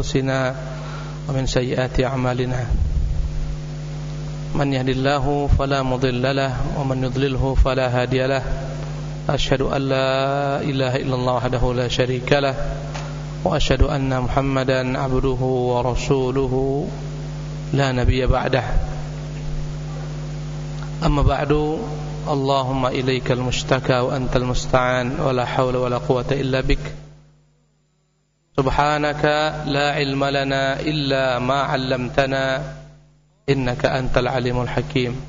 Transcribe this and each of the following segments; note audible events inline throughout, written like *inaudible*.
أنفسنا ومن سيئات أعمالنا من يهد الله فلا مضل له ومن يضلله فلا هادي له أشهد أن لا إله إلا الله وحده لا شريك له وأشهد أن محمدا عبده ورسوله لا نبي بعده أما بعد اللهم إليك المشتكى وأنت المستعان ولا حول ولا قوة إلا بك سبحانك لا علم لنا إلا ما علمتنا إنك أنت العليم الحكيم.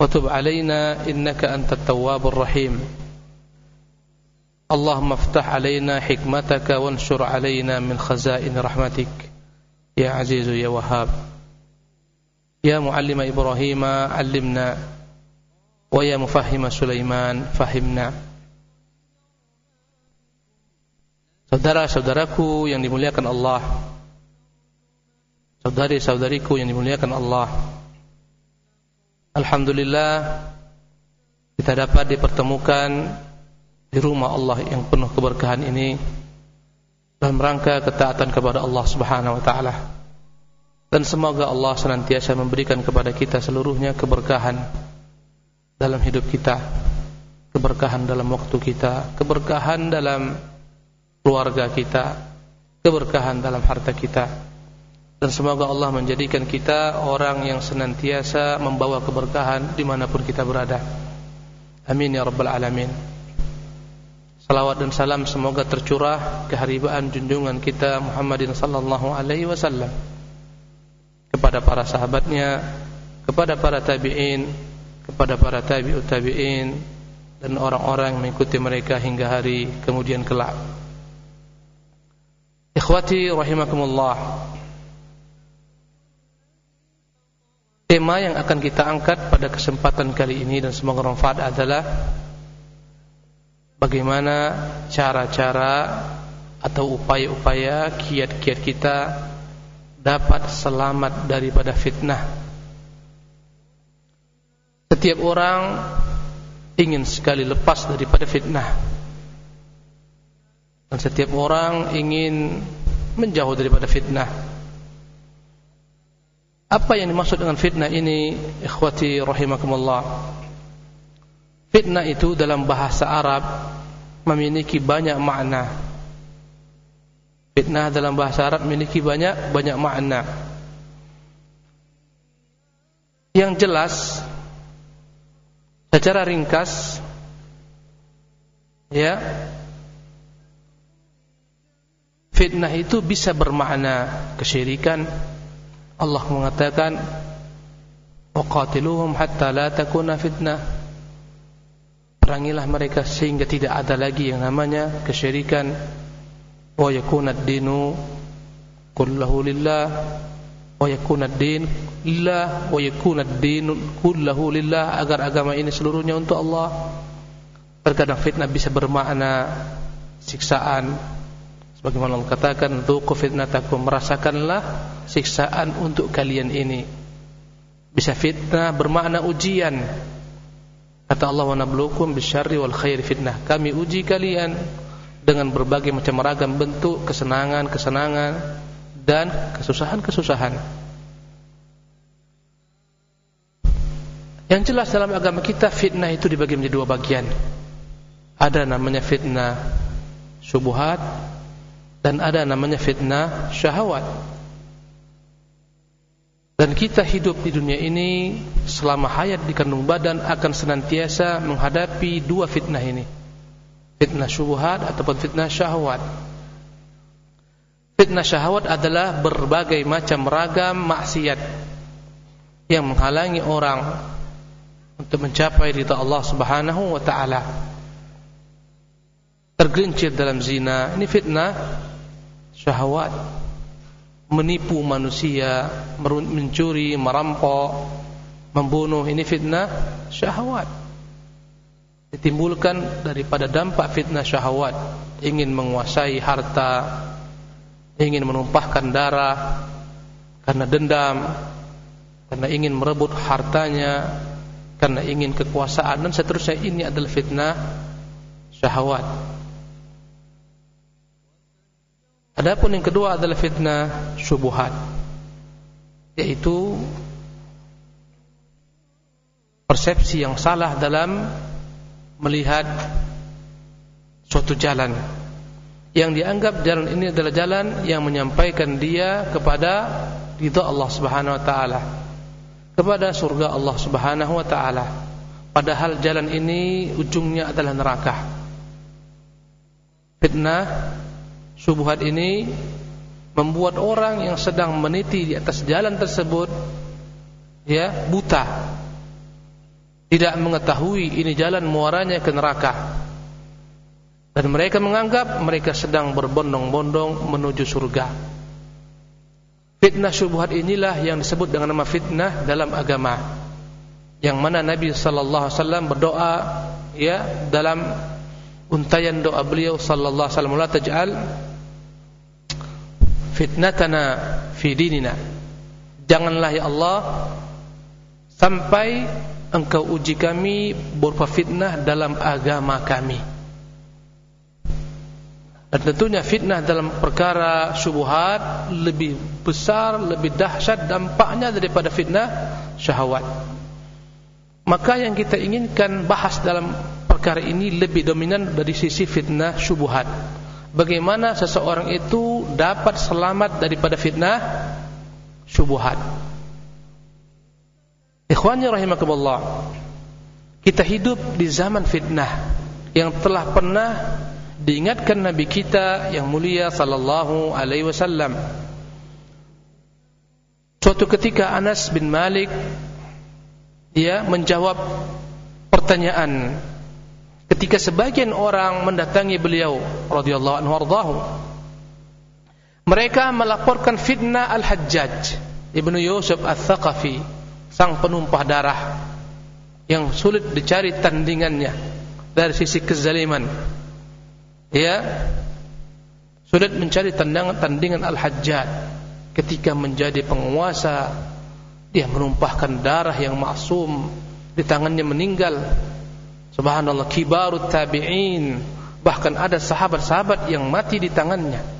وتب علينا إنك أنت التواب الرحيم. اللهم افتح علينا حكمتك وانشر علينا من خزائن رحمتك. يا عزيز يا وهاب. يا معلم إبراهيم علمنا. ويا مفهم سليمان فهمنا. Saudara-saudaraku yang dimuliakan Allah. Saudari-saudariku yang dimuliakan Allah. Alhamdulillah Kita dapat dipertemukan Di rumah Allah yang penuh keberkahan ini Dalam rangka ketaatan kepada Allah subhanahu wa ta'ala. Dan semoga Allah senantiasa memberikan kepada kita seluruhnya keberkahan Dalam hidup kita Keberkahan dalam waktu kita Keberkahan dalam keluarga kita, keberkahan dalam harta kita. Dan semoga Allah menjadikan kita orang yang senantiasa membawa keberkahan di mana pun kita berada. Amin ya rabbal alamin. Salawat dan salam semoga tercurah keharibaan junjungan kita Muhammadin sallallahu alaihi wasallam kepada para sahabatnya, kepada para tabi'in, kepada para tabi'ut tabi'in dan orang-orang mengikuti mereka hingga hari kemudian kelak. Ikhwati rahimakumullah. Tema yang akan kita angkat pada kesempatan kali ini dan semoga bermanfaat adalah Bagaimana cara-cara atau upaya-upaya kiat-kiat kita dapat selamat daripada fitnah. Setiap orang ingin sekali lepas daripada fitnah. Dan setiap orang ingin menjauh daripada fitnah. Apa yang dimaksud dengan fitnah ini, ikhwati rahimakumullah? Fitnah itu dalam bahasa Arab memiliki banyak makna. Fitnah dalam bahasa Arab memiliki banyak banyak makna. Yang jelas secara ringkas ya Fitnah itu bisa bermakna kesyirikan. Allah mengatakan, "Waqatiluhum hatta la takuna fitnah." Perangilah mereka sehingga tidak ada lagi yang namanya kesyirikan. Wa yakuna ad-dinu kulluhu lillah wa yakuna ad-din lillah wa yakuna ad-din kulluhu lillah agar agama ini seluruhnya untuk Allah. Terkadang fitnah bisa bermakna siksaan Bagaimana Allah katakan Dhuku fitnatakum Merasakanlah siksaan untuk kalian ini. Bisa fitnah bermakna ujian. Kata Allah Wa nablukum bisyarri wal khair fitnah. Kami uji kalian Dengan berbagai macam ragam bentuk Kesenangan-kesenangan Dan kesusahan-kesusahan. Yang jelas dalam agama kita Fitnah itu dibagi menjadi dua bagian. Ada namanya fitnah Subuhat dan ada namanya fitnah syahwat. Dan kita hidup di dunia ini selama hayat di kandung badan akan senantiasa menghadapi dua fitnah ini. Fitnah syubhat ataupun fitnah syahwat. Fitnah syahwat adalah berbagai macam ragam maksiat yang menghalangi orang untuk mencapai ridha Allah Subhanahu wa taala. Tergelincir dalam zina, ini fitnah syahwat menipu manusia mencuri merampok membunuh ini fitnah syahwat. Ditimbulkan daripada dampak fitnah syahwat. Ingin menguasai harta ingin menumpahkan darah karena dendam karena ingin merebut hartanya karena ingin kekuasaan dan seterusnya. Ini adalah fitnah syahwat Adapun yang kedua adalah fitnah syubhat yaitu persepsi yang salah dalam melihat suatu jalan. Yang dianggap jalan ini adalah jalan yang menyampaikan dia kepada ridha Allah Subhanahu wa taala kepada surga Allah Subhanahu wa taala. Padahal jalan ini ujungnya adalah neraka. Fitnah syubhat ini membuat orang yang sedang meniti di atas jalan tersebut ya buta. Tidak mengetahui ini jalan muaranya ke neraka. Dan mereka menganggap mereka sedang berbondong-bondong menuju surga. Fitnah syubhat inilah yang disebut dengan nama fitnah dalam agama. Yang mana Nabi sallallahu alaihi wasallam berdoa ya dalam untayan doa beliau sallallahu alaihi wasallam la taj'al fitnatana fi dinina. Janganlah ya Allah sampai engkau uji kami berupa fitnah dalam agama kami. Dan tentunya fitnah dalam perkara syubhat lebih besar lebih dahsyat dampaknya daripada fitnah syahwat. Maka yang kita inginkan bahas dalam perkara ini lebih dominan dari sisi fitnah syubhat bagaimana seseorang itu dapat selamat daripada fitnah? Syubhat Ikhwani rahimakumullah. Kita hidup di zaman fitnah Yang telah pernah Diingatkan Nabi kita Yang mulia sallallahu alaihi wasallam. Suatu ketika Anas bin Malik Dia menjawab Pertanyaan Ketika sebagian orang mendatangi beliau radhiyallahu anhu ardahu Mereka melaporkan fitnah Al-Hajjaj Ibnu Yusuf Al-Thaqafi sang penumpah darah yang sulit dicari tandingannya dari sisi kezaliman. Ya sulit mencari tandingan tandingan al-hajjaj. Ketika menjadi penguasa dia menumpahkan darah yang maksum di tangannya meninggal subhanallah kibarut tabi'in bahkan ada sahabat-sahabat yang mati di tangannya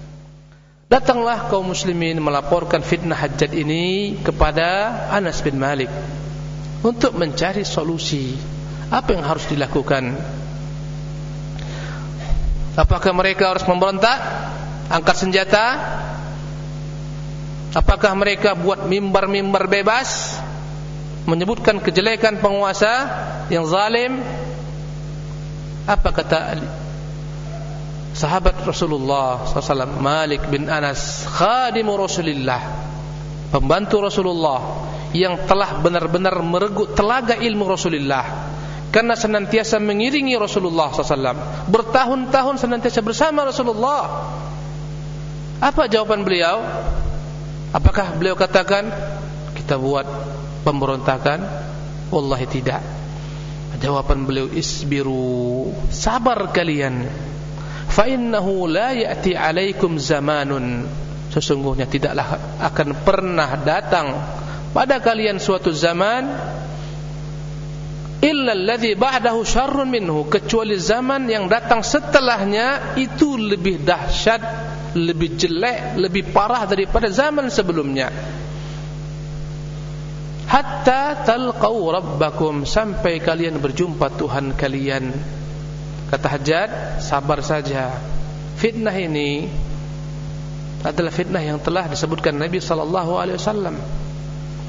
Datanglah kaum muslimin melaporkan fitnah hajat ini kepada Anas bin Malik untuk mencari solusi. Apa yang harus dilakukan? Apakah mereka harus memberontak, angkat senjata? Apakah mereka buat mimbar-mimbar bebas menyebutkan kejelekan penguasa yang zalim? Apa kata sahabat Rasulullah SAW Malik bin Anas khadimu Rasulullah pembantu Rasulullah yang telah benar-benar meregut telaga ilmu Rasulullah karena senantiasa mengiringi Rasulullah SAW bertahun-tahun senantiasa bersama Rasulullah. Apa jawaban beliau? Apakah beliau katakan kita buat pemberontakan? Wallahi tidak jawaban beliau isbiru sabar kalian. Fa innahu la ya'ti 'alaikum zamanun. Sesungguhnya tidaklah akan pernah datang pada kalian suatu zaman illa alladhi ba'dahu syarrun minhu kecuali zaman yang datang setelahnya itu lebih dahsyat lebih jelek lebih parah daripada zaman sebelumnya hatta talqau rabbakum sampai kalian berjumpa Tuhan kalian Kata Hajjad, sabar saja. Fitnah ini adalah fitnah yang telah disebutkan Nabi sallallahu alaihi wasallam.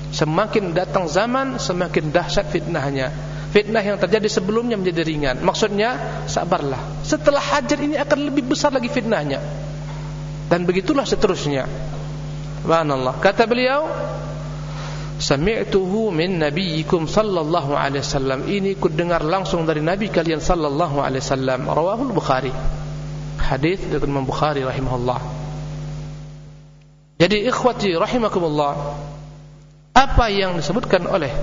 Semakin datang zaman, semakin dahsyat fitnahnya. Fitnah yang terjadi sebelumnya menjadi ringan. Maksudnya, sabarlah. Setelah hajat ini akan lebih besar lagi fitnahnya. Dan begitulah seterusnya. Subhanallah. Kata beliau, Sami'tuhu min nabiyyikum sallallahu alaihi wasallam. Ini ku dengar langsung dari nabi kalian sallallahu alaihi wasallam. Rawahul Bukhari. Hadis dari Imam Bukhari rahimahullah. Jadi ikhwati rahimakumullah. Apa yang disebutkan oleh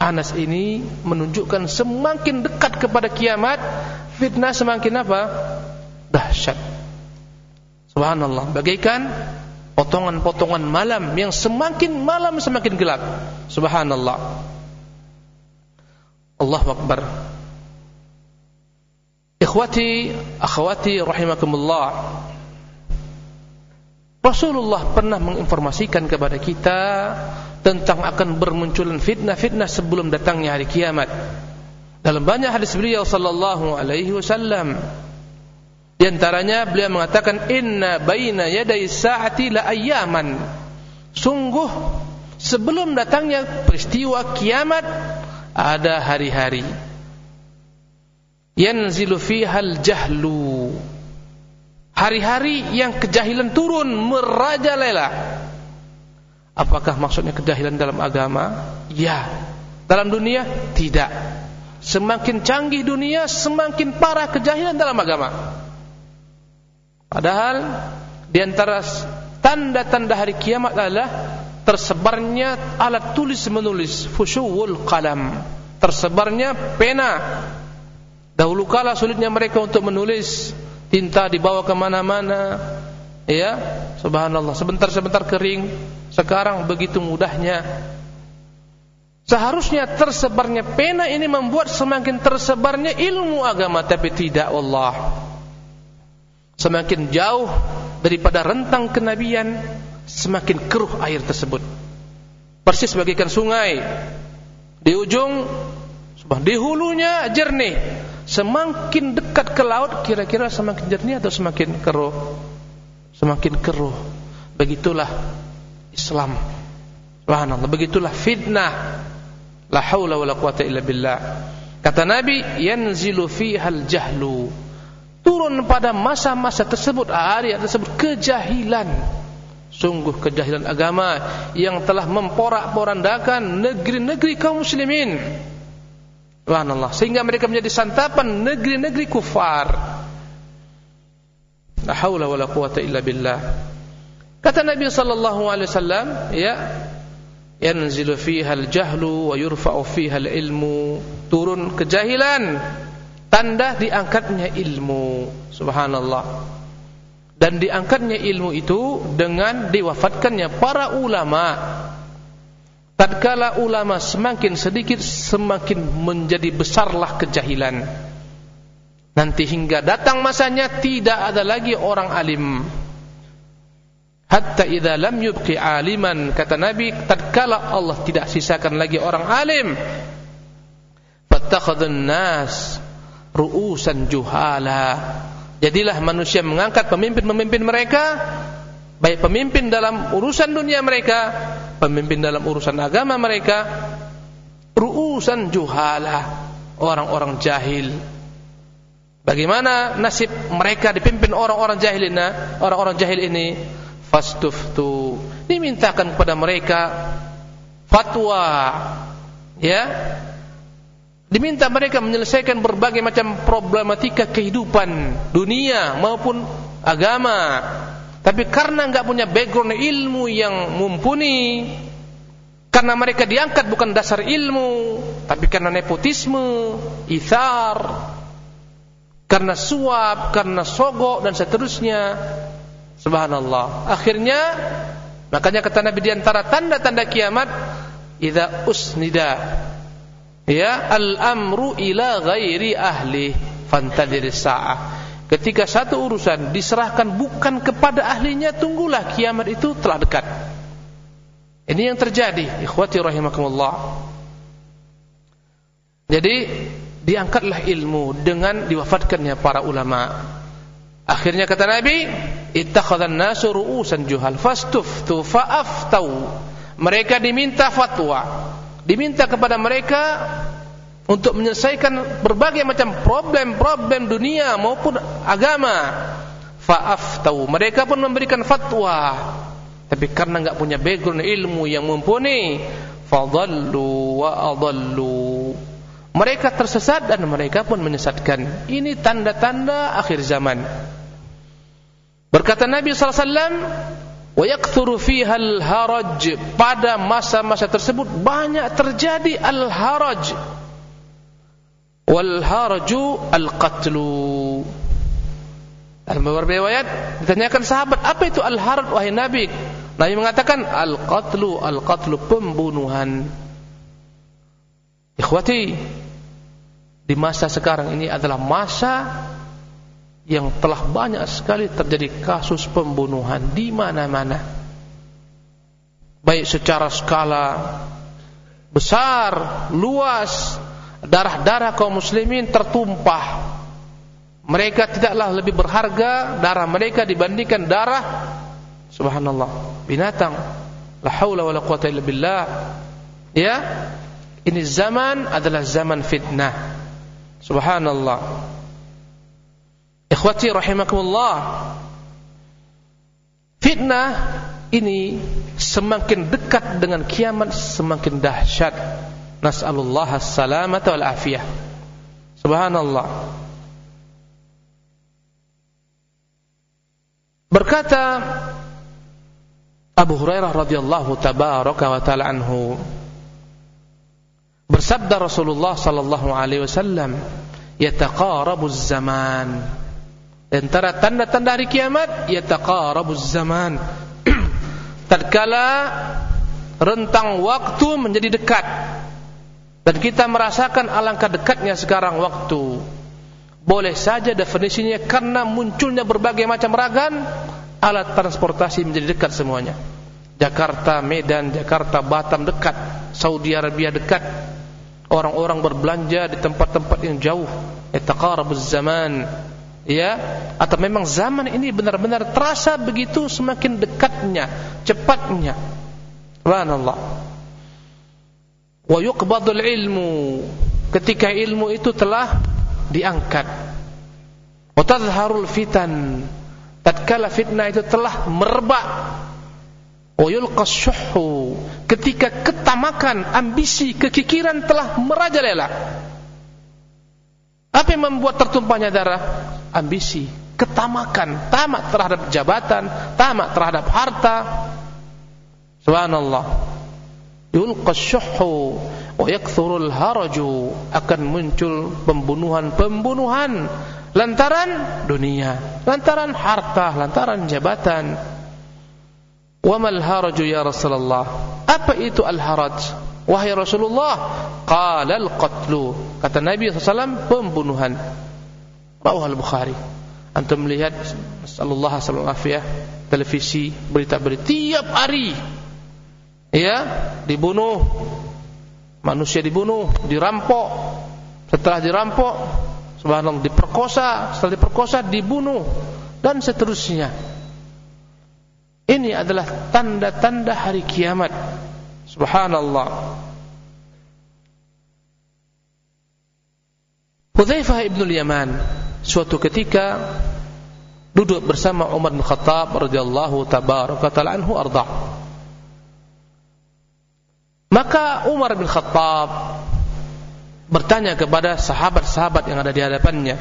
Anas ini menunjukkan semakin dekat kepada kiamat, fitnah semakin apa? Dahsyat. Subhanallah. Bagaikan potongan-potongan malam yang semakin malam semakin gelap. Subhanallah. Allahu Akbar. Ikhwati, akhwati rahimakumullah. Rasulullah pernah menginformasikan kepada kita tentang akan bermunculan fitnah-fitnah sebelum datangnya hari kiamat. Dalam banyak hadis beliau sallallahu alaihi wasallam di antaranya beliau mengatakan inna baina yaday sa'ati la ayyaman. Sungguh sebelum datangnya peristiwa kiamat ada hari-hari yanzilu fiha al-jahlu Hari-hari yang kejahilan turun merajalela. Apakah maksudnya kejahilan dalam agama? Ya. Dalam dunia? Tidak. Semakin canggih dunia, semakin parah kejahilan dalam agama. Padahal di antara tanda-tanda hari kiamat adalah tersebarnya alat tulis menulis, fusyuwul qalam. Tersebarnya pena. Dahulu kala sulitnya mereka untuk menulis tinta dibawa ke mana-mana ya subhanallah sebentar-sebentar kering sekarang begitu mudahnya seharusnya tersebarnya pena ini membuat semakin tersebarnya ilmu agama tapi tidak Allah semakin jauh daripada rentang kenabian semakin keruh air tersebut persis bagaikan sungai di ujung di hulunya jernih Semakin dekat ke laut kira-kira semakin jernih atau semakin keruh? Semakin keruh. Begitulah Islam. Subhanallah, begitulah fitnah. La haula wala quwata illa billah. Kata Nabi, yanzilu fihal jahlu. Turun pada masa-masa tersebut, hari tersebut kejahilan. Sungguh kejahilan agama yang telah memporak-porandakan negeri-negeri kaum muslimin. Subhanallah. Sehingga mereka menjadi santapan negeri-negeri kufar. La haula wala quwata illa billah. Kata Nabi sallallahu alaihi wasallam, ya yanzilu fiha al-jahlu wa yurfa'u fiha al-ilmu. Turun kejahilan, tanda diangkatnya ilmu. Subhanallah. Dan diangkatnya ilmu itu dengan diwafatkannya para ulama Tatkala ulama semakin sedikit semakin menjadi besarlah kejahilan. Nanti hingga datang masanya tidak ada lagi orang alim. Hatta idza lam yubqi aliman kata Nabi tatkala Allah tidak sisakan lagi orang alim. Fattakhadun nas ru'usan juhala. Jadilah manusia mengangkat pemimpin-pemimpin mereka baik pemimpin dalam urusan dunia mereka pemimpin dalam urusan agama mereka. Ruusan juhala orang-orang jahil. Bagaimana nasib mereka dipimpin orang-orang jahil ini orang-orang jahil ini? Fastuftu dimintakan kepada mereka fatwa ya diminta mereka menyelesaikan berbagai macam problematika kehidupan dunia maupun agama tapi karena enggak punya background ilmu yang mumpuni, karena mereka diangkat bukan dasar ilmu, tapi karena nepotisme, ithar, karena suap, karena sogok dan seterusnya. Subhanallah. Akhirnya makanya kata Nabi di antara tanda-tanda kiamat, idza usnida ya al-amru ila ghairi ahli fantadir sa'ah Ketika satu urusan diserahkan bukan kepada ahlinya, tunggulah kiamat itu telah dekat. Ini yang terjadi, ikhwati rahimakumullah. Jadi diangkatlah ilmu dengan diwafatkannya para ulama. Akhirnya kata Nabi, ittakhadhan nasu ru'usan juhal fastuftu fa'aftau. Mereka diminta fatwa. Diminta kepada mereka untuk menyelesaikan berbagai macam problem-problem dunia maupun agama. Faaf tahu mereka pun memberikan fatwa, tapi karena enggak punya background ilmu yang mumpuni, fadallu wa adallu. Mereka tersesat dan mereka pun menyesatkan. Ini tanda-tanda akhir zaman. Berkata Nabi sallallahu alaihi wasallam, "Wa yakthuru fiha al-haraj." Pada masa-masa tersebut banyak terjadi al-haraj. Wal harju al qatlu dalam beberapa riwayat ditanyakan sahabat apa itu al harj wahai nabi? Nabi mengatakan al qatlu al qatlu pembunuhan. Ikhwati di masa sekarang ini adalah masa yang telah banyak sekali terjadi kasus pembunuhan di mana-mana. Baik secara skala besar, luas, darah-darah kaum muslimin tertumpah. Mereka tidaklah lebih berharga darah mereka dibandingkan darah subhanallah binatang. La haula wala quwata illa billah. Ya. Ini zaman adalah zaman fitnah. Subhanallah. Ikhwati rahimakumullah. Fitnah ini semakin dekat dengan kiamat semakin dahsyat. Nas'alullah as-salamata wal afiyah. Subhanallah. Berkata Abu Hurairah radhiyallahu tabaraka wa taala anhu bersabda Rasulullah sallallahu alaihi wasallam yataqarabu zaman antara tanda-tanda hari kiamat yataqarabu zaman *clears throat* tatkala rentang waktu menjadi dekat dan kita merasakan alangkah dekatnya sekarang waktu boleh saja definisinya karena munculnya berbagai macam ragam alat transportasi menjadi dekat semuanya. Jakarta, Medan, Jakarta, Batam dekat, Saudi Arabia dekat. Orang-orang berbelanja di tempat-tempat yang jauh. Taqarabuz zaman. Ya, atau memang zaman ini benar-benar terasa begitu semakin dekatnya, cepatnya. Subhanallah. Wa yuqbadul ilmu ketika ilmu itu telah diangkat. Wa tadhharul fitan tatkala fitnah itu telah merebak wa syuhhu ketika ketamakan ambisi kekikiran telah merajalela apa yang membuat tertumpahnya darah ambisi ketamakan tamak terhadap jabatan tamak terhadap harta subhanallah yulqas syuhhu wa yakthurul haraju akan muncul pembunuhan-pembunuhan lantaran dunia, lantaran harta, lantaran jabatan. Wa mal haraju ya Rasulullah? Apa itu al-haraj? Wahai Rasulullah, qala al-qatlu. Kata Nabi SAW, pembunuhan. Rawah al-Bukhari. Antum melihat sallallahu alaihi wasallam televisi berita-berita tiap hari ya dibunuh manusia dibunuh dirampok setelah dirampok subhanallah diperkosa, setelah diperkosa dibunuh dan seterusnya. Ini adalah tanda-tanda hari kiamat. Subhanallah. Hudzaifah ibn Yaman suatu ketika duduk bersama Umar bin Khattab radhiyallahu tabaraka taala anhu arda. Maka Umar bin Khattab bertanya kepada sahabat-sahabat yang ada di hadapannya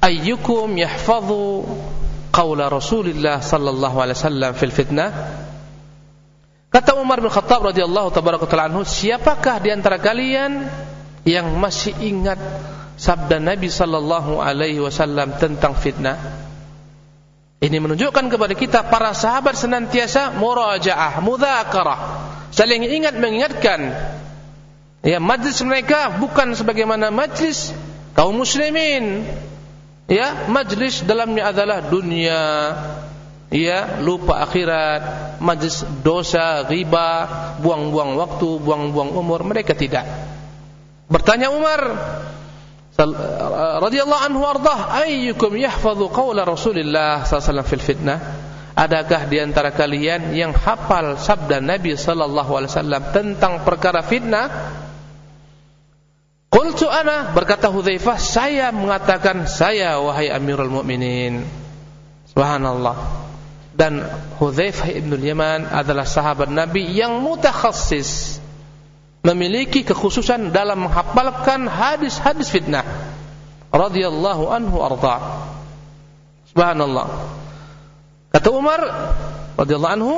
ayyukum yahfazu qaula Rasulillah sallallahu alaihi wasallam fil fitnah kata Umar bin Khattab radhiyallahu tabaraka taala anhu siapakah di antara kalian yang masih ingat sabda Nabi sallallahu alaihi wasallam tentang fitnah ini menunjukkan kepada kita para sahabat senantiasa murajaah mudzakarah saling ingat mengingatkan Ya, majlis mereka bukan sebagaimana majlis kaum muslimin. Ya, majlis dalamnya adalah dunia. Ya, lupa akhirat, majlis dosa, riba, buang-buang waktu, buang-buang umur, mereka tidak. Bertanya Umar radhiyallahu anhu ardah, ayyukum yahfazu qawla Rasulillah sallallahu fil fitnah? Adakah di antara kalian yang hafal sabda Nabi sallallahu alaihi wasallam tentang perkara fitnah? Qultu ana berkata Hudzaifah saya mengatakan saya wahai Amirul Mukminin. Subhanallah. Dan Hudzaifah ibn Yaman adalah sahabat Nabi yang mutakhassis memiliki kekhususan dalam menghafalkan hadis-hadis fitnah radhiyallahu anhu arda. Subhanallah. Kata Umar radhiyallahu anhu,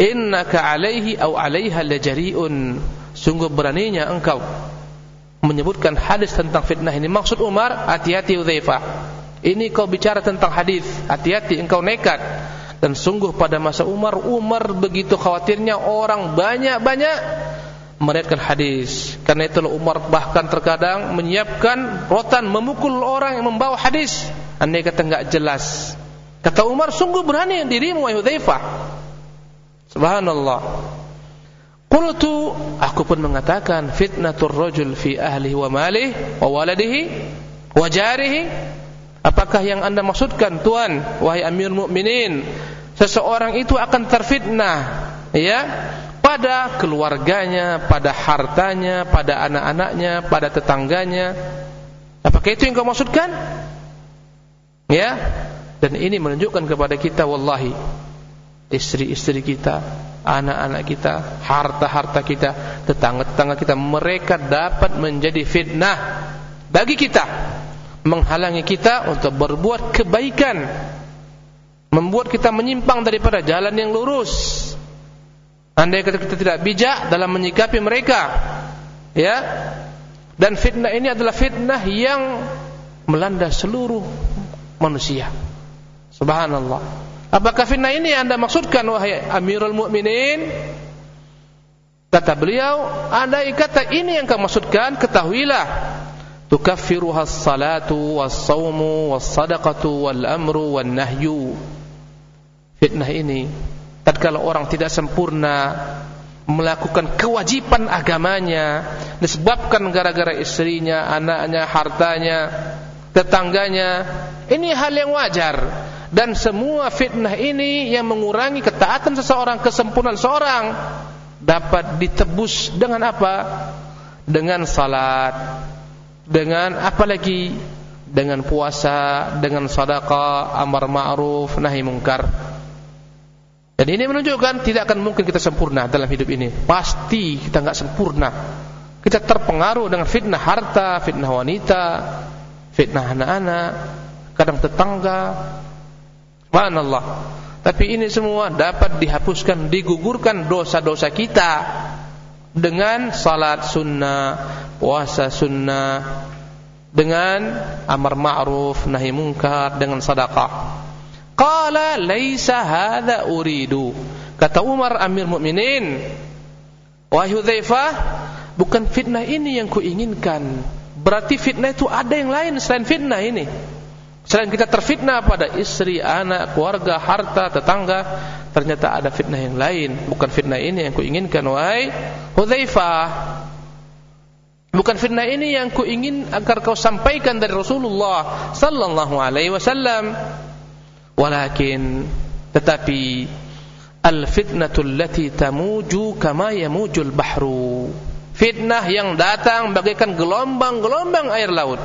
"Innaka alaihi au alaiha lajari'un." Sungguh beraninya engkau menyebutkan hadis tentang fitnah ini. Maksud Umar, hati-hati Udzaifah. Ini kau bicara tentang hadis, hati-hati engkau nekat. Dan sungguh pada masa Umar, Umar begitu khawatirnya orang banyak-banyak meriatkan hadis. Karena itulah Umar bahkan terkadang menyiapkan rotan memukul orang yang membawa hadis andai kata enggak jelas. Kata Umar, sungguh berani dirimu wahai Hudzaifah. Subhanallah. Qultu, aku pun mengatakan fitnatur rajul fi ahlihi wa malihi wa waladihi wa jarihi. Apakah yang Anda maksudkan Tuan, wahai Amir Mukminin, seseorang itu akan terfitnah ya pada keluarganya, pada hartanya, pada anak-anaknya, pada tetangganya. Apakah itu yang kau maksudkan? Ya, dan ini menunjukkan kepada kita wallahi istri-istri kita, anak-anak kita, harta-harta kita, tetangga-tetangga kita mereka dapat menjadi fitnah bagi kita, menghalangi kita untuk berbuat kebaikan, membuat kita menyimpang daripada jalan yang lurus. Andai kata kita tidak bijak dalam menyikapi mereka, ya. Dan fitnah ini adalah fitnah yang melanda seluruh manusia. Subhanallah. Apakah fitnah ini Anda maksudkan wahai Amirul Mukminin? Kata beliau, andai kata ini yang kamu maksudkan, ketahuilah tukaffiruha as-salatu was-saumu was-sadaqatu wal-amru wan-nahyu. Fitnah ini tatkala orang tidak sempurna melakukan kewajiban agamanya disebabkan gara-gara istrinya, anaknya, hartanya, tetangganya, ini hal yang wajar dan semua fitnah ini yang mengurangi ketaatan seseorang, kesempurnaan seorang dapat ditebus dengan apa? Dengan salat, dengan apa lagi? Dengan puasa, dengan sedekah, amar ma'ruf, nahi mungkar. Dan ini menunjukkan tidak akan mungkin kita sempurna dalam hidup ini. Pasti kita enggak sempurna. Kita terpengaruh dengan fitnah harta, fitnah wanita, fitnah anak-anak, kadang tetangga, Subhanallah. Tapi ini semua dapat dihapuskan, digugurkan dosa-dosa kita dengan salat sunnah, puasa sunnah, dengan amar ma'ruf, nahi munkar, dengan sedekah. Qala laisa hadza uridu. Kata Umar Amir Mukminin, wahai Hudzaifah, bukan fitnah ini yang kuinginkan. Berarti fitnah itu ada yang lain selain fitnah ini. Selain kita terfitnah pada istri, anak, keluarga, harta, tetangga, ternyata ada fitnah yang lain. Bukan fitnah ini yang kuinginkan, wahai Hudzaifah. Bukan fitnah ini yang kuingin agar kau sampaikan dari Rasulullah sallallahu alaihi wasallam. Walakin tetapi al-fitnatul lati tamuju kama yamujul bahru. Fitnah yang datang bagaikan gelombang-gelombang air laut.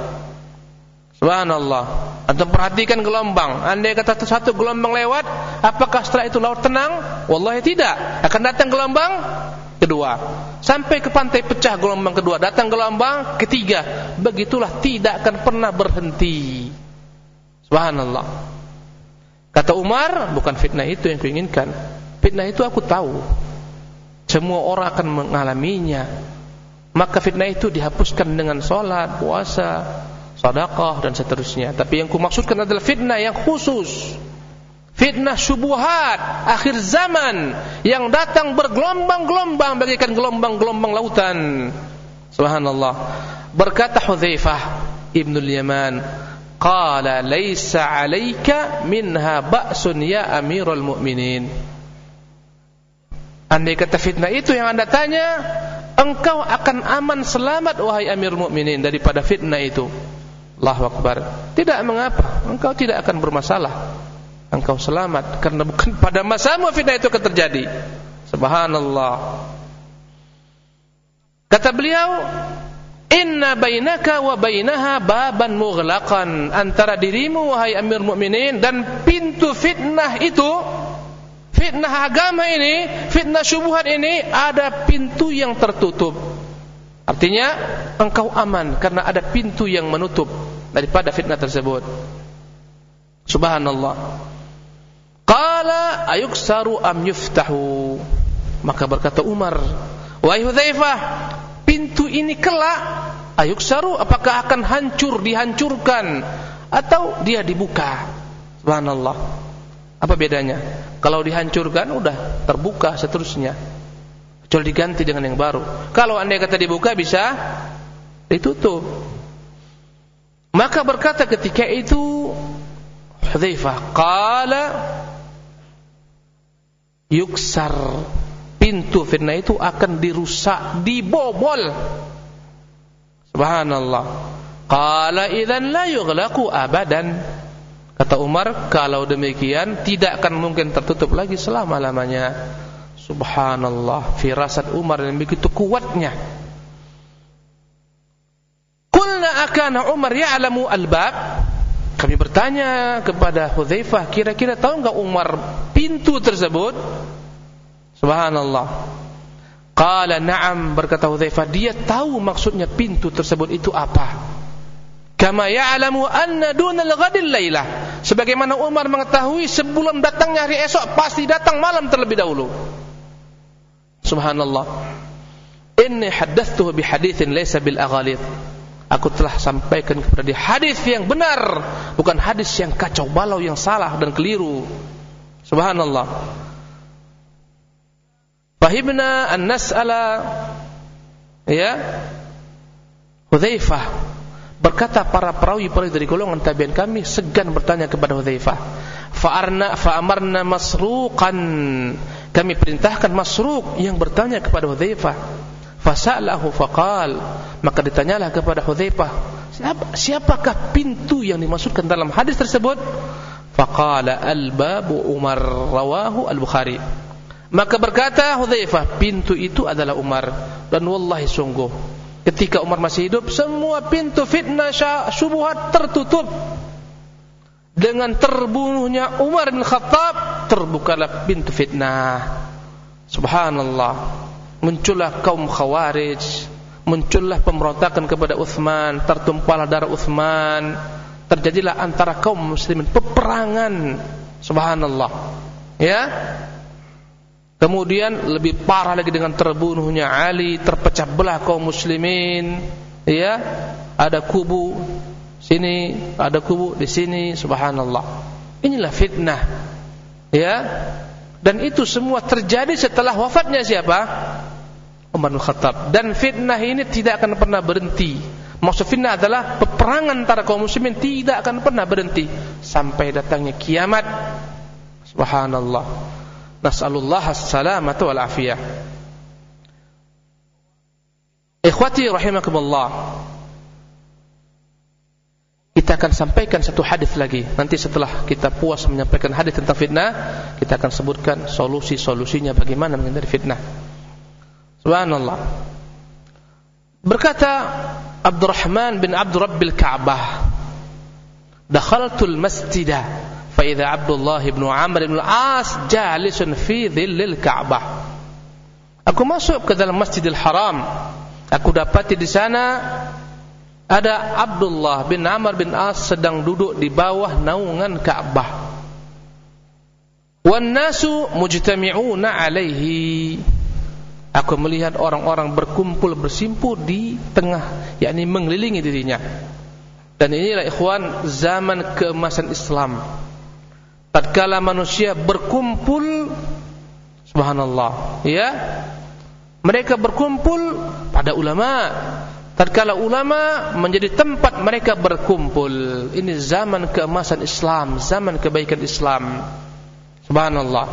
Subhanallah. Antum perhatikan gelombang. Andai kata satu gelombang lewat, apakah setelah itu laut tenang? Wallahi tidak. Akan datang gelombang kedua. Sampai ke pantai pecah gelombang kedua, datang gelombang ketiga. Begitulah tidak akan pernah berhenti. Subhanallah. Kata Umar, bukan fitnah itu yang kuinginkan. Fitnah itu aku tahu. Semua orang akan mengalaminya. Maka fitnah itu dihapuskan dengan sholat, puasa, sedekah dan seterusnya. Tapi yang kumaksudkan adalah fitnah yang khusus. Fitnah syubhat akhir zaman yang datang bergelombang-gelombang bagaikan gelombang-gelombang lautan. Subhanallah. Berkata Hudzaifah Ibnu Yaman, "Qala laisa 'alaika minha ba'sun ya Amirul Mu'minin." Andai kata fitnah itu yang Anda tanya, engkau akan aman selamat wahai Amir Mukminin daripada fitnah itu. Allahu Akbar. Tidak mengapa, engkau tidak akan bermasalah. Engkau selamat karena bukan *laughs* pada masa fitnah itu akan terjadi. Subhanallah. Kata beliau, Inna bainaka wa bainaha baban mughlaqan antara dirimu wahai Amir Mukminin dan pintu fitnah itu fitnah agama ini, fitnah syubhat ini ada pintu yang tertutup. Artinya engkau aman karena ada pintu yang menutup daripada fitnah tersebut. Subhanallah. Qala ayuksaru am yuftahu? Maka berkata Umar, "Wahai Hudzaifah, pintu ini kelak ayuksaru apakah akan hancur, dihancurkan atau dia dibuka?" Subhanallah. Apa bedanya? Kalau dihancurkan udah terbuka seterusnya. Kecuali diganti dengan yang baru. Kalau anda kata dibuka bisa ditutup. Maka berkata ketika itu Hudzaifah qala yuksar pintu fitnah itu akan dirusak dibobol. Subhanallah. Qala idzan la yughlaqu abadan. Kata Umar kalau demikian tidak akan mungkin tertutup lagi selama-lamanya. Subhanallah. Firasat Umar yang begitu kuatnya. Qulna akana Umar ya'lamu albab. Kami bertanya kepada Hudzaifah, kira-kira tahu enggak Umar pintu tersebut? Subhanallah. Qala na'am berkata Hudzaifah, dia tahu maksudnya pintu tersebut itu apa. Kama ya'lamu anna dunal ghadil lailah. Sebagaimana Umar mengetahui sebelum datangnya hari esok pasti datang malam terlebih dahulu. Subhanallah. Inni haddathtuhu bi haditsin laysa bil aghalith aku telah sampaikan kepada dia hadis yang benar bukan hadis yang kacau balau yang salah dan keliru subhanallah fahibna an nas'ala ya Hudzaifah. Berkata para perawi-perawi dari golongan tabi'in kami segan bertanya kepada Hudzaifah. Fa'arna fa'amarna masruqan. Kami perintahkan masruq yang bertanya kepada Hudzaifah. Fasalahu faqal maka ditanyalah kepada Hudzaifah siapa, siapakah pintu yang dimaksudkan dalam hadis tersebut? Faqala al-babu Umar. Rawahu al-Bukhari maka berkata Hudzaifah pintu itu adalah Umar. Dan wallahi sungguh ketika Umar masih hidup semua pintu fitnah syubhat tertutup. Dengan terbunuhnya Umar bin Khattab terbukalah pintu fitnah. Subhanallah. Muncullah kaum khawarij muncullah pemberontakan kepada Uthman tertumpahlah darah Uthman. Terjadilah antara kaum muslimin peperangan. Subhanallah. Ya kemudian lebih parah lagi dengan terbunuhnya Ali terpecah belah kaum muslimin ya ada kubu sini ada kubu di sini subhanallah inilah fitnah ya dan itu semua terjadi setelah wafatnya siapa? Umar bin Khattab. Dan fitnah ini tidak akan pernah berhenti. Maksud fitnah adalah peperangan antara kaum muslimin tidak akan pernah berhenti sampai datangnya kiamat. Subhanallah. Nas'alullah as-salamata wal afiyah. Ikhwati rahimakumullah. Kita akan sampaikan satu hadis lagi. Nanti setelah kita puas menyampaikan hadis tentang fitnah, kita akan sebutkan solusi-solusinya bagaimana menghindari fitnah. Subhanallah. Berkata Abdurrahman bin Abdul Rabbil Ka'bah, "Dakhaltul masjidah fa idza Abdullah bin Amr bin Al-As jalisun fi dhillil Ka'bah." Aku masuk ke dalam Masjidil Haram. Aku dapati di sana ada Abdullah bin Amr bin As sedang duduk di bawah naungan Ka'bah. Wan nasu mujtami'una alaihi. Aku melihat orang-orang berkumpul bersimpul di tengah, yakni mengelilingi dirinya. Dan inilah ikhwan zaman keemasan Islam. Tatkala manusia berkumpul subhanallah, ya. Mereka berkumpul pada ulama, tatkala ulama menjadi tempat mereka berkumpul ini zaman keemasan Islam zaman kebaikan Islam subhanallah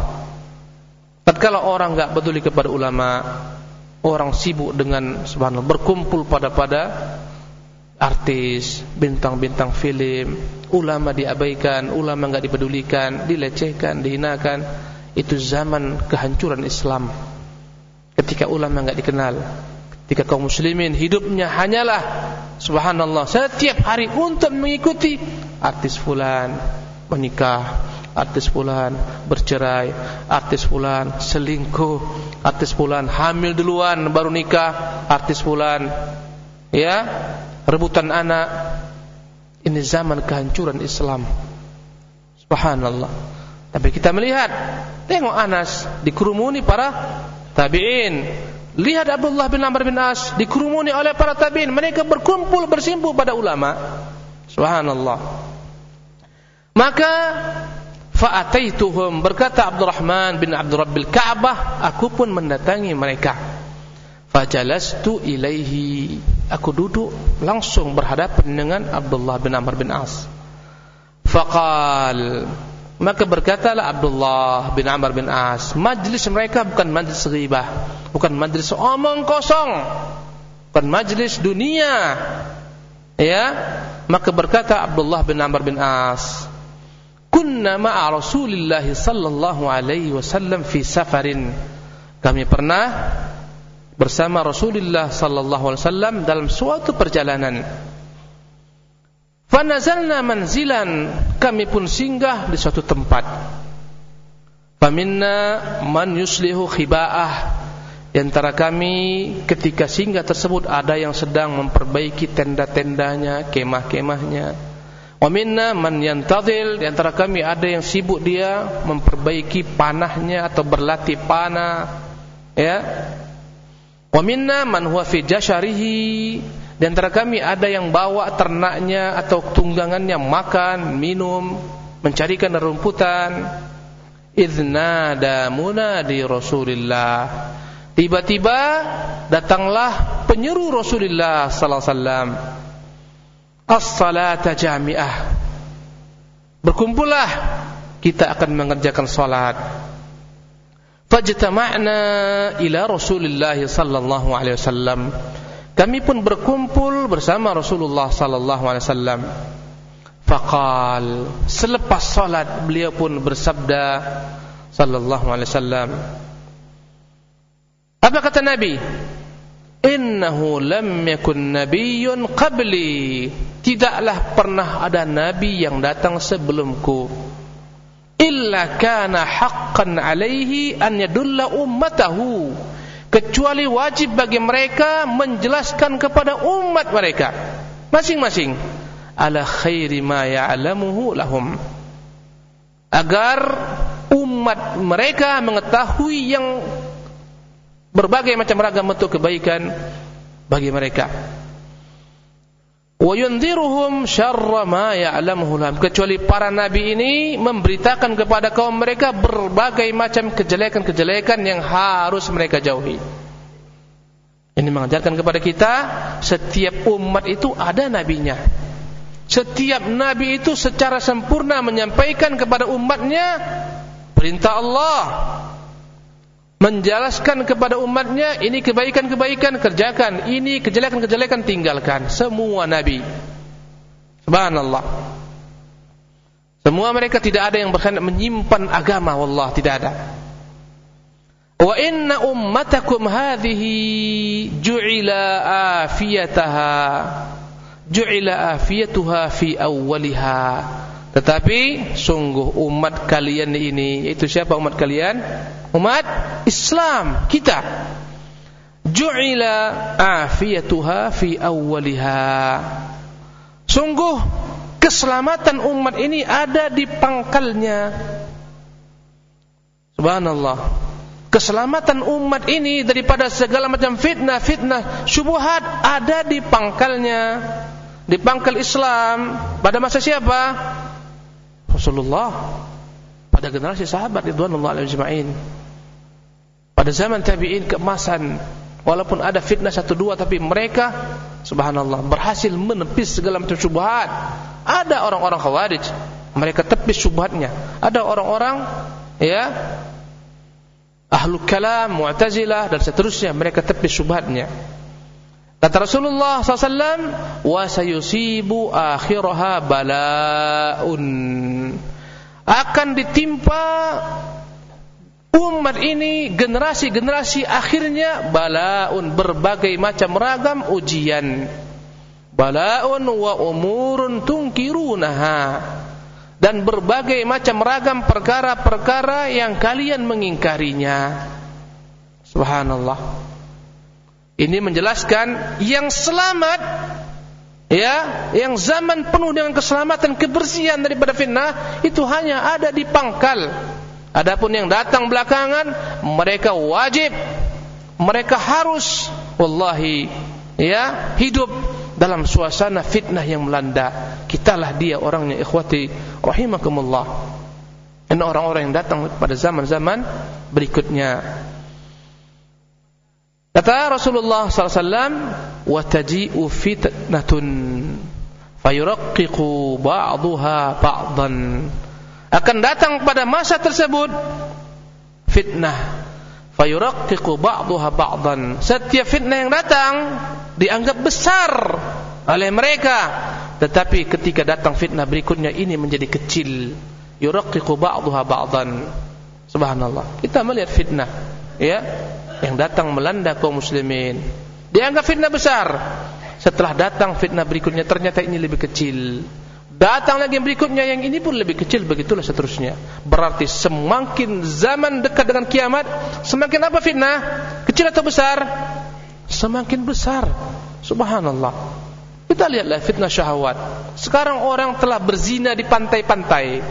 tatkala orang enggak peduli kepada ulama orang sibuk dengan subhanallah berkumpul pada pada artis bintang-bintang film ulama diabaikan ulama enggak dipedulikan dilecehkan dihinakan itu zaman kehancuran Islam. Ketika ulama enggak dikenal Ketika kaum muslimin hidupnya hanyalah subhanallah setiap hari untuk mengikuti artis fulan menikah, artis fulan bercerai, artis fulan selingkuh, artis fulan hamil duluan baru nikah, artis fulan ya, rebutan anak. Ini zaman kehancuran Islam. Subhanallah. Tapi kita melihat, tengok Anas dikerumuni para tabi'in Lihat Abdullah bin Amr bin As dikerumuni oleh para tabi'in, mereka berkumpul bersimpuh pada ulama. Subhanallah. Maka fa'ataituhum berkata Abdurrahman bin Abdul Rabbil Ka'bah, aku pun mendatangi mereka. Fajalastu ilaihi. Aku duduk langsung berhadapan dengan Abdullah bin Amr bin As. Faqal maka berkatalah Abdullah bin Amr bin As, majlis mereka bukan majlis ghibah, bukan majlis omong kosong, bukan majlis dunia. Ya, maka berkata Abdullah bin Amr bin As, "Kunna ma'a Rasulillah sallallahu alaihi wasallam fi safarin." Kami pernah bersama Rasulullah sallallahu alaihi wasallam dalam suatu perjalanan. Fanazalna manzilan, kami pun singgah di suatu tempat. Faminna man yuslihu khiba'ah. Di antara kami ketika singgah tersebut ada yang sedang memperbaiki tenda-tendanya, kemah-kemahnya. Wa minna man yantadil, di antara kami ada yang sibuk dia memperbaiki panahnya atau berlatih panah. Ya. Wa minna man huwa fi jasharihi di antara kami ada yang bawa ternaknya atau tunggangannya makan, minum, mencarikan rumputan. Idnada munadi Rasulullah. Tiba-tiba datanglah penyeru Rasulullah sallallahu alaihi wasallam. As-salata jami'ah. Berkumpullah kita akan mengerjakan salat. Fajtama'na ila Rasulullah sallallahu alaihi wasallam. Kami pun berkumpul bersama Rasulullah sallallahu alaihi wasallam. Faqal selepas salat beliau pun bersabda sallallahu alaihi wasallam. Apa kata Nabi? Innahu lam yakun nabiyyun qabli. Tidaklah pernah ada nabi yang datang sebelumku. Illa kana haqqan alaihi an yadulla ummatahu. Kecuali wajib bagi mereka menjelaskan kepada umat mereka. Masing-masing. Ala khairi ma ya'lamuhu lahum. Agar umat mereka mengetahui yang berbagai macam ragam bentuk kebaikan bagi mereka wa yunziruhum syarra ma ya'lamuhu kecuali para nabi ini memberitakan kepada kaum mereka berbagai macam kejelekan-kejelekan yang harus mereka jauhi. Ini mengajarkan kepada kita setiap umat itu ada nabinya. Setiap nabi itu secara sempurna menyampaikan kepada umatnya perintah Allah menjelaskan kepada umatnya ini kebaikan-kebaikan kerjakan, ini kejelekan-kejelekan tinggalkan. Semua nabi. Subhanallah. Semua mereka tidak ada yang berkhendak menyimpan agama wallah tidak ada. Wa inna ummatakum hadhihi ju'ila afiyataha ju'ila afiyatuha fi awwaliha. Tetapi sungguh umat kalian ini itu siapa umat kalian? Umat Islam kita. Ju'ila afiyatuha fi awwaliha. Sungguh keselamatan umat ini ada di pangkalnya. Subhanallah. Keselamatan umat ini daripada segala macam fitnah fitnah syubhat ada di pangkalnya. Di pangkal Islam. Pada masa siapa? Rasulullah. Pada generasi sahabat ridwanullah alaihi pada zaman tabi'in keemasan walaupun ada fitnah satu dua tapi mereka subhanallah berhasil menepis segala macam syubhat. Ada orang-orang khawarij mereka tepis syubhatnya. Ada orang-orang ya ahlu kalam mu'tazilah dan seterusnya mereka tepis syubhatnya. Kata Rasulullah SAW wa sayusibu akhiraha balaun. Akan ditimpa umat ini generasi-generasi akhirnya balaun berbagai macam ragam ujian. Balaun wa umurun tungkirunaha dan berbagai macam ragam perkara-perkara yang kalian mengingkarinya. Subhanallah. Ini menjelaskan yang selamat ya yang zaman penuh dengan keselamatan kebersihan daripada fitnah itu hanya ada di pangkal Adapun yang datang belakangan mereka wajib mereka harus wallahi ya hidup dalam suasana fitnah yang melanda. Kitalah dia orangnya ikhwati rahimakumullah. Ini orang-orang yang datang pada zaman-zaman berikutnya. Kata Rasulullah SAW, "Wataji'u fitnatun, fayuraqqiqu ba'daha ba'dan akan datang pada masa tersebut fitnah. Fayuraqqiqu ba'daha ba'dan. Setiap fitnah yang datang dianggap besar oleh mereka. Tetapi ketika datang fitnah berikutnya ini menjadi kecil. Yuraqqiqu ba'daha ba'dan. Subhanallah. Kita melihat fitnah ya yang datang melanda kaum muslimin. Dianggap fitnah besar. Setelah datang fitnah berikutnya ternyata ini lebih kecil. Datang lagi yang berikutnya yang ini pun lebih kecil begitulah seterusnya. Berarti semakin zaman dekat dengan kiamat, semakin apa fitnah? Kecil atau besar? Semakin besar. Subhanallah. Kita lihatlah fitnah syahwat. Sekarang orang telah berzina di pantai-pantai.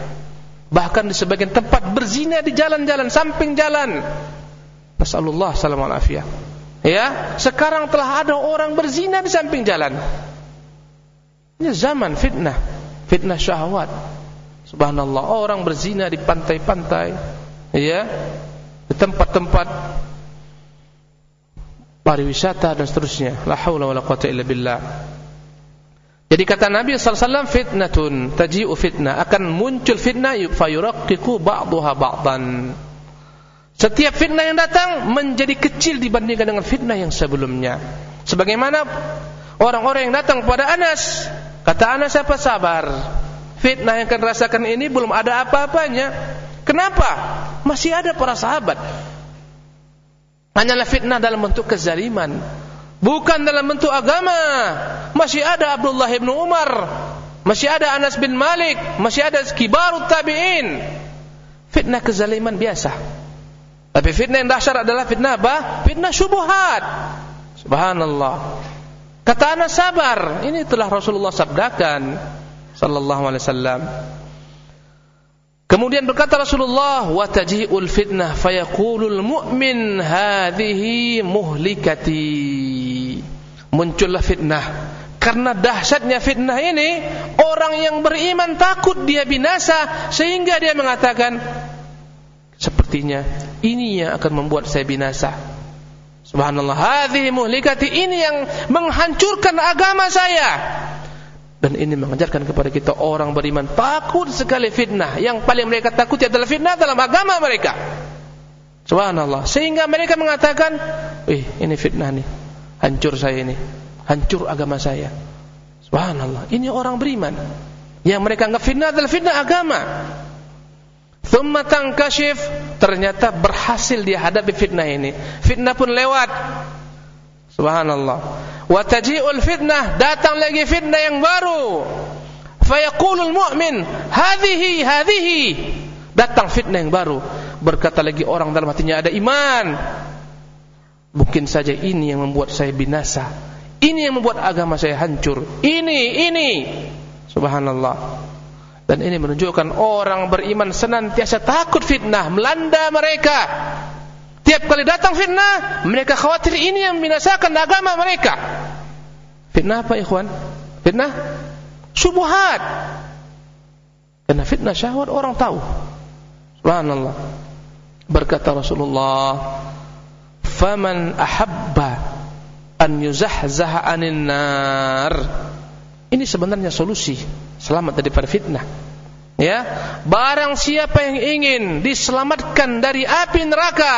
Bahkan di sebagian tempat berzina di jalan-jalan, samping jalan. Nasallallahu alaihi wasallam. Ya, sekarang telah ada orang berzina di samping jalan. Ini zaman fitnah, fitnah syahwat. Subhanallah, orang berzina di pantai-pantai, ya, di tempat-tempat pariwisata dan seterusnya. La haula wala quwata illa billah. Jadi kata Nabi SAW fitnatun taji'u fitnah akan muncul fitnah fayuraqqiqu ba'daha ba'dan. Setiap fitnah yang datang menjadi kecil dibandingkan dengan fitnah yang sebelumnya. Sebagaimana orang-orang yang datang kepada Anas, kata Anas apa sabar? Fitnah yang akan rasakan ini belum ada apa-apanya. Kenapa? Masih ada para sahabat. Hanyalah fitnah dalam bentuk kezaliman, bukan dalam bentuk agama. Masih ada Abdullah bin Umar, masih ada Anas bin Malik, masih ada kibarut tabi'in. Fitnah kezaliman biasa. Tapi fitnah yang dahsyat adalah fitnah apa? Fitnah syubhat. Subhanallah. Kata anak sabar. Ini telah Rasulullah sabdakan sallallahu alaihi wasallam. Kemudian berkata Rasulullah, "Wa taji'ul fitnah fayaqulul mu'min hadhihi muhlikati." Muncullah fitnah. Karena dahsyatnya fitnah ini, orang yang beriman takut dia binasa sehingga dia mengatakan, sepertinya ini yang akan membuat saya binasa. Subhanallah, hadhihi muhlikati ini yang menghancurkan agama saya. Dan ini mengajarkan kepada kita orang beriman takut sekali fitnah. Yang paling mereka takuti adalah fitnah dalam agama mereka. Subhanallah. Sehingga mereka mengatakan, "Eh, ini fitnah nih. Hancur saya ini. Hancur agama saya." Subhanallah. Ini orang beriman. Yang mereka anggap fitnah adalah fitnah agama. Thumma tangkashif ternyata berhasil dia hadapi fitnah ini. Fitnah pun lewat. Subhanallah. Wa taji'ul fitnah, datang lagi fitnah yang baru. Fayaqulul mu'min, hadhihi hadhihi. Datang fitnah yang baru. Berkata lagi orang dalam hatinya ada iman. Mungkin saja ini yang membuat saya binasa. Ini yang membuat agama saya hancur. Ini, ini. Subhanallah. Dan ini menunjukkan orang beriman senantiasa takut fitnah melanda mereka. Tiap kali datang fitnah, mereka khawatir ini yang membinasakan agama mereka. Fitnah apa ikhwan? Fitnah syubhat. Karena fitnah syahwat orang tahu. Subhanallah. Berkata Rasulullah, "Faman ahabba an yuzahzaha 'anil nar." Ini sebenarnya solusi selamat daripada fitnah. Ya, barang siapa yang ingin diselamatkan dari api neraka,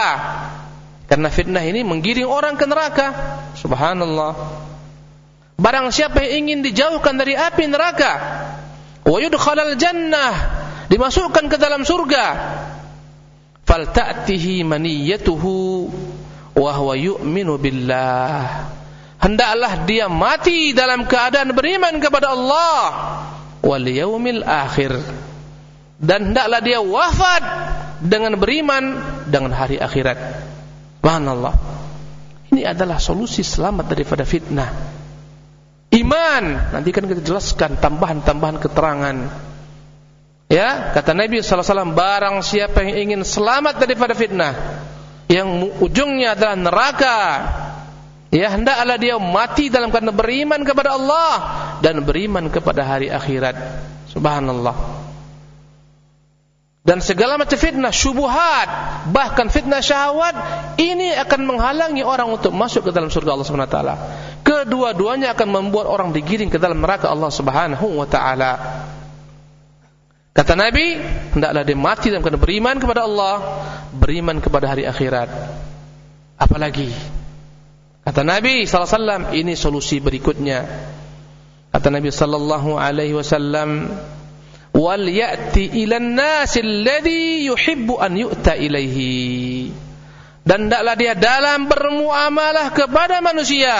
karena fitnah ini menggiring orang ke neraka. Subhanallah. Barang siapa yang ingin dijauhkan dari api neraka, wa yudkhalal jannah, dimasukkan ke dalam surga, falta'tihi maniyatuhu wa huwa yu'minu billah hendaklah dia mati dalam keadaan beriman kepada Allah wal yaumil akhir. Dan hendaklah dia wafat dengan beriman dengan hari akhirat. Subhanallah. Ini adalah solusi selamat daripada fitnah. Iman. Nanti kan kita jelaskan tambahan-tambahan keterangan. Ya kata Nabi SAW barang siapa yang ingin selamat daripada fitnah yang ujungnya adalah neraka Ya hendaklah dia mati dalam keadaan beriman kepada Allah dan beriman kepada hari akhirat. Subhanallah. Dan segala macam fitnah, syubuhat, bahkan fitnah syahwat ini akan menghalangi orang untuk masuk ke dalam surga Allah Subhanahu wa taala. kedua-duanya akan membuat orang digiring ke dalam neraka Allah Subhanahu wa taala. Kata Nabi, hendaklah dia mati dalam keadaan beriman kepada Allah, beriman kepada hari akhirat. Apalagi kata Nabi wasallam ini solusi berikutnya. Kata Nabi sallallahu alaihi wasallam, "Wal ya'ti ilan alladhi yuhibbu an yu'ta ilaihi." Dan hendaklah dia dalam bermuamalah kepada manusia,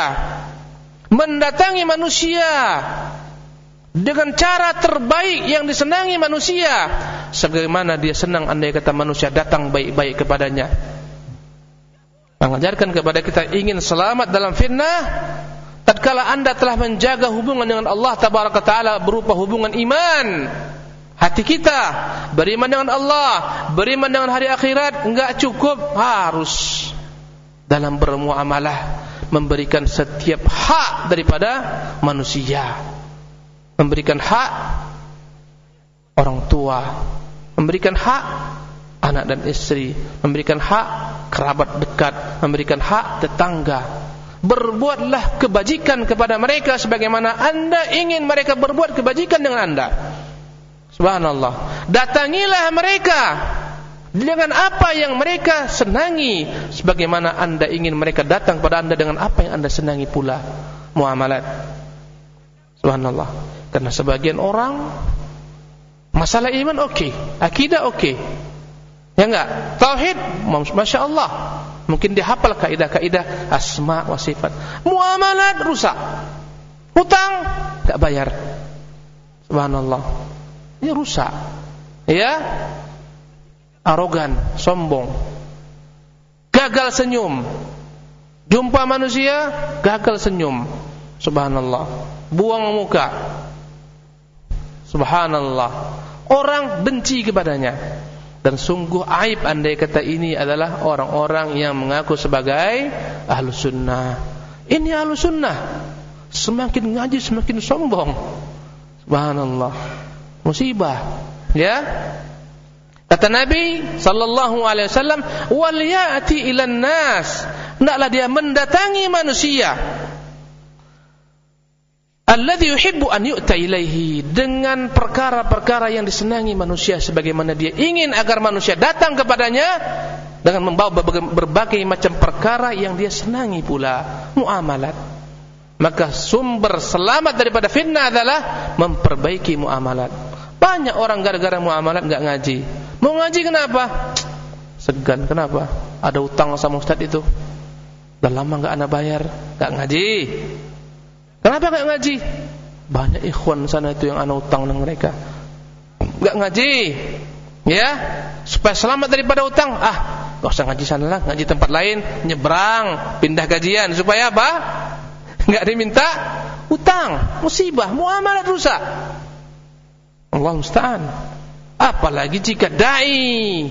mendatangi manusia dengan cara terbaik yang disenangi manusia sebagaimana dia senang andai kata manusia datang baik-baik kepadanya mengajarkan kepada kita ingin selamat dalam fitnah tatkala anda telah menjaga hubungan dengan Allah tabaraka taala berupa hubungan iman hati kita beriman dengan Allah beriman dengan hari akhirat enggak cukup harus dalam bermuamalah memberikan setiap hak daripada manusia. Memberikan hak orang tua, memberikan hak anak dan istri, memberikan hak kerabat dekat, memberikan hak tetangga. Berbuatlah kebajikan kepada mereka sebagaimana anda ingin mereka berbuat kebajikan dengan anda. Subhanallah. Datangilah mereka dengan apa yang mereka senangi sebagaimana anda ingin mereka datang kepada anda dengan apa yang anda senangi pula muamalat subhanallah karena sebagian orang masalah iman oke, okay, akidah oke. Okay. Ya enggak? Tauhid Masya Allah Mungkin dia hafal kaidah-kaidah asma wa sifat. Muamalat rusak. Hutang enggak bayar. Subhanallah. Ini rusak. Ya? Arogan, sombong. Gagal senyum. Jumpa manusia, gagal senyum. Subhanallah. Buang muka. Subhanallah. Orang benci kepadanya. Dan sungguh aib andai kata ini adalah orang-orang yang mengaku sebagai ahlu sunnah. Ini ahlu sunnah. Semakin ngaji semakin sombong. Subhanallah. Musibah. Ya. Kata Nabi sallallahu alaihi wasallam, "Wal ya'ti ilan nas." Hendaklah dia mendatangi manusia alladhi yuhibbu an yu'ta ilaihi. Dengan perkara-perkara yang disenangi manusia sebagaimana dia ingin agar manusia datang kepadanya dengan membawa berbagai macam perkara yang dia senangi pula muamalat. Maka sumber selamat daripada fitnah adalah memperbaiki muamalat. Banyak orang gara-gara muamalat enggak ngaji. Mau ngaji kenapa? Segan kenapa? Ada utang sama ustaz itu. Dah lama enggak ana bayar enggak ngaji Kenapa enggak ngaji? Banyak ikhwan sana itu yang ana utang dengan mereka. Enggak ngaji. Ya, supaya selamat daripada utang. Ah, enggak usah ngaji sana lah, ngaji tempat lain, nyebrang, pindah gajian supaya apa? *laughs* Enggak diminta utang, musibah, muamalah rusak. Allah musta'an. Apalagi jika dai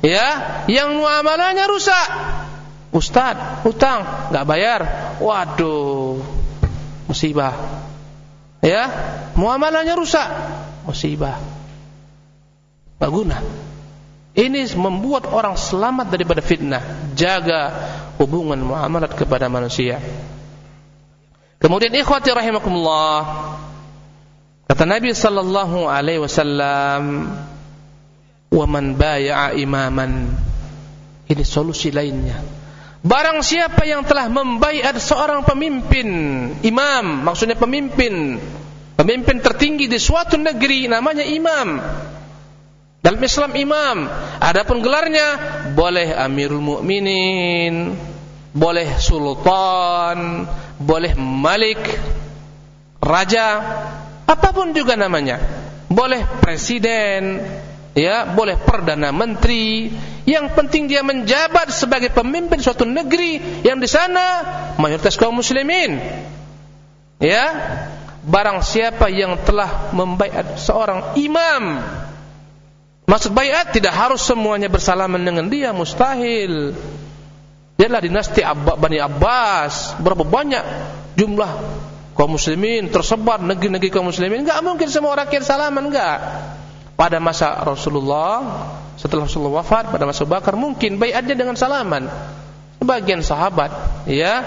ya, yang muamalahnya rusak. Ustaz, utang, enggak bayar. Waduh, musibah. Ya, muamalahnya rusak, musibah. Tak guna. Ini membuat orang selamat daripada fitnah. Jaga hubungan muamalat kepada manusia. Kemudian ikhwati rahimakumullah. Kata Nabi sallallahu alaihi wasallam, "Wa man imaman." Ini solusi lainnya Barang siapa yang telah membaiat seorang pemimpin, imam, maksudnya pemimpin, pemimpin tertinggi di suatu negeri namanya imam. Dalam Islam imam, adapun gelarnya boleh Amirul Mukminin, boleh sultan, boleh malik, raja, apa pun juga namanya. Boleh presiden, ya boleh perdana menteri. Yang penting dia menjabat sebagai pemimpin suatu negeri yang di sana mayoritas kaum muslimin. Ya barang siapa yang telah membaiat seorang imam maksud baiat tidak harus semuanya bersalaman dengan dia mustahil. Dia adalah dinasti Abba, Bani Abbas berapa banyak jumlah kaum muslimin tersebar negeri-negeri kaum muslimin. Enggak mungkin semua rakyat salaman enggak pada masa Rasulullah setelah Rasulullah wafat pada masa Bakar mungkin baiatnya dengan salaman sebagian sahabat ya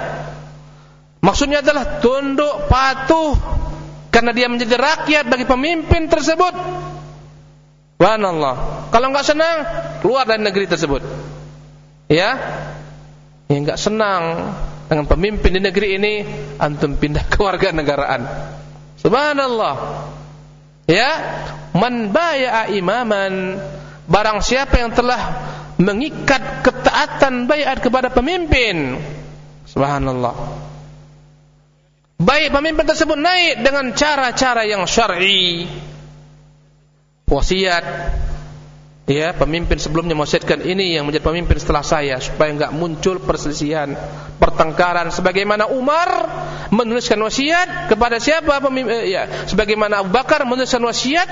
Maksudnya adalah tunduk patuh karena dia menjadi rakyat bagi pemimpin tersebut. Subhanallah. Kalau enggak senang, keluar dari negeri tersebut. Ya? Yang enggak senang dengan pemimpin di negeri ini, antum pindah ke warga negaraan. Subhanallah. Ya, man baya'a imaman barang siapa yang telah mengikat ketaatan bayat kepada pemimpin. Subhanallah. Baik pemimpin tersebut naik dengan cara-cara yang syar'i. Wasiat Ya, pemimpin sebelumnya mewasiatkan ini yang menjadi pemimpin setelah saya supaya enggak muncul perselisihan, pertengkaran sebagaimana Umar menuliskan wasiat kepada siapa pemimpin eh, ya, sebagaimana Abu Bakar menuliskan wasiat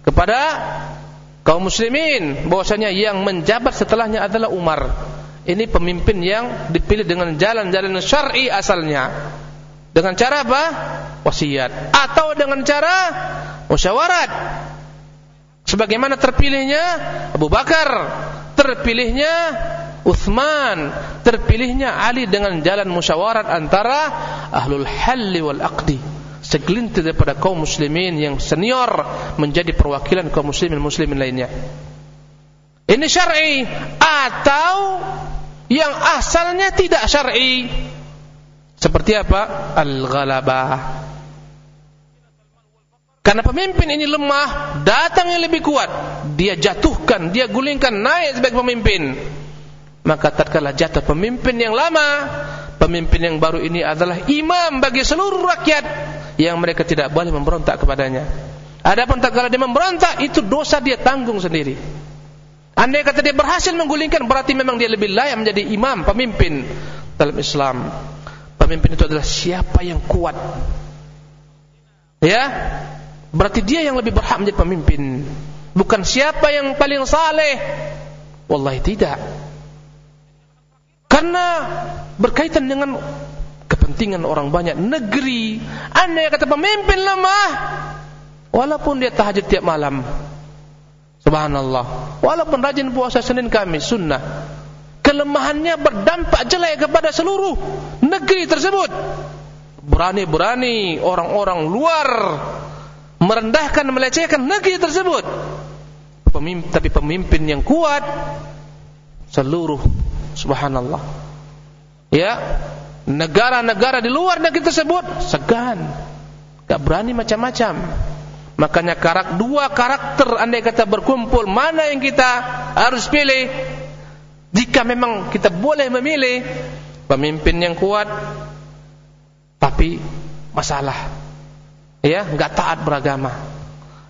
kepada kaum muslimin bahwasanya yang menjabat setelahnya adalah Umar. Ini pemimpin yang dipilih dengan jalan-jalan syar'i asalnya. Dengan cara apa? Wasiat atau dengan cara musyawarat sebagaimana terpilihnya Abu Bakar, terpilihnya Uthman, terpilihnya Ali dengan jalan musyawarat antara ahlul halli wal aqdi. Segelintir daripada kaum muslimin yang senior menjadi perwakilan kaum muslimin muslimin lainnya. Ini syar'i atau yang asalnya tidak syar'i. Seperti apa? Al-ghalabah karena pemimpin ini lemah, datang yang lebih kuat. Dia jatuhkan, dia gulingkan, naik sebagai pemimpin. Maka tatkala jatuh pemimpin yang lama, pemimpin yang baru ini adalah imam bagi seluruh rakyat yang mereka tidak boleh memberontak kepadanya. Adapun tatkala dia memberontak, itu dosa dia tanggung sendiri. Andai kata dia berhasil menggulingkan, berarti memang dia lebih layak menjadi imam, pemimpin dalam Islam. Pemimpin itu adalah siapa yang kuat. Ya, Berarti dia yang lebih berhak menjadi pemimpin. Bukan siapa yang paling saleh. Wallahi tidak. Karena berkaitan dengan kepentingan orang banyak negeri. Anda yang kata pemimpin lemah. Walaupun dia tahajud tiap malam. Subhanallah. Walaupun rajin puasa Senin Kamis sunnah. Kelemahannya berdampak jelek kepada seluruh negeri tersebut. Berani-berani orang-orang luar merendahkan melecehkan negeri tersebut. Pemimpin, tapi pemimpin yang kuat seluruh subhanallah. Ya negara-negara di luar negeri tersebut segan gak berani macam-macam. Makanya karak dua karakter andai kata berkumpul mana yang kita harus pilih? Jika memang kita boleh memilih pemimpin yang kuat tapi masalah ya nggak taat beragama.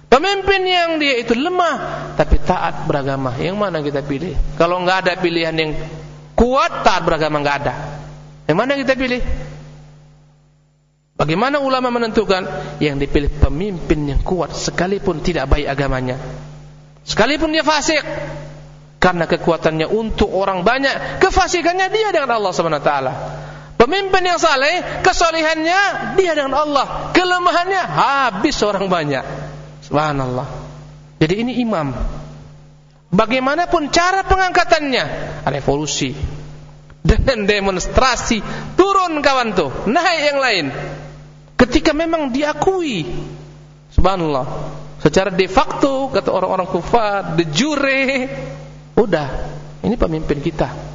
Pemimpin yang dia itu lemah tapi taat beragama. Yang mana kita pilih? Kalau nggak ada pilihan yang kuat taat beragama nggak ada. Yang mana kita pilih? Bagaimana ulama menentukan yang dipilih pemimpin yang kuat sekalipun tidak baik agamanya? Sekalipun dia fasik. Karena kekuatannya untuk orang banyak kefasikannya dia dengan Allah Subhanahu wa taala Pemimpin yang saleh, kesalehannya dia dengan Allah. Kelemahannya habis orang banyak. Subhanallah. Jadi ini imam. Bagaimanapun cara pengangkatannya, revolusi. Dengan demonstrasi, turun kawan tuh, naik yang lain. Ketika memang diakui. Subhanallah. Secara de facto kata orang-orang kufar, de jure, udah, ini pemimpin kita.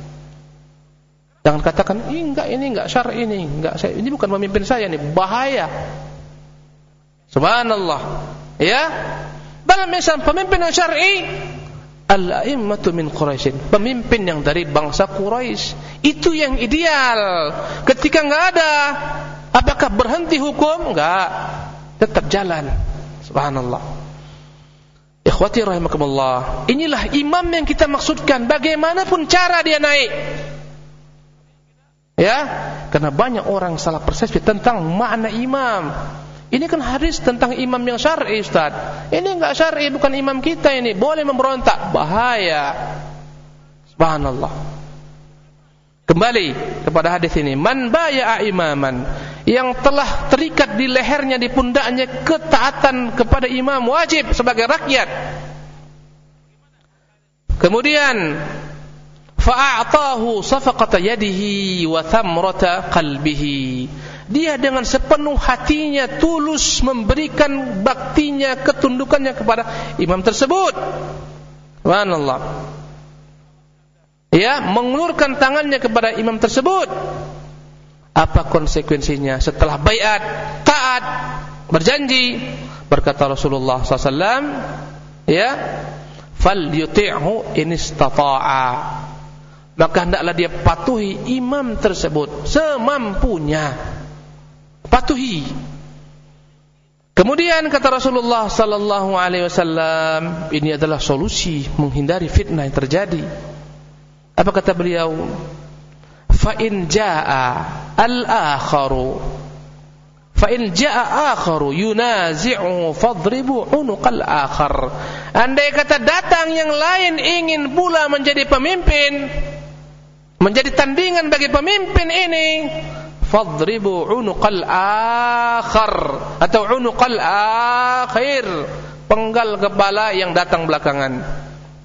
Jangan katakan, enggak, ini enggak syar ini, enggak saya, ini bukan pemimpin saya nih, bahaya. Subhanallah. Ya. Dalam Islam pemimpin yang syar'i al-a'immatu min Quraisy. Pemimpin yang dari bangsa Quraisy. Itu yang ideal. Ketika enggak ada, apakah berhenti hukum? Enggak. Tetap jalan. Subhanallah. Ikhwati rahimakumullah. Inilah imam yang kita maksudkan. Bagaimanapun cara dia naik. Ya, karena banyak orang salah persepsi tentang makna imam. Ini kan hadis tentang imam yang syar'i, Ustaz. Ini enggak syar'i, bukan imam kita ini. Boleh memberontak, bahaya. Subhanallah. Kembali kepada hadis ini, man baya'a imaman yang telah terikat di lehernya di pundaknya ketaatan kepada imam wajib sebagai rakyat. Kemudian fa'atahu safaqata yadihi wa thamrata qalbihi. Dia dengan sepenuh hatinya tulus memberikan baktinya ketundukannya kepada imam tersebut. Subhanallah. Ya mengulurkan tangannya kepada imam tersebut. Apa konsekuensinya? Setelah bayat taat berjanji berkata Rasulullah SAW ya fal yuti'hu in maka hendaklah dia patuhi imam tersebut semampunya. Patuhi. Kemudian kata Rasulullah sallallahu alaihi wasallam ini adalah solusi menghindari fitnah yang terjadi. Apa kata beliau? Fa in jaa al akharu fa in jaa akharu yunazi'u fadribu unuqal akhar. Andai kata datang yang lain ingin pula menjadi pemimpin menjadi tandingan bagi pemimpin ini fadribu unuqal akhar atau unuqal akhir penggal kepala yang datang belakangan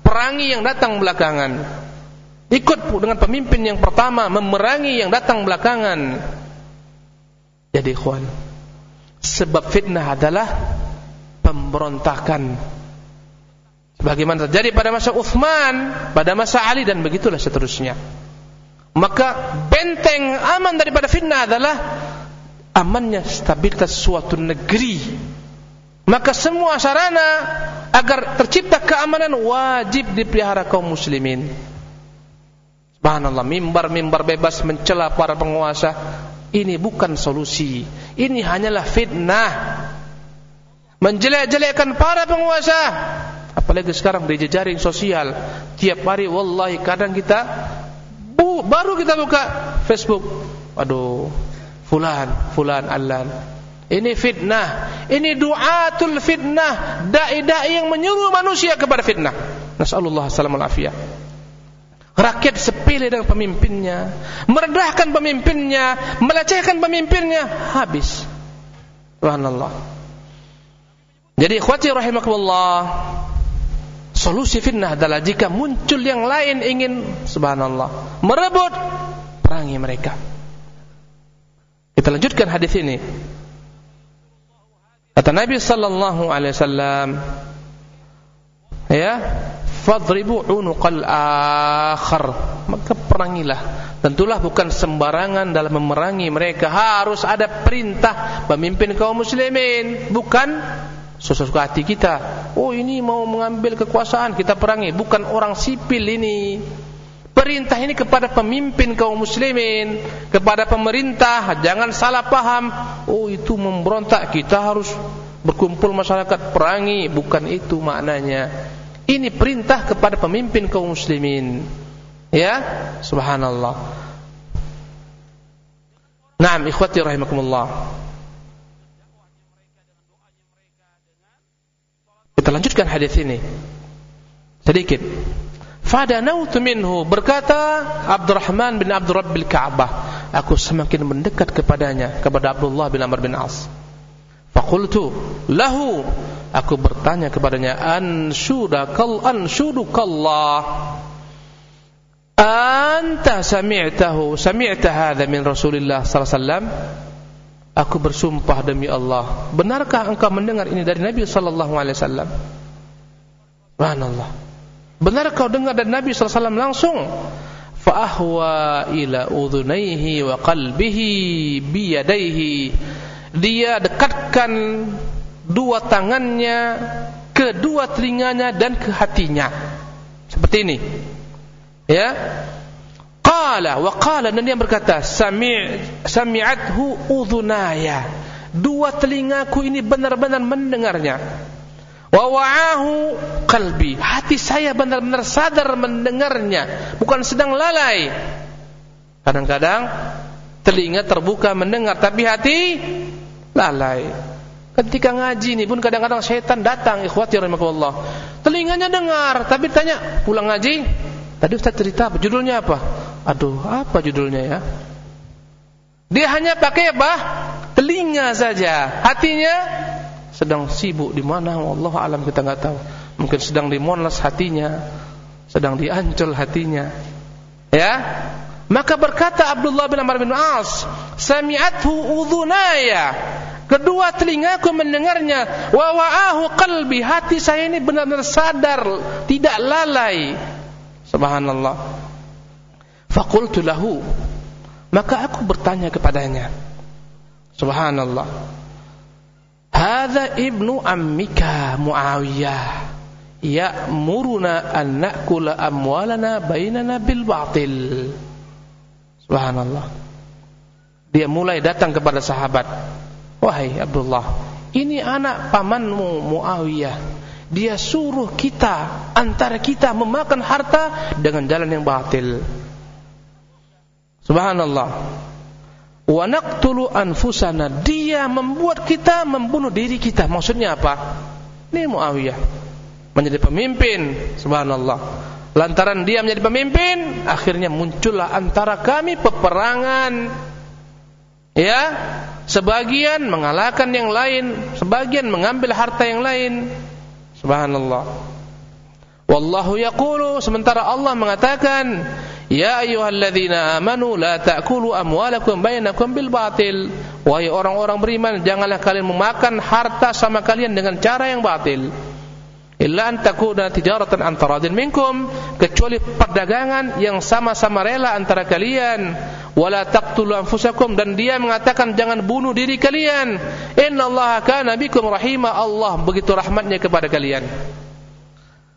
perangi yang datang belakangan Ikut dengan pemimpin yang pertama memerangi yang datang belakangan. Jadi ikhwan, sebab fitnah adalah pemberontakan. Bagaimana terjadi pada masa Uthman, pada masa Ali dan begitulah seterusnya. Maka benteng aman daripada fitnah adalah amannya stabilitas suatu negeri. Maka semua sarana agar tercipta keamanan wajib dipelihara kaum muslimin. Subhanallah, mimbar-mimbar bebas mencela para penguasa. Ini bukan solusi. Ini hanyalah fitnah. Menjelek-jelekkan para penguasa. Apalagi sekarang di jejaring sosial. Tiap hari, wallahi, kadang kita baru kita buka Facebook. Aduh, fulan, fulan, allan. Ini fitnah. Ini duatul fitnah. Dai-dai yang menyuruh manusia kepada fitnah. Nasallallahu alaihi wasallam. Rakyat sepele dengan pemimpinnya, merendahkan pemimpinnya, melecehkan pemimpinnya, habis. Subhanallah. Jadi ikhwati rahimakumullah, solusi fitnah adalah jika muncul yang lain ingin subhanallah merebut perangi mereka. Kita lanjutkan hadis ini. Kata Nabi sallallahu alaihi wasallam, ya, fadribu unuqal akhar maka perangilah tentulah bukan sembarangan dalam memerangi mereka harus ada perintah pemimpin kaum muslimin bukan sesuka hati kita. Oh ini mau mengambil kekuasaan kita perangi. Bukan orang sipil ini. Perintah ini kepada pemimpin kaum muslimin kepada pemerintah. Jangan salah paham. Oh itu memberontak. Kita harus berkumpul masyarakat perangi. Bukan itu maknanya. Ini perintah kepada pemimpin kaum muslimin. Ya, subhanallah. Naam, ikhwati rahimakumullah. Kita lanjutkan hadis ini. Sedikit. Fadanautu minhu berkata Abdurrahman bin Abdul Rabbil Ka'bah, aku semakin mendekat kepadanya kepada Abdullah bin Amr bin As. Fakultu lahu aku bertanya kepadanya ansyudakal anshudukallah anta sami'tahu sami'ta hadha min Rasulillah sallallahu alaihi wasallam aku bersumpah demi Allah. Benarkah engkau mendengar ini dari Nabi sallallahu alaihi wasallam? Subhanallah. Benarkah kau dengar dari Nabi sallallahu alaihi wasallam langsung? Fa ahwa ila udhunaihi wa qalbihi bi yadayhi dia dekatkan dua tangannya ke dua telinganya dan ke hatinya. Seperti ini. Ya qala wa qala dan dia berkata sami' sami'athu udhunaya dua telingaku ini benar-benar mendengarnya wa wa'ahu qalbi hati saya benar-benar sadar mendengarnya bukan sedang lalai kadang-kadang telinga terbuka mendengar tapi hati lalai. Ketika ngaji ini pun kadang-kadang setan datang ikhwati rahimakumullah. Telinganya dengar tapi tanya, pulang ngaji, tadi Ustaz cerita? Judulnya apa? Aduh, apa judulnya ya? Dia hanya pakai apa? Telinga saja. Hatinya sedang sibuk di mana Allah alam kita nggak tahu. Mungkin sedang di Monas hatinya, sedang di Ancol hatinya. Ya. Maka berkata Abdullah bin Amr bin As, "Sami'athu udhunaya." Kedua telingaku mendengarnya, wa wa'ahu qalbi, hati saya ini benar-benar sadar, tidak lalai. Subhanallah. Faqultu lahu, maka aku bertanya kepadanya. Subhanallah. Hadza ibnu ammika Muawiyah ya'muruna an na'kula amwalana bainana bil batil. Subhanallah. Dia mulai datang kepada sahabat. Wahai Abdullah, ini anak pamanmu Muawiyah. Dia suruh kita antara kita memakan harta dengan jalan yang batil. Subhanallah. Wa naqtulu anfusana. Dia membuat kita membunuh diri kita. Maksudnya apa? Ini Muawiyah menjadi pemimpin subhanallah lantaran dia menjadi pemimpin akhirnya muncullah antara kami peperangan ya sebagian mengalahkan yang lain sebagian mengambil harta yang lain subhanallah wallahu yaqulu sementara Allah mengatakan ya ayyuhalladzina amanu la ta'kulu amwalakum bainakum bil batil. Wahai orang-orang beriman janganlah kalian memakan harta sama kalian dengan cara yang batil. Illa an takuna tijaratan antaradin minkum kecuali perdagangan yang sama-sama rela antara kalian. Wala taqtulu anfusakum dan dia mengatakan jangan bunuh diri kalian. Innallaha kana bikum rahima. Allah begitu rahmatnya kepada kalian.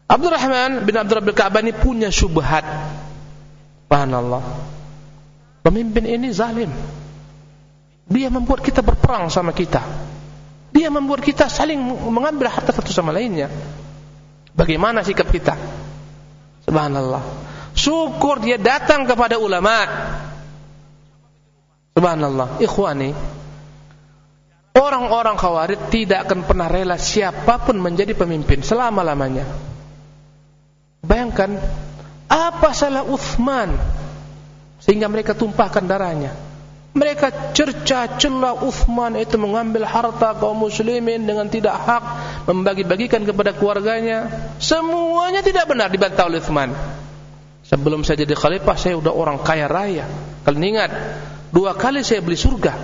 Abdurrahman bin Abdul Rabbil Ka'bah ini punya syubhat subhanallah pemimpin ini zalim dia membuat kita berperang sama kita dia membuat kita saling mengambil harta satu sama lainnya Bagaimana sikap kita? Subhanallah. Syukur dia datang kepada ulama. Subhanallah. Ikhwani. Orang-orang khawarid tidak akan pernah rela siapa pun menjadi pemimpin selama-lamanya. Bayangkan apa salah Uthman sehingga mereka tumpahkan darahnya. Mereka cerca celah Uthman itu mengambil harta kaum muslimin dengan tidak hak, membagi-bagikan kepada keluarganya. Semuanya tidak benar dibantah oleh Uthman. Sebelum saya jadi khalifah saya sudah orang kaya raya. Kalian ingat, dua kali saya beli surga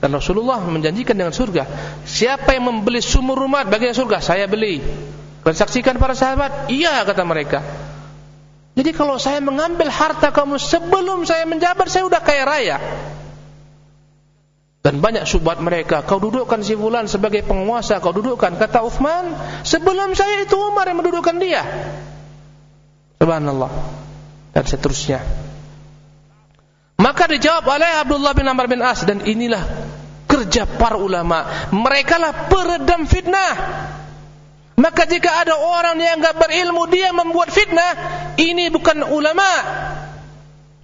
dan Rasulullah menjanjikan dengan surga. Siapa yang membeli sumur rumah bagian surga, saya beli. Kalian saksikan para sahabat? Iya kata mereka. Jadi kalau saya mengambil harta kamu sebelum saya menjabat, saya sudah kaya raya. Dan banyak syubhat mereka, kau dudukkan si fulan sebagai penguasa, kau dudukkan. Kata Uthman, sebelum saya itu Umar yang mendudukkan dia. Subhanallah. Dan seterusnya. Maka dijawab oleh Abdullah bin Amr bin As dan inilah kerja para ulama. Mereka lah peredam fitnah. Maka jika ada orang yang enggak berilmu dia membuat fitnah, ini bukan ulama.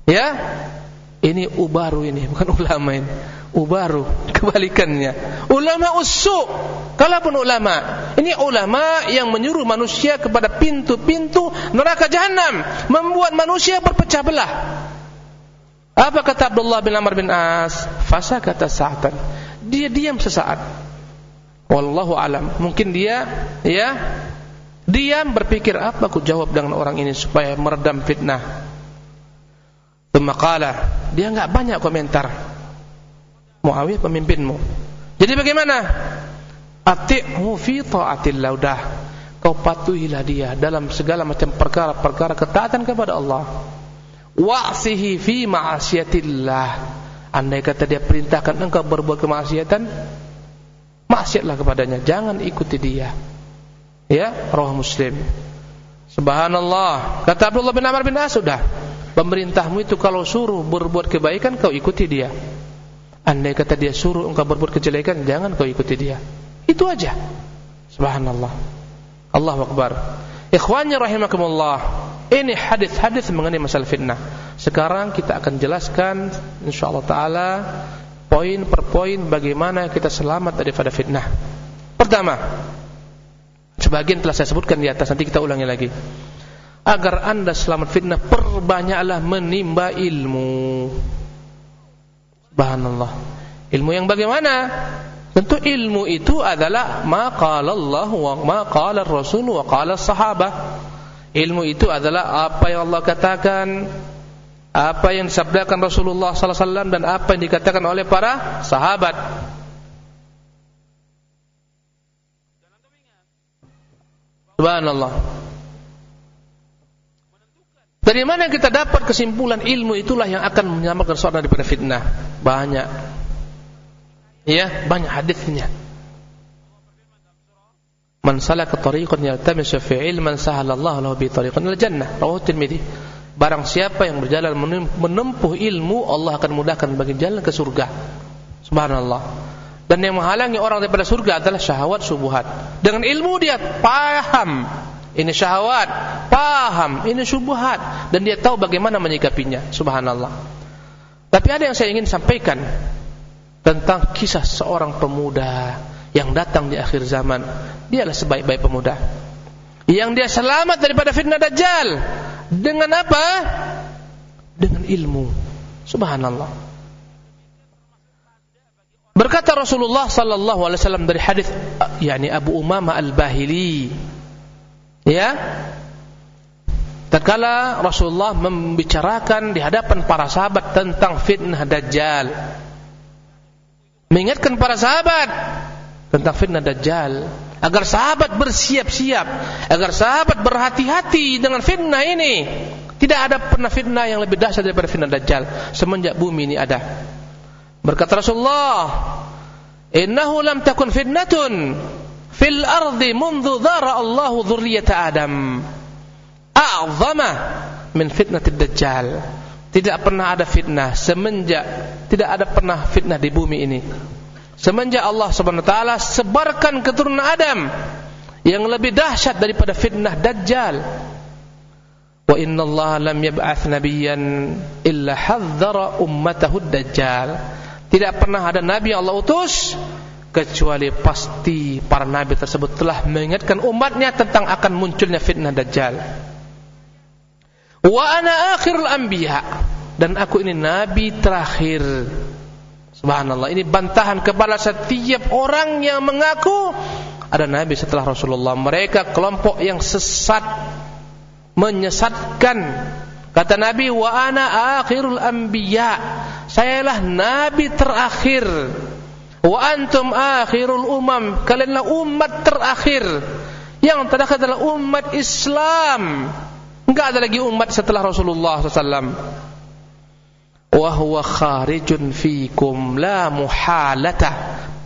Ya? Ini ubaru ini, bukan ulama ini. Ubaru *laughs* kebalikannya. Ulama usu kalaupun ulama. Ini ulama yang menyuruh manusia kepada pintu-pintu neraka jahanam membuat manusia berpecah belah. Apa kata Abdullah bin Amr bin As? Fasa kata sa'atan. Dia diam sesaat wallahu alam mungkin dia ya diam berpikir apa aku jawab dengan orang ini supaya meredam fitnah Tumakala dia enggak banyak komentar Muawiyah pemimpinmu. Jadi bagaimana? Ati'hu fi ta'atillah udah. Kau patuhilah dia dalam segala macam perkara-perkara ketaatan kepada Allah. Wa'sihi fi ma'asiyatillah. Andai kata dia perintahkan engkau berbuat kemaksiatan, maksiatlah kepadanya, jangan ikuti dia. Ya, roh muslim. Subhanallah. Kata Abdullah bin Amr bin As sudah. Pemerintahmu itu kalau suruh berbuat kebaikan kau ikuti dia. Andai kata dia suruh engkau berbuat kejelekan, jangan kau ikuti dia. Itu aja. Subhanallah. Allahu Akbar. Ikhwannya rahimakumullah. Ini hadis-hadis mengenai masalah fitnah. Sekarang kita akan jelaskan insyaallah taala poin per poin bagaimana kita selamat daripada fitnah. Pertama, sebagian telah saya sebutkan di atas, nanti kita ulangi lagi. Agar Anda selamat fitnah, perbanyaklah menimba ilmu. Subhanallah. Ilmu yang bagaimana? Tentu ilmu itu adalah ma qala Allah wa ma qala Rasul wa qala sahabah. Ilmu itu adalah apa yang Allah katakan, apa yang disabdakan Rasulullah sallallahu alaihi wasallam dan apa yang dikatakan oleh para sahabat. Subhanallah. Dari mana kita dapat kesimpulan ilmu itulah yang akan menyelamatkan seorang daripada fitnah? Banyak. Ya, banyak hadisnya. Man salaka tariqan yaltamisu fi ilman sahalallahu lahu bi tariqan ila jannah. Rawahu Tirmizi. Barang siapa yang berjalan menempuh ilmu, Allah akan mudahkan bagi jalan ke surga. Subhanallah. Dan yang menghalangi orang daripada surga adalah syahwat subuhat. Dengan ilmu dia paham ini syahwat, paham ini subuhat dan dia tahu bagaimana menyikapinya. Subhanallah. Tapi ada yang saya ingin sampaikan tentang kisah seorang pemuda yang datang di akhir zaman. Dialah sebaik-baik pemuda. Yang dia selamat daripada fitnah dajjal dengan apa? Dengan ilmu. Subhanallah. Berkata Rasulullah sallallahu alaihi wasallam dari hadis yakni Abu Umamah Al-Bahili. Ya. Tatkala Rasulullah membicarakan di hadapan para sahabat tentang fitnah dajjal. Mengingatkan para sahabat tentang fitnah dajjal agar sahabat bersiap-siap, agar sahabat berhati-hati dengan fitnah ini. Tidak ada pernah fitnah yang lebih dahsyat daripada fitnah dajjal semenjak bumi ini ada. Berkata Rasulullah, "Innahu lam takun fitnatun fil ardi mundu dhara Allahu dzurriyyata Adam a'zama min fitnatid dajjal." Tidak pernah ada fitnah semenjak tidak ada pernah fitnah di bumi ini Semenjak Allah Subhanahu wa taala sebarkan keturunan Adam yang lebih dahsyat daripada fitnah Dajjal. Wa inna Allah lam yab'ats nabiyyan illa hadzara ummatahu Dajjal. Tidak pernah ada nabi Allah utus kecuali pasti para nabi tersebut telah mengingatkan umatnya tentang akan munculnya fitnah Dajjal. Wa ana akhirul anbiya dan aku ini nabi terakhir Subhanallah, ini bantahan kepada setiap orang yang mengaku ada nabi setelah Rasulullah. Mereka kelompok yang sesat, menyesatkan. Kata Nabi, "Wa ana akhirul anbiya." Sayalah nabi terakhir. Wa antum akhirul umam. Kalianlah umat terakhir. Yang terakhir adalah umat Islam. Enggak ada lagi umat setelah Rasulullah SAW wa huwa kharijun fikum la muhalata.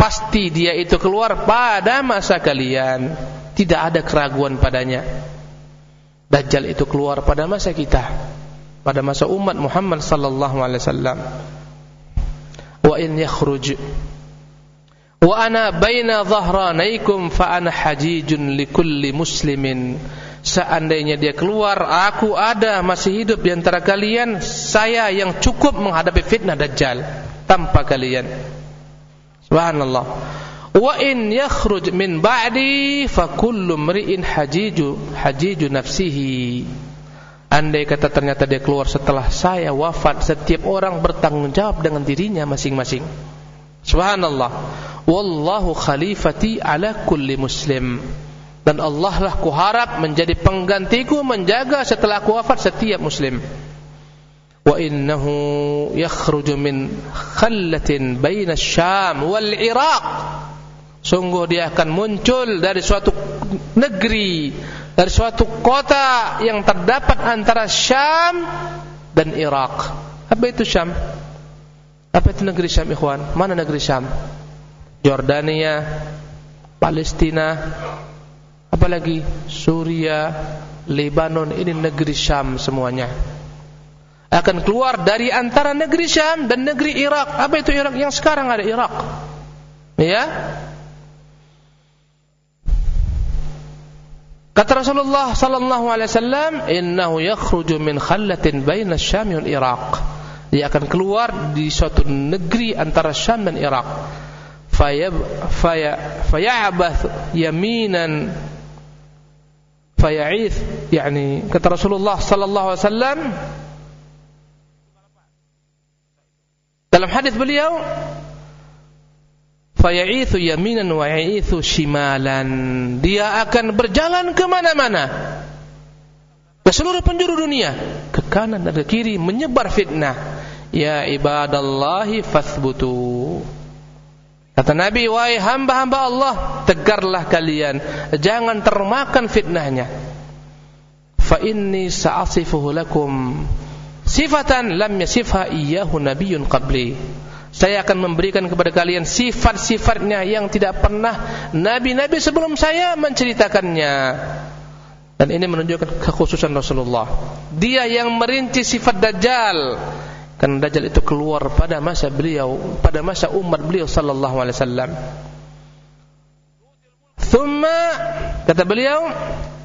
Pasti dia itu keluar pada masa kalian. Tidak ada keraguan padanya. Dajjal itu keluar pada masa kita. Pada masa umat Muhammad sallallahu alaihi wasallam. Wa in yakhruj. Wa ana baina dhahranaikum fa ana hajijun likulli muslimin Seandainya dia keluar, aku ada masih hidup di antara kalian, saya yang cukup menghadapi fitnah dajjal tanpa kalian. Subhanallah. Wa in yakhruj min ba'di fa kullu mri'in hajiju hajiju nafsihi. Andai kata ternyata dia keluar setelah saya wafat, setiap orang bertanggung jawab dengan dirinya masing-masing. Subhanallah. Wallahu khalifati ala kulli muslim dan Allah lah kuharap menjadi penggantiku menjaga setelah aku wafat setiap muslim. Wa innahu yakhruju min khallatin baina syam wal iraq. Sungguh dia akan muncul dari suatu negeri dari suatu kota yang terdapat antara Syam dan Irak apa itu Syam? Apa itu negeri Syam ikhwan? Mana negeri Syam? Jordania Palestina apalagi Suria, Lebanon ini negeri Syam semuanya. Akan keluar dari antara negeri Syam dan negeri Irak. Apa itu Irak? Yang sekarang ada Irak. Ya. Kata Rasulullah sallallahu alaihi wasallam, "Innahu yakhruju min khallatin baina Syam wal Iraq." Dia akan keluar di suatu negeri antara Syam dan Irak. Fayab faya fayabath yaminan faya'ith yakni kata Rasulullah sallallahu alaihi wasallam dalam hadis beliau faya'ithu yaminan wa shimalan. Dia akan berjalan ke mana-mana. Ke seluruh penjuru dunia. Ke kanan dan ke kiri menyebar fitnah. Ya ibadallahi fathbutu kata Nabi wahai hamba-hamba Allah tegarlah kalian. Jangan termakan fitnahnya. Fa inni sa'asifuhu lakum. Sifatan lam yasifha iyyahu nabiyyun qabli. Saya akan memberikan kepada kalian sifat-sifatnya yang tidak pernah nabi-nabi sebelum saya menceritakannya. Dan ini menunjukkan kekhususan Rasulullah. Dia yang merinci sifat Dajjal. Karena Dajjal itu keluar pada masa beliau, pada masa umat beliau sallallahu alaihi wasallam. Thumma kata beliau,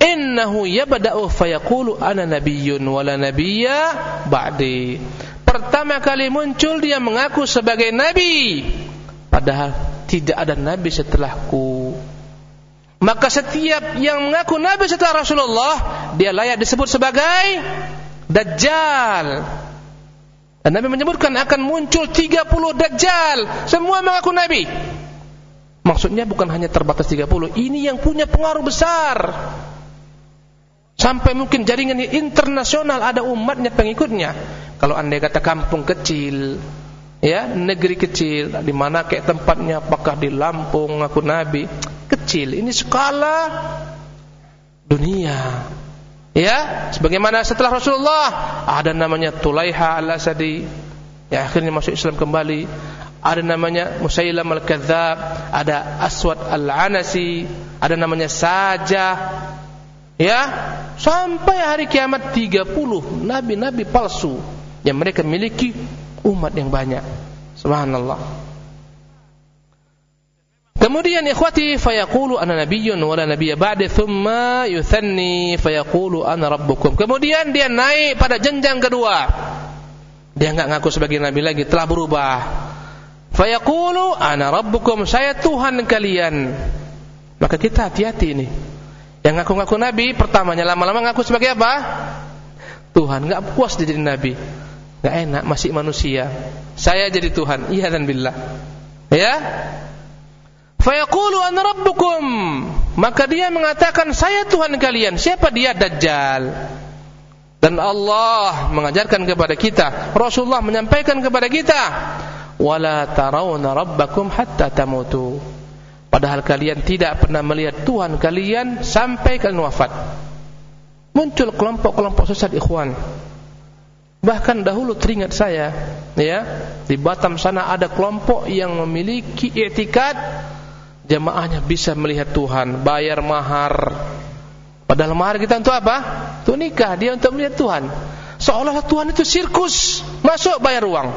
innahu yabda'u fayaqulu ana nabiyyun wa la nabiyya ba'di. Pertama kali muncul dia mengaku sebagai nabi padahal tidak ada nabi setelahku. Maka setiap yang mengaku Nabi setelah Rasulullah Dia layak disebut sebagai Dajjal Dan Nabi menyebutkan akan muncul 30 Dajjal. Semua mengaku Nabi. Maksudnya bukan hanya terbatas 30 Ini yang punya pengaruh besar. Sampai mungkin jaringan internasional ada umatnya pengikutnya. Kalau anda kata kampung kecil ya negeri kecil di mana kayak tempatnya apakah di Lampung aku nabi kecil. Ini skala dunia ya sebagaimana setelah Rasulullah. Ada namanya Tulaiha al-Asadi. Ya akhirnya masuk Islam kembali. Ada namanya Musailam al-Kadzab. Ada Aswad al-Anasi. Ada namanya Sajah ya sampai hari kiamat 30 nabi-nabi palsu yang mereka miliki umat yang banyak. Subhanallah. Kemudian ikhwati fayaqulu ana nabiyyun wa la nabiyya ba'di thumma yuthanni fayaqulu ana rabbukum. Kemudian dia naik pada jenjang kedua. Dia enggak ngaku sebagai nabi lagi, telah berubah. Fayaqulu ana rabbukum, saya Tuhan kalian. Maka kita hati-hati ini. Yang ngaku-ngaku nabi pertamanya lama-lama ngaku sebagai apa? Tuhan, enggak puas jadi nabi. Gak enak masih manusia. Saya jadi Tuhan. Iya dan billah. Ya. Fayaqulu ana rabbukum. Maka dia mengatakan saya Tuhan kalian. Siapa dia? Dajjal. Dan Allah mengajarkan kepada kita, Rasulullah menyampaikan kepada kita, wala tarawna rabbakum hatta tamutu. Padahal kalian tidak pernah melihat Tuhan kalian sampai kalian wafat. Muncul kelompok-kelompok sesat ikhwan Bahkan dahulu teringat saya, ya, di Batam sana ada kelompok yang memiliki i'tikad jamaahnya bisa melihat Tuhan, bayar mahar. Padahal mahar kita untuk apa? Untuk nikah, dia untuk melihat Tuhan. Seolah-olah Tuhan itu sirkus, masuk bayar uang.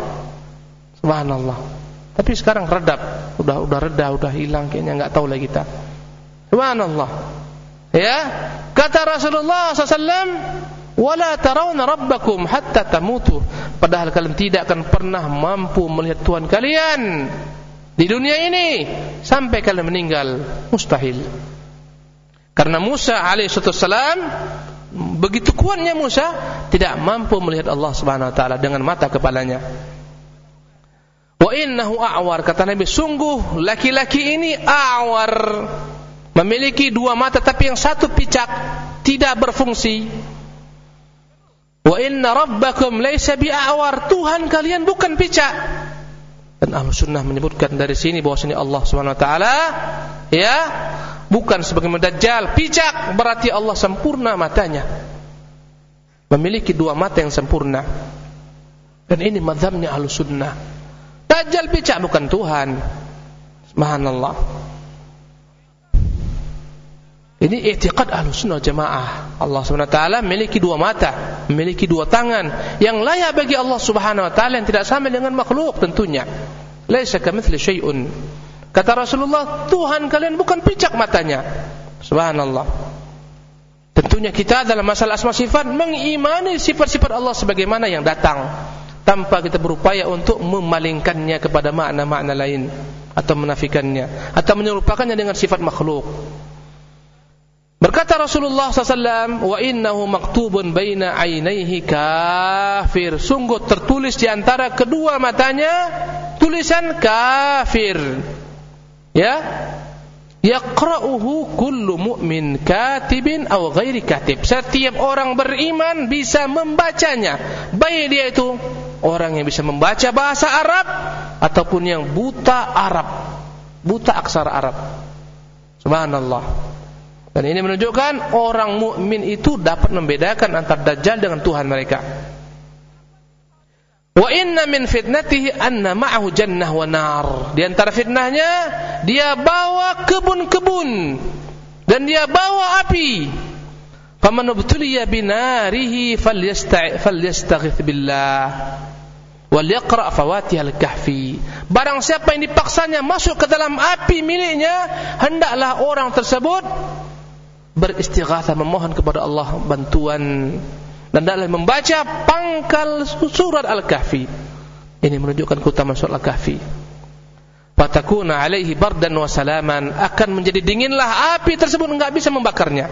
Subhanallah. Tapi sekarang redap, udah udah reda, udah hilang kayaknya enggak tahu lagi kita. Subhanallah. Ya, kata Rasulullah SAW wala tarawna rabbakum hatta tamutu padahal kalian tidak akan pernah mampu melihat Tuhan kalian di dunia ini sampai kalian meninggal mustahil karena Musa alaihissalam begitu kuatnya Musa tidak mampu melihat Allah Subhanahu wa taala dengan mata kepalanya wa innahu a'war kata Nabi sungguh laki-laki ini a'war memiliki dua mata tapi yang satu picak tidak berfungsi Wa inna rabbakum laysa bi'awar. Tuhan kalian bukan picak. Dan Ahlu Sunnah menyebutkan dari sini bahwasanya Allah Subhanahu wa taala ya, bukan sebagai dajjal, picak berarti Allah sempurna matanya. Memiliki dua mata yang sempurna. Dan ini mazhabnya Ahlu Sunnah. Dajjal picak bukan Tuhan. Subhanallah. Ini i'tiqad ahlu sunnah jamaah. Allah ta'ala memiliki dua mata, memiliki dua tangan. Yang layak bagi Allah subhanahu wa ta'ala yang tidak sama dengan makhluk tentunya. Laisa kamithli syai'un. Kata Rasulullah, Tuhan kalian bukan picak matanya. Subhanallah. Tentunya kita dalam masalah asma sifat mengimani sifat-sifat Allah sebagaimana yang datang. Tanpa kita berupaya untuk memalingkannya kepada makna-makna lain. Atau menafikannya. Atau menyerupakannya dengan sifat makhluk. Berkata Rasulullah SAW, wa innahu maktubun baina ainaihi kafir. Sungguh tertulis di antara kedua matanya tulisan kafir. Ya, yaqra'uhu kullu mu'min katibin aw ghairi katib. Setiap orang beriman bisa membacanya. Baik dia itu orang yang bisa membaca bahasa Arab ataupun yang buta Arab. Buta aksara Arab. Subhanallah. Dan ini menunjukkan orang mukmin itu dapat membedakan antara dajjal dengan Tuhan mereka. Wa inna min fitnatihi anna ma'ahu jannah wa nar. Di antara fitnahnya dia bawa kebun-kebun dan dia bawa api. Faman ubtuliya binarihi falyastaghith billah wal yaqra fawatih al-kahfi. Barang siapa yang dipaksanya masuk ke dalam api miliknya, hendaklah orang tersebut beristighatsah memohon kepada Allah bantuan dan dalam membaca pangkal surat Al-Kahfi. Ini menunjukkan keutamaan surat Al-Kahfi. Fatakuna alaihi bardan wa salaman akan menjadi dinginlah api tersebut enggak bisa membakarnya.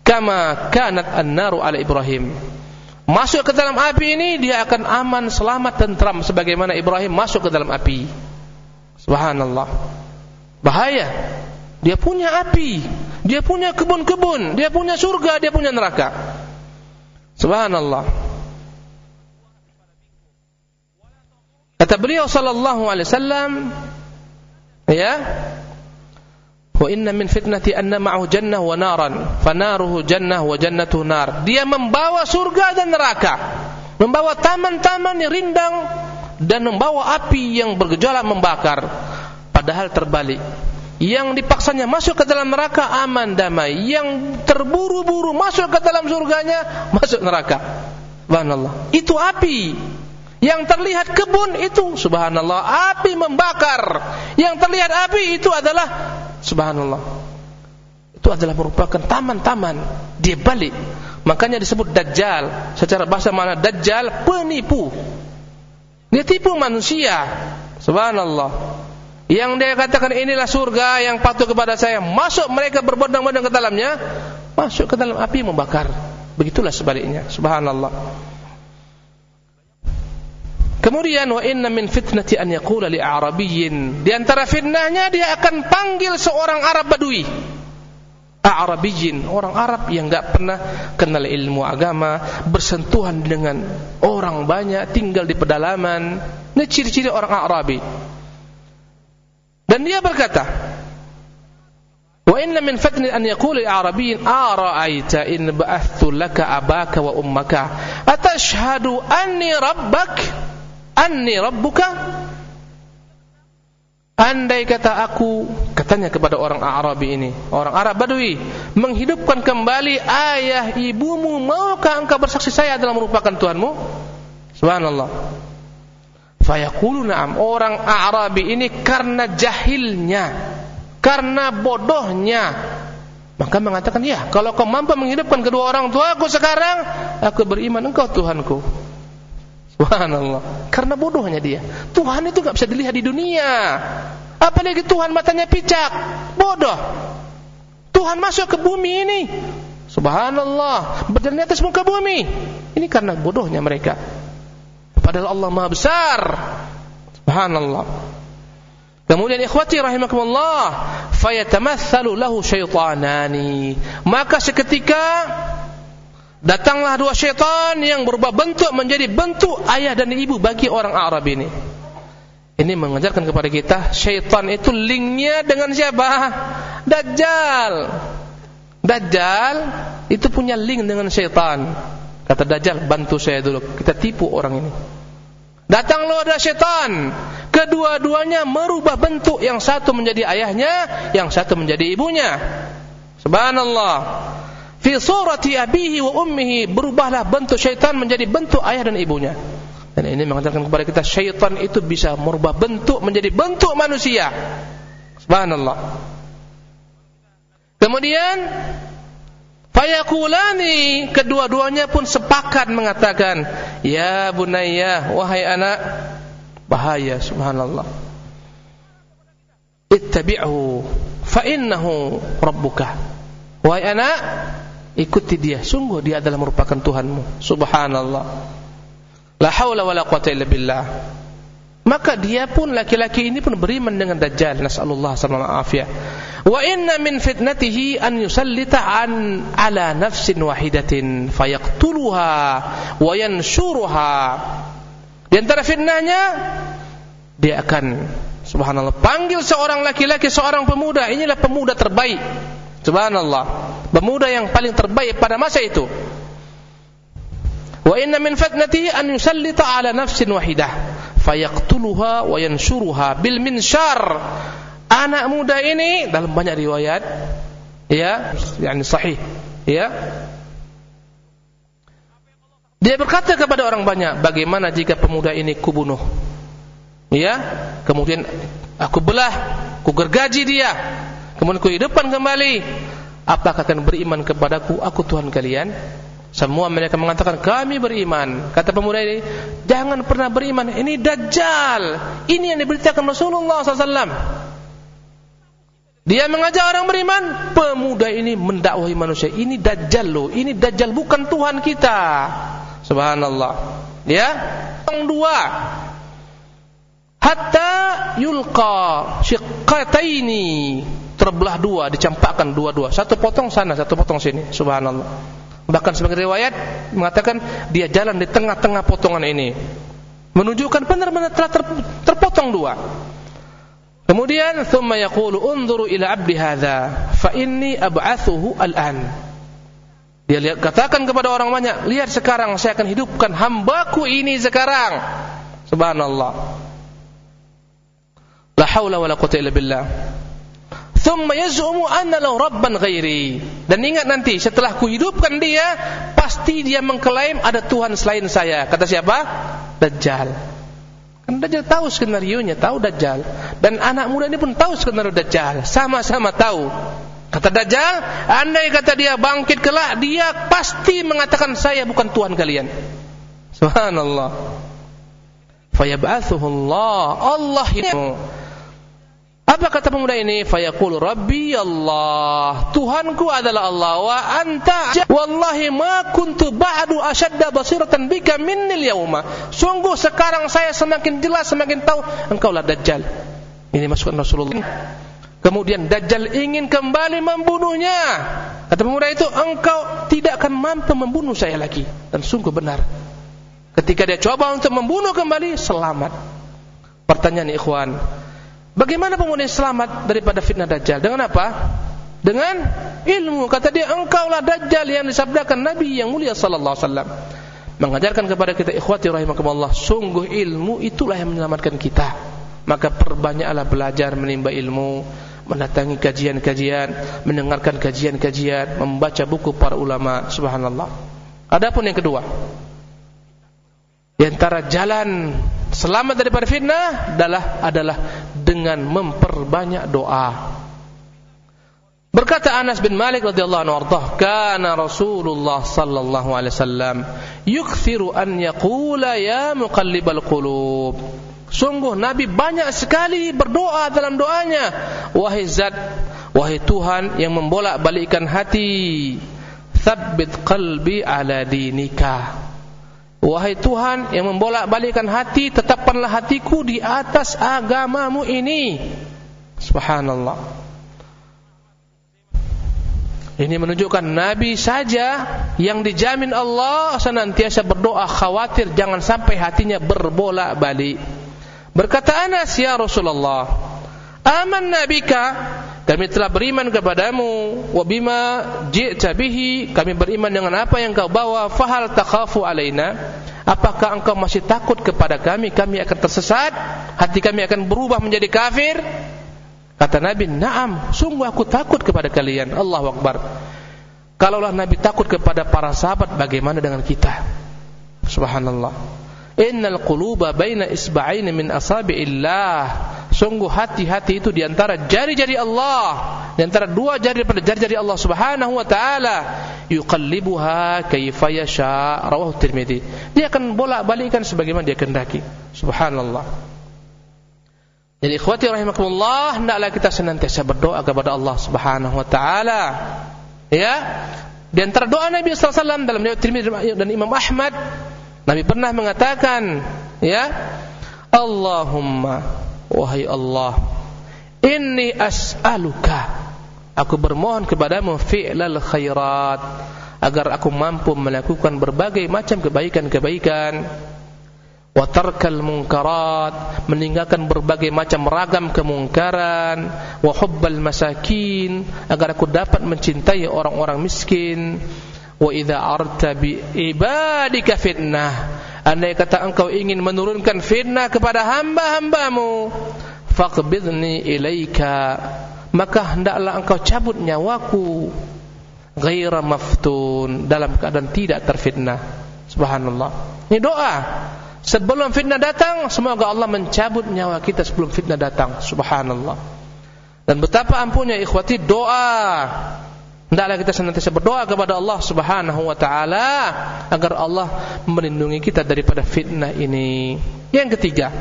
Kama kanat an-naru ala Ibrahim. Masuk ke dalam api ini dia akan aman, selamat, tentram sebagaimana Ibrahim masuk ke dalam api. Subhanallah. Bahaya. Dia punya api, dia punya kebun-kebun, dia punya surga, dia punya neraka. Subhanallah. Kata beliau sallallahu alaihi wasallam, ya, wa inna min fitnati anna ma'ahu jannah wa naran, fanaruhu jannah wa jannatuhu nar. Dia membawa surga dan neraka, membawa taman-taman yang rindang dan membawa api yang bergejolak membakar. Padahal terbalik yang dipaksanya masuk ke dalam neraka aman damai. Yang terburu-buru masuk ke dalam surganya masuk neraka. Subhanallah. Itu api. Yang terlihat kebun itu subhanallah api membakar. Yang terlihat api itu adalah subhanallah. Itu adalah merupakan taman-taman. Dia balik. Makanya disebut dajjal. Secara bahasa mana? Dajjal penipu. Dia tipu manusia. Subhanallah yang dia katakan inilah surga yang patuh kepada saya. Masuk mereka berbondong-bondong ke dalamnya masuk ke dalam api membakar. Begitulah sebaliknya. Subhanallah. Kemudian wa inna min fitnati an yaqula li a'rabiyyin. Di antara fitnahnya dia akan panggil seorang Arab Badui. A'rabiyyin orang Arab yang enggak pernah kenal ilmu agama bersentuhan dengan orang banyak tinggal di pedalaman. Ini ciri-ciri orang Arabi Dan dia berkata, Wa inna min fatni an yaqul al-arabiyyin ara'aita in ba'athtu laka abaka wa ummaka atashhadu anni rabbak anni rabbuka Andai kata aku katanya kepada orang Arabi ini, orang Arab Badui, menghidupkan kembali ayah ibumu, maukah engkau bersaksi saya adalah merupakan Tuhanmu? Subhanallah. Fayaqulu na'am. Orang Arabi ini karena jahilnya, karena bodohnya, maka mengatakan, ya, kalau kau mampu menghidupkan kedua orang tua aku sekarang, aku beriman engkau Tuhanku. Subhanallah. Karena bodohnya dia. Tuhan itu gak bisa dilihat di dunia. Apalagi Tuhan matanya picak. Bodoh. Tuhan masuk ke bumi ini. Subhanallah. Berjalan atas muka bumi. Ini karena bodohnya mereka. Padahal Allah Maha Besar. Subhanallah. Kemudian ikhwati rahimakumullah, fayatamatsalu lahu syaitanani. Maka seketika datanglah dua syaitan yang berubah bentuk menjadi bentuk ayah dan ibu bagi orang Arab ini. Ini mengajarkan kepada kita syaitan itu linknya dengan siapa? Dajjal. Dajjal itu punya link dengan syaitan. Kata Dajjal, bantu saya dulu. Kita tipu orang ini. Datanglah ada syaitan. Kedua-duanya merubah bentuk. Yang satu menjadi ayahnya, yang satu menjadi ibunya. Subhanallah. Fi surati abihi wa ummihi berubahlah bentuk syaitan menjadi bentuk ayah dan ibunya. Dan ini mengatakan kepada kita syaitan itu bisa merubah bentuk menjadi bentuk manusia. Subhanallah. Kemudian Fayakulani kedua-duanya pun sepakat mengatakan, "Ya bunayya, wahai anak, bahaya subhanallah. Ittabi'hu fa innahu rabbuka." Wahai anak, ikuti dia, sungguh dia adalah merupakan Tuhanmu. Subhanallah. La haula wala quwata illa billah. Maka dia pun laki-laki ini pun beriman dengan Dajjal. Nasallallahu alaihi wa inna min fitnatihi an yusallita an ala nafsin wahidatin fayaqtuluha wa yanshuruha di antara fitnahnya dia akan subhanallah panggil seorang laki-laki seorang pemuda. Inilah pemuda terbaik. Subhanallah. Pemuda yang paling terbaik pada masa itu. Wa inna min fitnatihi an yusallita ala nafsin wahidah fayaqtuluha wa yansyuruha bil minsyar anak muda ini dalam banyak riwayat ya yakni sahih ya. Dia berkata kepada orang banyak bagaimana jika pemuda ini kubunuh? Ya kemudian aku belah ku gergaji dia kemudian ku hidupkan kembali. Apakah akan beriman kepadaku aku Tuhan kalian semua mereka mengatakan kami beriman. Kata pemuda ini, jangan pernah beriman. Ini dajjal. Ini yang diberitakan Rasulullah SAW. Dia mengajak orang beriman. Pemuda ini mendakwahi manusia. Ini dajjal loh. Ini dajjal bukan Tuhan kita. Subhanallah. Ya. Yang dua. Hatta yulqa syiqqataini. Terbelah dua, dicampakkan dua-dua. Satu potong sana, satu potong sini. Subhanallah. Bahkan sebagai riwayat mengatakan dia jalan di tengah-tengah potongan ini. Menunjukkan benar-benar telah terpotong dua. Kemudian thumma yaqulu unzuru ila 'abdi hadza fa inni ab'athuhu. Dia lihat katakan kepada orang banyak, lihat sekarang saya akan hidupkan hambaku ini sekarang. Subhanallah. La haula wala quwwata illa billah. Thumma yaz'umu anna lahu rabban ghairi. Dan ingat nanti setelah kuhidupkan dia, pasti dia mengklaim ada Tuhan selain saya. Kata siapa? Dajjal. Kan Dajjal tahu skenario-nya, tahu Dajjal. Dan anak muda ini pun tahu skenario Dajjal. Sama-sama tahu. Kata Dajjal, andai kata dia bangkit kelak, dia pasti mengatakan saya bukan Tuhan kalian. Subhanallah. Fayab'athuhu Allah. Allah itu apa kata pemuda ini? Fayaqul Rabbi Allah. Tuhanku adalah Allah wa anta wallahi ma kuntu ba'du ashadda basiratan bika minnil yauma. Sungguh sekarang saya semakin jelas semakin tahu engkau lah dajjal. Ini masukkan Rasulullah. Kemudian Dajjal ingin kembali membunuhnya. Kata pemuda itu, engkau tidak akan mampu membunuh saya lagi. Dan sungguh benar. Ketika dia coba untuk membunuh kembali, selamat. Pertanyaan ikhwan, Bagaimana pemuda selamat daripada fitnah dajjal? Dengan apa? Dengan ilmu. Kata dia, engkaulah dajjal yang disabdakan Nabi yang mulia sallallahu alaihi wasallam. Mengajarkan kepada kita ikhwati rahimakumullah, sungguh ilmu itulah yang menyelamatkan kita. Maka perbanyaklah belajar menimba ilmu, mendatangi kajian-kajian, mendengarkan kajian-kajian, membaca buku para ulama, subhanallah. Adapun yang kedua, di antara jalan selamat daripada fitnah adalah adalah dengan memperbanyak doa. Berkata Anas bin Malik radhiyallahu anhu kana Rasulullah sallallahu alaihi wasallam yukthiru an yaqula ya muqallibal qulub. Sungguh Nabi banyak sekali berdoa dalam doanya, wahai Zat, wahai Tuhan yang membolak-balikkan hati, tsabbit qalbi ala dinika. Wahai Tuhan yang membolak-balikkan hati, tetapkanlah hatiku di atas agamamu ini. Subhanallah. Ini menunjukkan Nabi saja yang dijamin Allah senantiasa berdoa khawatir jangan sampai hatinya berbolak-balik. Berkata Anas ya Rasulullah, "Aman nabika kami telah beriman kepadamu wa bima ji'ta bihi. Kami beriman dengan apa yang kau bawa. Fahal takhafu alaina. Apakah engkau masih takut kepada kami? Kami akan tersesat. Hati kami akan berubah menjadi kafir. Kata Nabi na'am sungguh aku takut kepada kalian. Allahu akbar. Kalaulah Nabi takut kepada para sahabat bagaimana dengan kita? Subhanallah Innal quluba baina isba'aini min asabi'illah. Sungguh hati-hati itu di antara jari-jari Allah, di antara dua jari daripada jari-jari Allah Subhanahu wa taala. Yuqallibuha kaifa yasha. Rawahu Tirmizi. Dia akan bolak-balikkan sebagaimana dia kehendaki. Subhanallah. Jadi ikhwati rahimakumullah, hendaklah kita senantiasa berdoa kepada Allah Subhanahu wa taala. Ya. Di antara doa Nabi sallallahu alaihi wasallam dalam riwayat Tirmizi dan Imam Ahmad Nabi pernah mengatakan, ya, Allahumma wahai Allah inni as'aluka. Aku bermohon kepadamu fi'lal khairat agar aku mampu melakukan berbagai macam kebaikan-kebaikan. Wa tarkal munkarat meninggalkan berbagai macam ragam kemungkaran. Wa hubbal masakin agar aku dapat mencintai orang-orang miskin wa idza arta bi ibadika fitnah. Andai kata engkau ingin menurunkan fitnah kepada hamba-hambamu faqbidni ilaika. Maka hendaklah engkau cabut nyawaku. Ghaira maftun. Dalam keadaan tidak terfitnah. Subhanallah. Ini doa. Sebelum fitnah datang semoga Allah mencabut nyawa kita sebelum fitnah datang. Subhanallah. Dan betapa ampunya ikhwati doa hendaklah kita senantiasa berdoa kepada Allah subhanahu wa ta'ala agar Allah melindungi kita daripada fitnah ini yang ketiga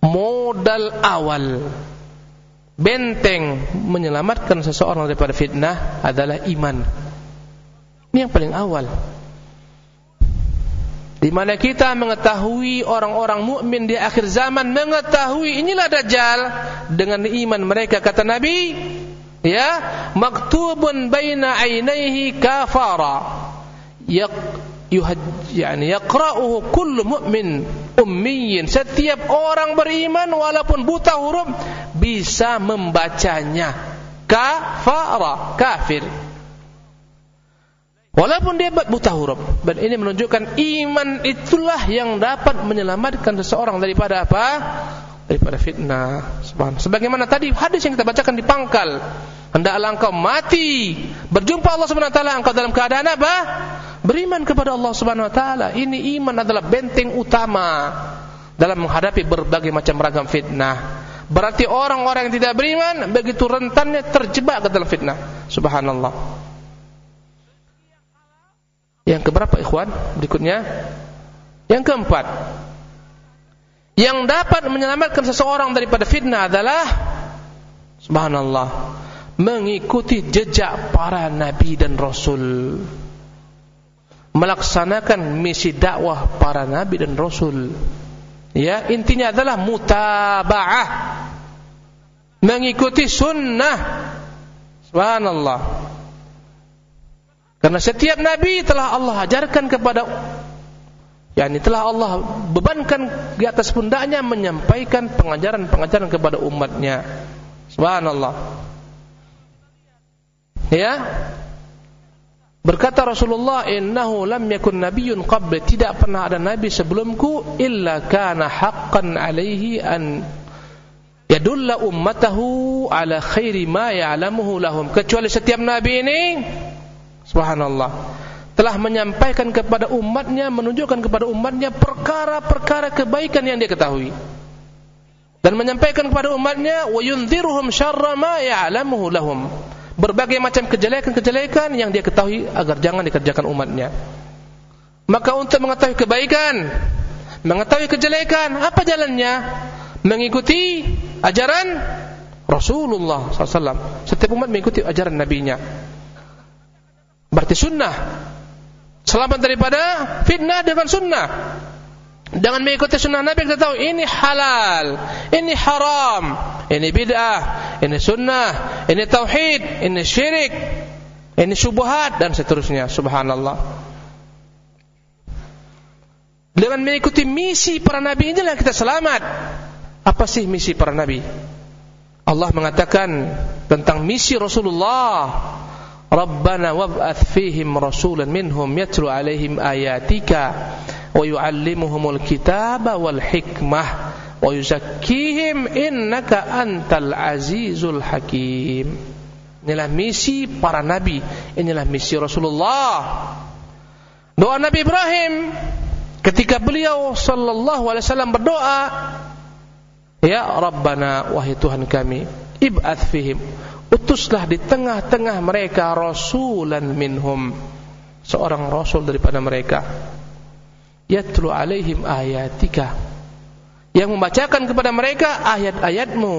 modal awal benteng menyelamatkan seseorang daripada fitnah adalah iman. Ini yang paling awal. Di mana kita mengetahui orang-orang mukmin di akhir zaman mengetahui inilah dajjal. Dengan iman mereka kata Nabi ya maktubun baina ainaihi kafara. Yuhaj yani yaqra'uhu kullu mu'min ummiyin. Setiap orang beriman walaupun buta huruf bisa membacanya. Kafara kafir walaupun dia buta huruf dan ini menunjukkan iman itulah yang dapat menyelamatkan seseorang daripada apa daripada fitnah sebagaimana tadi hadis yang kita bacakan di pangkal hendaklah engkau mati berjumpa Allah Subhanahu wa taala engkau dalam keadaan apa Beriman kepada Allah Subhanahu wa taala. Ini iman adalah benteng utama dalam menghadapi berbagai macam ragam fitnah. Berarti orang-orang yang tidak beriman begitu rentannya terjebak ke dalam fitnah. Subhanallah. Yang keberapa ikhwan? Berikutnya. Yang keempat. Yang dapat menyelamatkan seseorang daripada fitnah adalah subhanallah mengikuti jejak para nabi dan rasul melaksanakan misi dakwah para nabi dan rasul. Ya, intinya adalah mutabaah. Mengikuti sunnah. Subhanallah. Karena setiap nabi telah Allah ajarkan kepada yakni telah Allah bebankan di atas pundaknya menyampaikan pengajaran-pengajaran kepada umatnya. Subhanallah. Ya, Berkata Rasulullah, "Innahu lam yakun nabiyyun qabli." Tidak pernah ada nabi sebelumku illa kana haqqan alaihi an yadulla ummatahu ala khairi ma ya'lamuhu lahum. Kecuali setiap nabi ini subhanallah telah menyampaikan kepada umatnya, menunjukkan kepada umatnya perkara-perkara kebaikan yang dia ketahui. Dan menyampaikan kepada umatnya yunziruhum syarra ma ya'lamuhu lahum berbagai macam kejelekan-kejelekan yang dia ketahui agar jangan dikerjakan umatnya. Maka untuk mengetahui kebaikan, mengetahui kejelekan, apa jalannya? Mengikuti ajaran Rasulullah SAW. Setiap umat mengikuti ajaran nabinya. Berarti sunnah. Selamat daripada fitnah dengan sunnah. Dengan mengikuti sunnah Nabi kita tahu ini halal, ini haram, ini bid'ah, ini sunnah, ini tauhid, ini syirik, ini syubhat dan seterusnya. Subhanallah. Dengan mengikuti misi para nabi inilah kita selamat. Apa sih misi para nabi? Allah mengatakan tentang misi Rasulullah. Rabbana wab'ath fihim rasulan minhum yatlu alaihim ayatika wa yu'allimuhumul kitaba wal hikmah wa yuzakkihim innaka antal azizul hakim. Inilah misi para nabi. Inilah misi Rasulullah. Doa Nabi Ibrahim. Ketika beliau sallallahu alaihi wasallam berdoa ya rabbana wahai Tuhan kami ib'ats fihim utuslah di tengah-tengah mereka rasulan minhum. Seorang rasul daripada mereka. Yatlu alaihim ayatika. Yang membacakan kepada mereka ayat-ayatmu.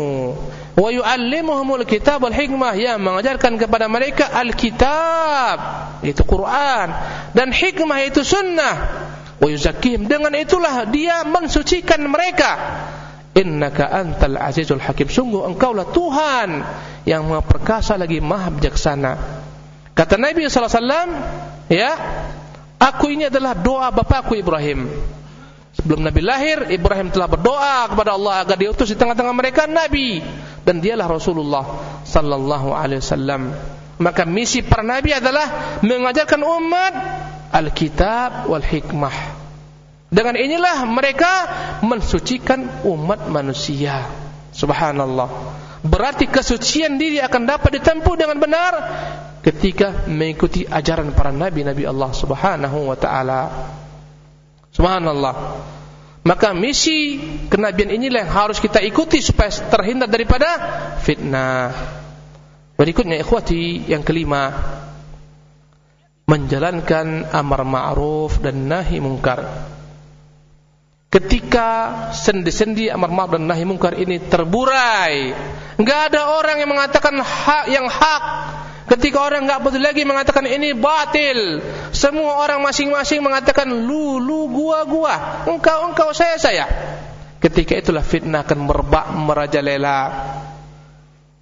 Wa yuallimuhumul kitab wal hikmah. Yang mengajarkan kepada mereka alkitab. Itu Quran. Dan hikmah itu sunnah. Wa yuzakkihim. Dengan itulah dia mensucikan mereka innaka antal azizul hakim. Sungguh engkaulah Tuhan yang maha perkasa lagi maha bijaksana. Kata Nabi sallallahu alaihi wasallam ya aku ini adalah doa bapakku Ibrahim. Sebelum Nabi lahir Ibrahim telah berdoa kepada Allah agar diutus di tengah-tengah mereka nabi. Dan dialah Rasulullah sallallahu alaihi wasallam. Maka misi para nabi adalah mengajarkan umat Alkitab wal hikmah. Dengan inilah mereka mensucikan umat manusia. Subhanallah. Berarti kesucian diri akan dapat ditempuh dengan benar ketika mengikuti ajaran para nabi-nabi Allah Subhanahu wa taala. Subhanallah. Maka misi kenabian inilah yang harus kita ikuti supaya terhindar daripada fitnah. Berikutnya ikhwati yang kelima menjalankan amar ma'ruf dan nahi mungkar. Ketika sendi-sendi amar ma'ruf dan nahi mungkar ini terburai, enggak ada orang yang mengatakan hak yang hak. Ketika orang enggak boleh lagi mengatakan ini batil. Semua orang masing-masing mengatakan lu lu gua gua, engkau engkau saya saya. Ketika itulah fitnah akan merebak merajalela.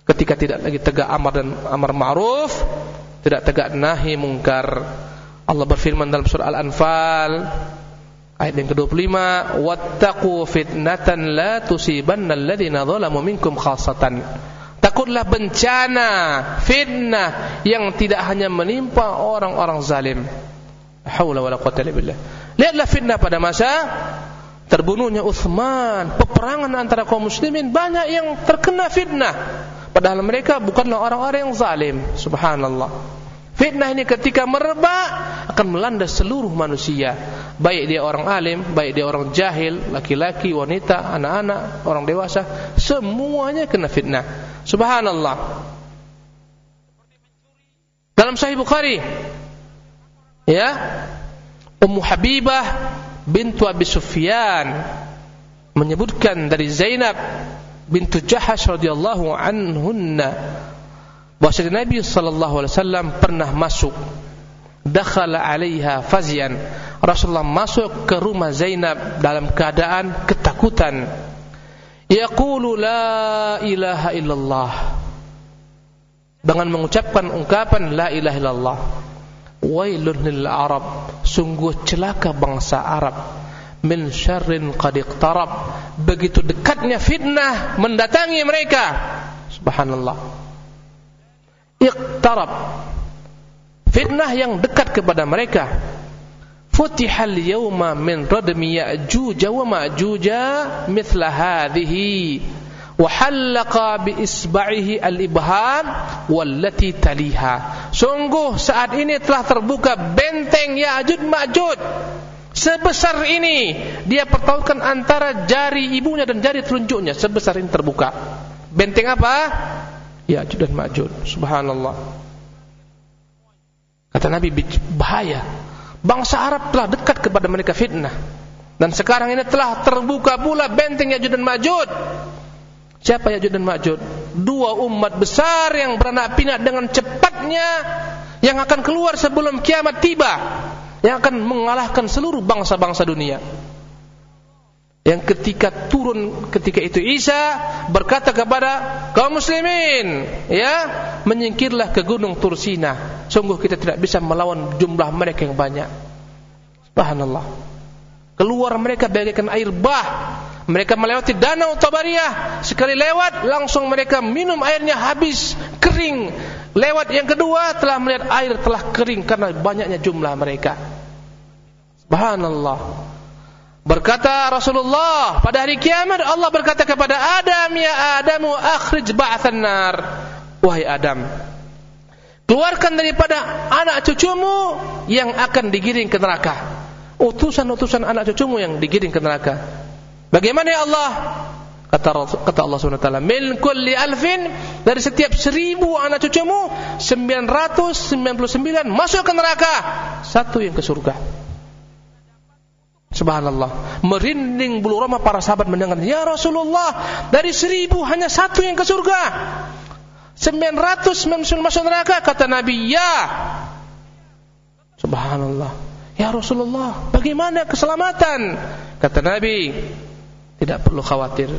Ketika tidak lagi tegak amar dan amar ma'ruf, tidak tegak nahi mungkar. Allah berfirman dalam surah Al-Anfal ayat yang ke-25, "Wattaqu fitnatan la tusibanna alladziina dzalamu minkum khassatan." Takutlah bencana, fitnah yang tidak hanya menimpa orang-orang zalim. Haula wala quwwata illa billah. Lihatlah fitnah pada masa terbunuhnya Uthman, peperangan antara kaum muslimin banyak yang terkena fitnah. Padahal mereka bukanlah orang-orang yang zalim. Subhanallah. Fitnah ini ketika merebak akan melanda seluruh manusia. Baik dia orang alim, baik dia orang jahil, laki-laki, wanita, anak-anak, orang dewasa, semuanya kena fitnah. Subhanallah. Dalam Sahih Bukhari, ya, Ummu Habibah bintu Abi Sufyan menyebutkan dari Zainab bintu Jahash radhiyallahu anhunna bahwa Nabi sallallahu alaihi wasallam pernah masuk. Dakhala 'alaiha fazian. Rasulullah masuk ke rumah Zainab dalam keadaan ketakutan. Yaqulu la ilaha illallah. Dengan mengucapkan ungkapan la ilaha illallah. Wailun lil arab. Sungguh celaka bangsa Arab. Min syarrin qad iqtarab. Begitu dekatnya fitnah mendatangi mereka. Subhanallah iqtarab fitnah yang dekat kepada mereka. Futihal yawma min radmi ya'juj wa ma'juj mithla hadhihi. Wa halaqa bi isba'ihi al-ibham wallati taliha. Sungguh saat ini telah terbuka benteng Ya'juj Ma'juj sebesar ini dia pertautkan antara jari ibunya dan jari telunjuknya. Sebesar ini terbuka. Benteng apa Ya'juj dan Ma'juj. Subhanallah. Kata Nabi bahaya. Bangsa Arab telah dekat kepada mereka fitnah. Dan sekarang ini telah terbuka pula benteng Ya'juj dan Ma'juj. Siapa Ya'juj dan Ma'juj? Dua umat besar yang beranak pinak dengan cepatnya yang akan keluar sebelum kiamat tiba. Yang akan mengalahkan seluruh bangsa-bangsa dunia. Yang ketika turun ketika itu Isa berkata kepada kaum muslimin, ya, menyingkirlah ke gunung Tursina. Sungguh kita tidak bisa melawan jumlah mereka yang banyak. Subhanallah. Keluar mereka bagaikan air bah. Mereka melewati danau Tabariyah. Sekali lewat langsung mereka minum airnya habis, kering. Lewat yang kedua telah melihat air telah kering karena banyaknya jumlah mereka. Subhanallah. Berkata Rasulullah pada hari kiamat Allah berkata kepada Adam ya Adamu akhrij ba'than nar. Wahai Adam, keluarkan daripada anak cucumu yang akan digiring ke neraka. Utusan-utusan anak cucumu yang digiring ke neraka. Bagaimana ya Allah? Kata kata Allah Subhanahu wa taala, "Min kulli alfin" dari setiap seribu anak cucumu 999 masuk ke neraka, satu yang ke surga. Subhanallah. Merinding bulu roma para sahabat mendengar. Ya Rasulullah, dari seribu hanya satu yang ke surga. 900 masuk neraka. Kata Nabi, ya. Subhanallah. Ya Rasulullah, bagaimana keselamatan? Kata Nabi, tidak perlu khawatir.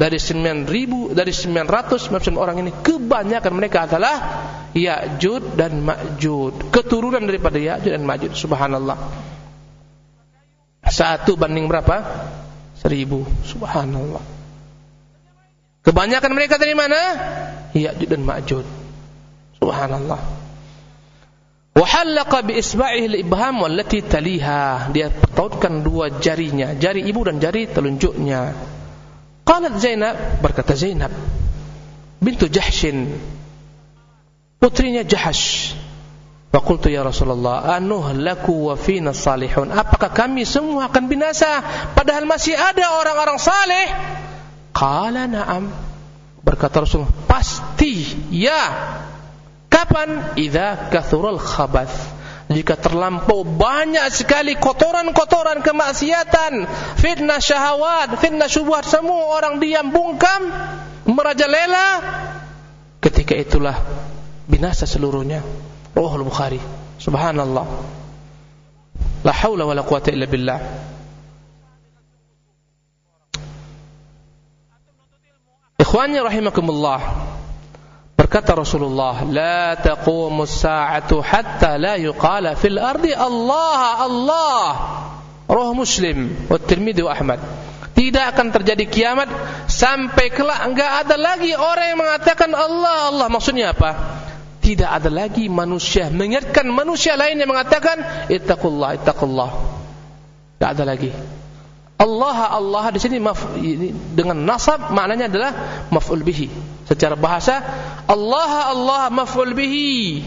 Dari 9000 dari 900 orang ini kebanyakan mereka adalah Ya'jud dan Ma'jud, keturunan daripada Ya'jud dan Ma'jud. Subhanallah. Satu banding berapa? Seribu. Subhanallah. Kebanyakan mereka dari mana? Ya'jud dan Ma'jud. Subhanallah. Wahallaqa bi isba'ihi al-ibham wallati taliha. Dia pertautkan dua jarinya, jari ibu dan jari telunjuknya. Qalat Zainab, berkata Zainab bintu Jahshin putrinya Jahash. Faqultu ya Rasulullah, anuhlaku wa fina salihun. Apakah kami semua akan binasa padahal masih ada orang-orang saleh? Qala na'am. Berkata Rasulullah, pasti ya. Kapan? Idza kathural khabath. Jika terlampau banyak sekali kotoran-kotoran kemaksiatan, fitnah syahwat, fitnah syubhat, semua orang diam bungkam, merajalela, ketika itulah binasa seluruhnya. Rawahul Bukhari. Subhanallah. La haula wala quwata illa billah. Ikhwani rahimakumullah. Berkata Rasulullah, "La taqumu as-sa'atu hatta la yuqala fil ardi Allah Allah." Muslim, wa wa Ahmad. Tidak akan terjadi kiamat sampai kelak enggak ada lagi orang yang mengatakan Allah Allah. Maksudnya apa? Tidak ada lagi manusia. Mengingatkan manusia lain yang mengatakan ittaqullah ittaqullah. Enggak ada lagi. Allah Allah di sini maf, dengan nasab maknanya adalah maf'ul bihi. Secara bahasa Allah Allah maf'ul bihi.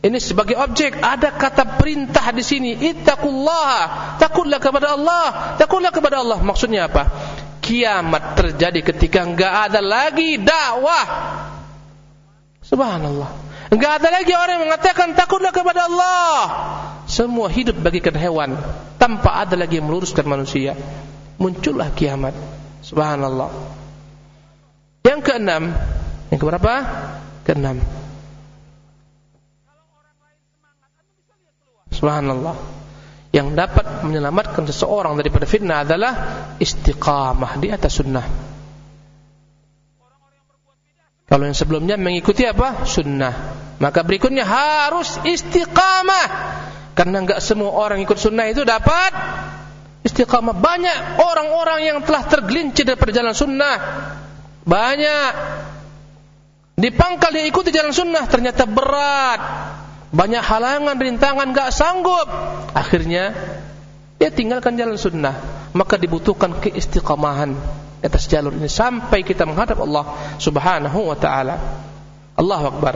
Ini sebagai objek. Ada kata perintah di sini. Ittaqullah. Takutlah kepada Allah. Takutlah kepada Allah. Maksudnya apa? Kiamat terjadi ketika enggak ada lagi dakwah. Subhanallah enggak ada lagi orang yang mengatakan takutlah kepada Allah semua hidup bagikan hewan tanpa ada lagi yang meluruskan manusia muncullah kiamat. Subhanallah. Yang keenam, yang keberapa? Keenam. Subhanallah. Yang dapat menyelamatkan seseorang daripada fitnah adalah istiqamah di atas sunnah. Kalau yang sebelumnya mengikuti apa? Sunnah. Maka berikutnya harus istiqamah. Karena enggak semua orang ikut sunnah itu dapat istiqamah. Banyak orang-orang yang telah tergelincir dari jalan sunnah. Banyak. Di pangkal dia ikuti jalan sunnah ternyata berat. Banyak halangan, rintangan, gak sanggup. Akhirnya dia tinggalkan jalan sunnah. Maka dibutuhkan keistiqamahan atas jalur ini sampai kita menghadap Allah Subhanahu wa taala. Allahu akbar.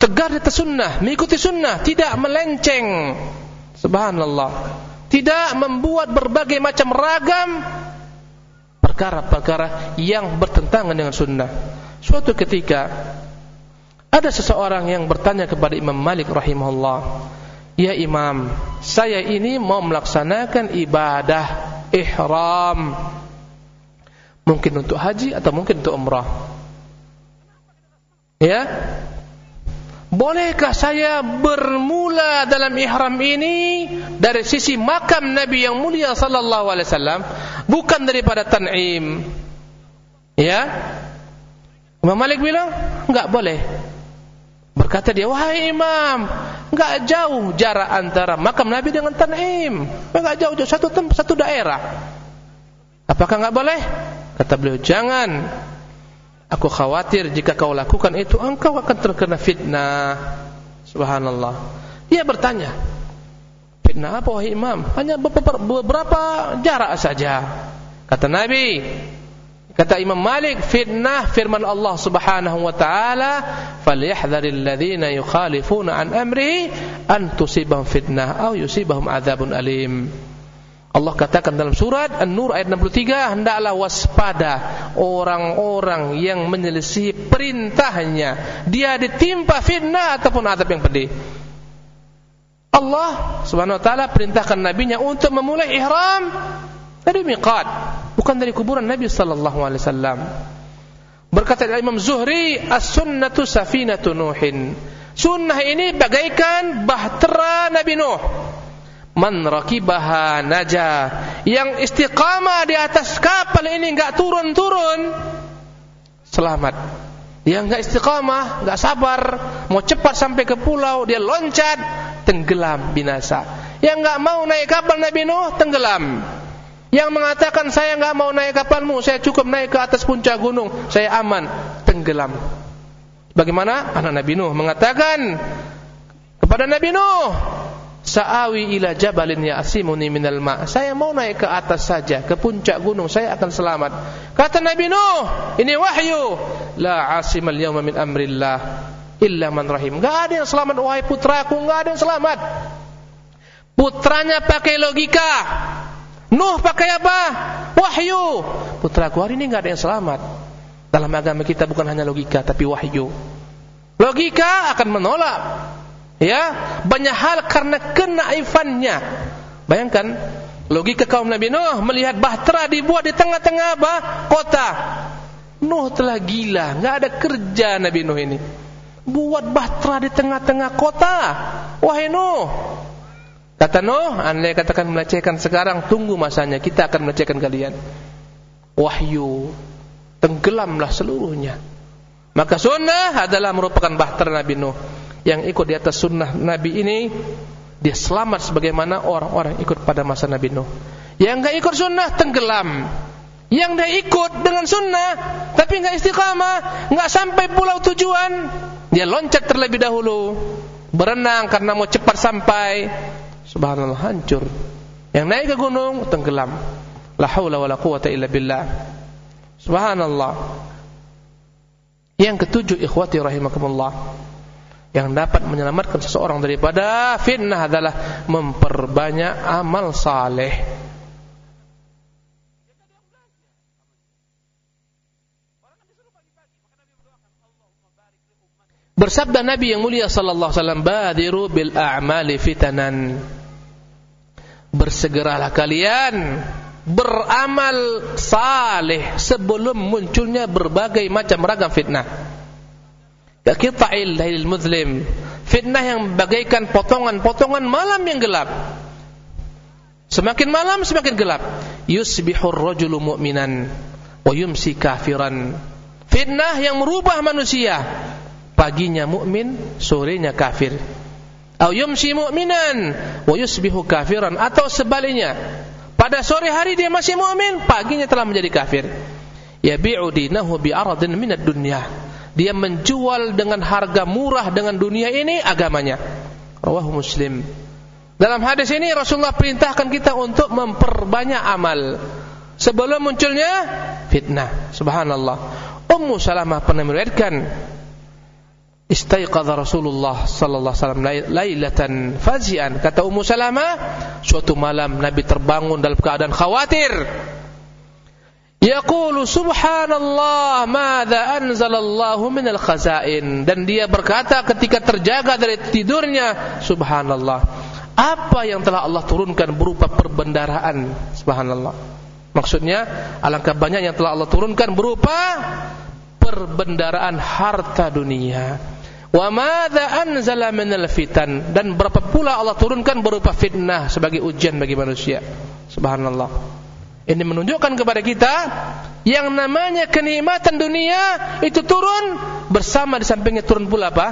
Tegar di atas sunnah, mengikuti sunnah, tidak melenceng. Subhanallah tidak membuat berbagai macam ragam perkara-perkara yang bertentangan dengan sunnah. Suatu ketika ada seseorang yang bertanya kepada Imam Malik rahimahullah, "Ya Imam, saya ini mau melaksanakan ibadah ihram. Mungkin untuk haji atau mungkin untuk umrah." Ya, Bolehkah saya bermula dalam ihram ini dari sisi makam Nabi yang mulia sallallahu alaihi wasallam bukan daripada Tan'im? Ya? Imam Malik bilang, enggak boleh. Berkata dia, "Wahai Imam, enggak jauh jarak antara makam Nabi dengan Tan'im. Enggak jauh, jauh satu tempat, satu daerah." Apakah enggak boleh? Kata beliau, "Jangan. Aku khawatir jika kau lakukan itu engkau akan terkena fitnah. Subhanallah. Dia bertanya, fitnah apa wahai imam? Hanya beberapa jarak saja. Kata Nabi, kata Imam Malik, fitnah firman Allah Subhanahu wa taala, "Falyahdharil ladzina yukhalifuna an amrihi an tusibahum fitnah aw yusibahum adzabun alim." Allah katakan dalam surat An-Nur ayat 63 hendaklah waspada orang-orang yang menyelisihi perintahnya. Dia ditimpa fitnah ataupun azab yang pedih. Allah Subhanahu wa taala perintahkan nabinya untuk memulai ihram dari miqat bukan dari kuburan Nabi sallallahu alaihi wasallam. Berkata Imam Zuhri as-sunnatu safinatu nuhin. Sunnah ini bagaikan bahtera Nabi Nuh man rakibaha naja. Yang istiqamah di atas kapal ini enggak turun-turun selamat. Yang enggak istiqamah, enggak sabar, mau cepat sampai ke pulau, dia loncat, tenggelam binasa. Yang enggak mau naik kapal Nabi Nuh, tenggelam. Yang mengatakan saya enggak mau naik kapalmu, saya cukup naik ke atas puncak gunung, saya aman, tenggelam. Bagaimana? Anak Nabi Nuh mengatakan kepada Nabi Nuh, Sa'awi ila jabalin ya'simuni minal ma. Saya mau naik ke atas saja, ke puncak gunung, saya akan selamat. Kata Nabi Nuh, ini wahyu. La asimal yawma min amrillah illa man rahim. Enggak ada yang selamat wahai putraku, enggak ada yang selamat. Putranya pakai logika. Nuh pakai apa? Wahyu. Putraku hari ini enggak ada yang selamat. Dalam agama kita bukan hanya logika tapi wahyu. Logika akan menolak Ya, banyak hal karena kenaifannya. Bayangkan logika kaum Nabi Nuh melihat bahtera dibuat di tengah-tengah apa? kota. Nuh telah gila, enggak ada kerja Nabi Nuh ini. Buat bahtera di tengah-tengah kota. Wahai Nuh. Kata Nuh, anda katakan melecehkan sekarang, tunggu masanya, kita akan melecehkan kalian. Wahyu, tenggelamlah seluruhnya. Maka sunnah adalah merupakan bahtera Nabi Nuh yang ikut di atas sunnah Nabi ini dia selamat sebagaimana orang-orang ikut pada masa Nabi Nuh. Yang enggak ikut sunnah tenggelam. Yang dah ikut dengan sunnah tapi enggak istiqamah, enggak sampai pulau tujuan, dia loncat terlebih dahulu. Berenang karena mau cepat sampai. Subhanallah hancur. Yang naik ke gunung tenggelam. La haula wala quwata illa billah. Subhanallah. Yang ketujuh ikhwati rahimakumullah yang dapat menyelamatkan seseorang daripada fitnah adalah memperbanyak amal saleh. Bersabda Nabi yang mulia sallallahu alaihi wasallam, "Badiru bil a'mali fitanan." Bersegeralah kalian beramal saleh sebelum munculnya berbagai macam ragam fitnah. Kaqita'il lailil muzlim. Fitnah yang bagaikan potongan-potongan malam yang gelap. Semakin malam semakin gelap. Yusbihur rajulu mu'minan wa yumsi kafiran. Fitnah yang merubah manusia. Paginya mukmin, sorenya kafir. Atau yumsi mu'minan wa yusbihu kafiran atau sebaliknya. Pada sore hari dia masih mukmin, paginya telah menjadi kafir. Yabi'u dinahu bi'aradin minad dunya dia menjual dengan harga murah dengan dunia ini agamanya. Rawahu Muslim. Dalam hadis ini Rasulullah perintahkan kita untuk memperbanyak amal sebelum munculnya fitnah. Subhanallah. Ummu Salamah pernah meriwayatkan Istaiqadha Rasulullah sallallahu alaihi wasallam lailatan fazian kata Ummu Salamah suatu malam Nabi terbangun dalam keadaan khawatir Yaqulu subhanallah madza anzalallahu minal khazain. Dan dia berkata ketika terjaga dari tidurnya subhanallah apa yang telah Allah turunkan berupa perbendaraan. Subhanallah. Maksudnya alangkah banyak yang telah Allah turunkan berupa perbendaraan harta dunia. Wa madza anzala minal fitan. Dan berapa pula Allah turunkan berupa fitnah sebagai ujian bagi manusia. Subhanallah ini menunjukkan kepada kita yang namanya kenikmatan dunia itu turun bersama di sampingnya turun pula apa?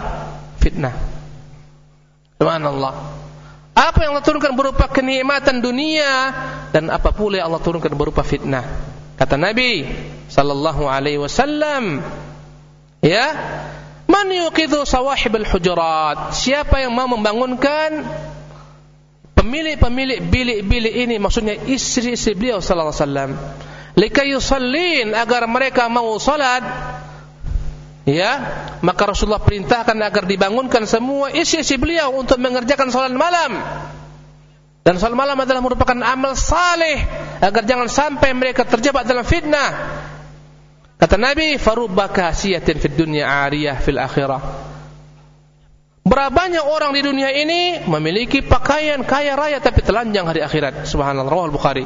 Fitnah. Subhanallah. Apa yang Allah turunkan berupa kenikmatan dunia dan apa pula yang Allah turunkan berupa fitnah. Kata Nabi sallallahu alaihi wasallam, ya, man yuqidhu sawahib al-hujurat? Siapa yang mau membangunkan pemilik-pemilik bilik-bilik ini maksudnya istri-istri beliau sallallahu alaihi wasallam agar mereka mau salat ya maka Rasulullah perintahkan agar dibangunkan semua istri-istri beliau untuk mengerjakan salat malam. Dan salat malam adalah merupakan amal saleh agar jangan sampai mereka terjebak dalam fitnah. Kata Nabi farubba kasiyatin fid dunya ariyah fil akhirah Berapa banyak orang di dunia ini memiliki pakaian kaya raya tapi telanjang hari akhirat. Subhanallah. Rawal Bukhari.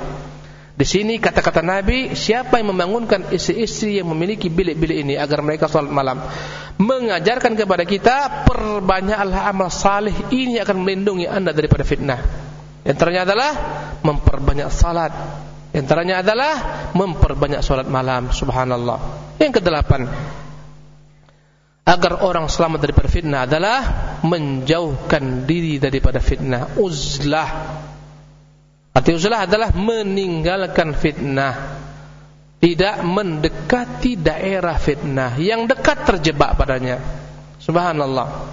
Di sini kata-kata Nabi, siapa yang membangunkan istri-istri yang memiliki bilik-bilik ini agar mereka salat malam, mengajarkan kepada kita perbanyaklah amal saleh ini akan melindungi anda daripada fitnah. Di antaranya adalah memperbanyak salat. Di antaranya adalah memperbanyak salat malam. Subhanallah. Yang kedelapan, agar orang selamat daripada fitnah adalah menjauhkan diri daripada fitnah. Uzlah. Arti uzlah adalah meninggalkan fitnah. Tidak mendekati daerah fitnah. Yang dekat terjebak padanya. Subhanallah.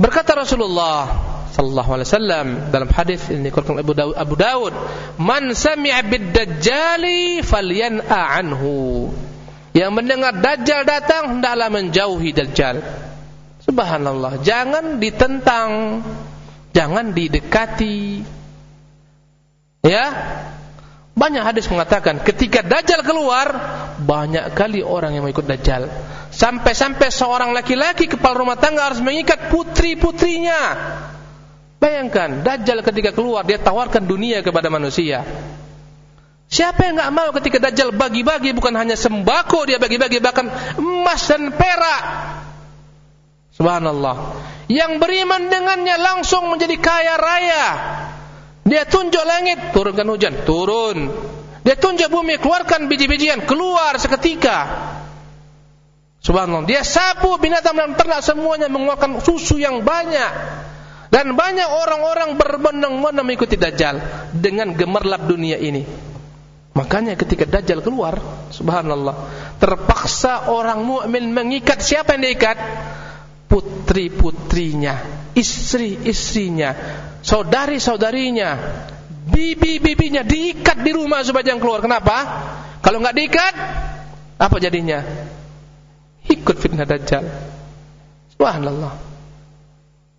Berkata Rasulullah sallallahu alaihi wasallam dalam hadis ini dikeluarkan Abu Dawud, Abu "Man sami'a bid-dajjali falyan'a anhu." Yang mendengar dajjal datang hendaklah menjauhi dajjal. Subhanallah, jangan ditentang, jangan didekati. Ya, banyak hadis mengatakan ketika Dajjal keluar banyak kali orang yang mengikut Dajjal. Sampai-sampai seorang laki-laki kepala rumah tangga harus mengikat putri-putrinya. Bayangkan Dajjal ketika keluar dia tawarkan dunia kepada manusia. Siapa yang nggak mau ketika Dajjal bagi-bagi bukan hanya sembako dia bagi-bagi bahkan emas dan perak. Subhanallah. Yang beriman dengannya langsung menjadi kaya raya. Dia tunjuk langit, turunkan hujan, turun. Dia tunjuk bumi, keluarkan biji-bijian, keluar seketika. Subhanallah. Dia sapu binatang dan ternak semuanya mengeluarkan susu yang banyak. Dan banyak orang-orang berbondong-bondong mengikuti Dajjal dengan gemerlap dunia ini. Makanya ketika Dajjal keluar, subhanallah, terpaksa orang mukmin mengikat siapa yang diikat? Putri-putrinya, istri-istrinya, saudari-saudarinya, bibi-bibinya diikat di rumah supaya jangan keluar. Kenapa? Kalau nggak diikat, apa jadinya? Ikut fitnah dajjal. Subhanallah.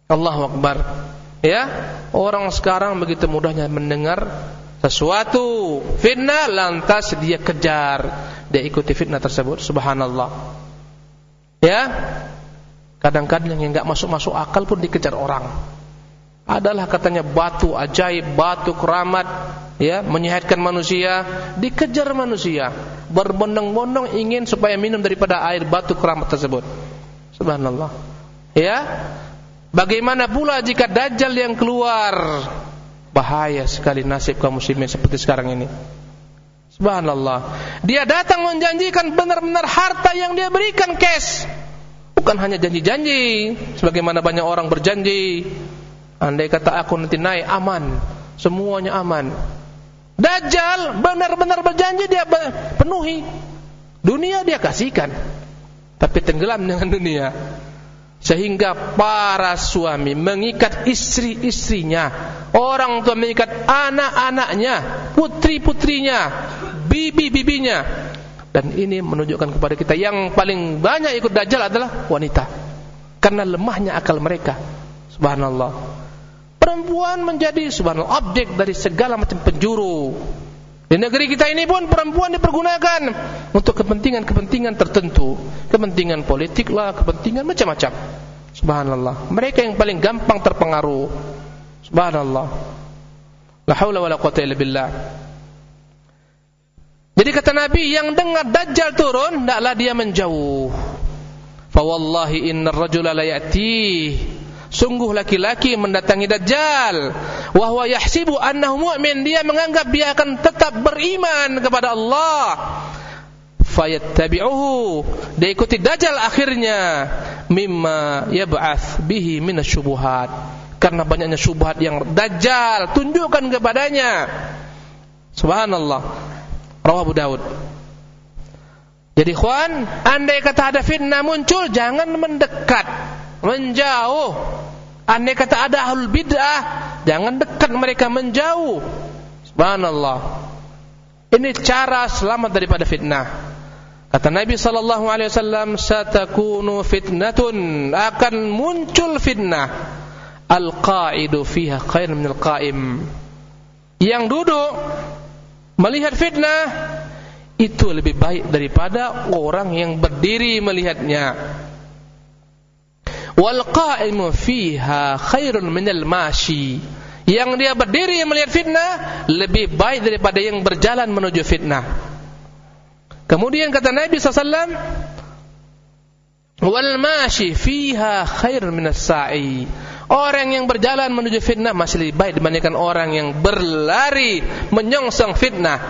Allahu Akbar. Ya, orang sekarang begitu mudahnya mendengar sesuatu fitnah lantas dia kejar, dia ikuti fitnah tersebut. Subhanallah. Ya. Kadang-kadang yang nggak masuk-masuk akal pun dikejar orang adalah katanya batu ajaib, batu keramat, ya, menyehatkan manusia, dikejar manusia, berbondong-bondong ingin supaya minum daripada air batu keramat tersebut. Subhanallah. Ya. Bagaimana pula jika dajjal yang keluar? Bahaya sekali nasib kaum muslimin seperti sekarang ini. Subhanallah. Dia datang menjanjikan benar-benar harta yang dia berikan cash. Bukan hanya janji-janji sebagaimana banyak orang berjanji Andai kata aku nanti naik aman, semuanya aman. Dajjal benar-benar berjanji dia penuhi. Dunia dia kasihkan. Tapi tenggelam dengan dunia. Sehingga para suami mengikat istri-istrinya, orang tua mengikat anak-anaknya, putri-putrinya, bibi-bibinya. Dan ini menunjukkan kepada kita yang paling banyak ikut dajjal adalah wanita. Karena lemahnya akal mereka. Subhanallah perempuan menjadi subhanallah objek dari segala macam penjuru. Di negeri kita ini pun perempuan dipergunakan untuk kepentingan-kepentingan tertentu, kepentingan politik lah, kepentingan macam-macam. Subhanallah. Mereka yang paling gampang terpengaruh. Subhanallah. La haula wala quwata illa billah. Jadi kata Nabi yang dengar Dajjal turun, hendaklah dia menjauh. Fa wallahi innar rajula la ya'tih Sungguh laki-laki mendatangi Dajjal. Wahwa yahsibu annahu mu'min. Dia menganggap dia akan tetap beriman kepada Allah. Fayattabi'uhu. Dia ikuti Dajjal akhirnya. Mimma yab'ath bihi minasyubuhat. Karena banyaknya syubhat yang Dajjal tunjukkan kepadanya. Subhanallah. Rawah Abu Daud. Jadi kawan, andai kata ada fitnah muncul, jangan mendekat, menjauh. Andai kata ada ahlul bid'ah, jangan dekat mereka menjauh. Subhanallah. Ini cara selamat daripada fitnah. Kata Nabi sallallahu alaihi wasallam, "Satakunu fitnatun." Akan muncul fitnah. Al-qa'idu fiha khair min al-qa'im. Yang duduk melihat fitnah itu lebih baik daripada orang yang berdiri melihatnya. Wal qa'imu fiha khairun minal mashi. Yang dia berdiri melihat fitnah lebih baik daripada yang berjalan menuju fitnah. Kemudian kata Nabi SAW wal mashi fiha khairun minas sa'i Orang yang berjalan menuju fitnah masih lebih baik dibandingkan orang yang berlari menyongsong fitnah.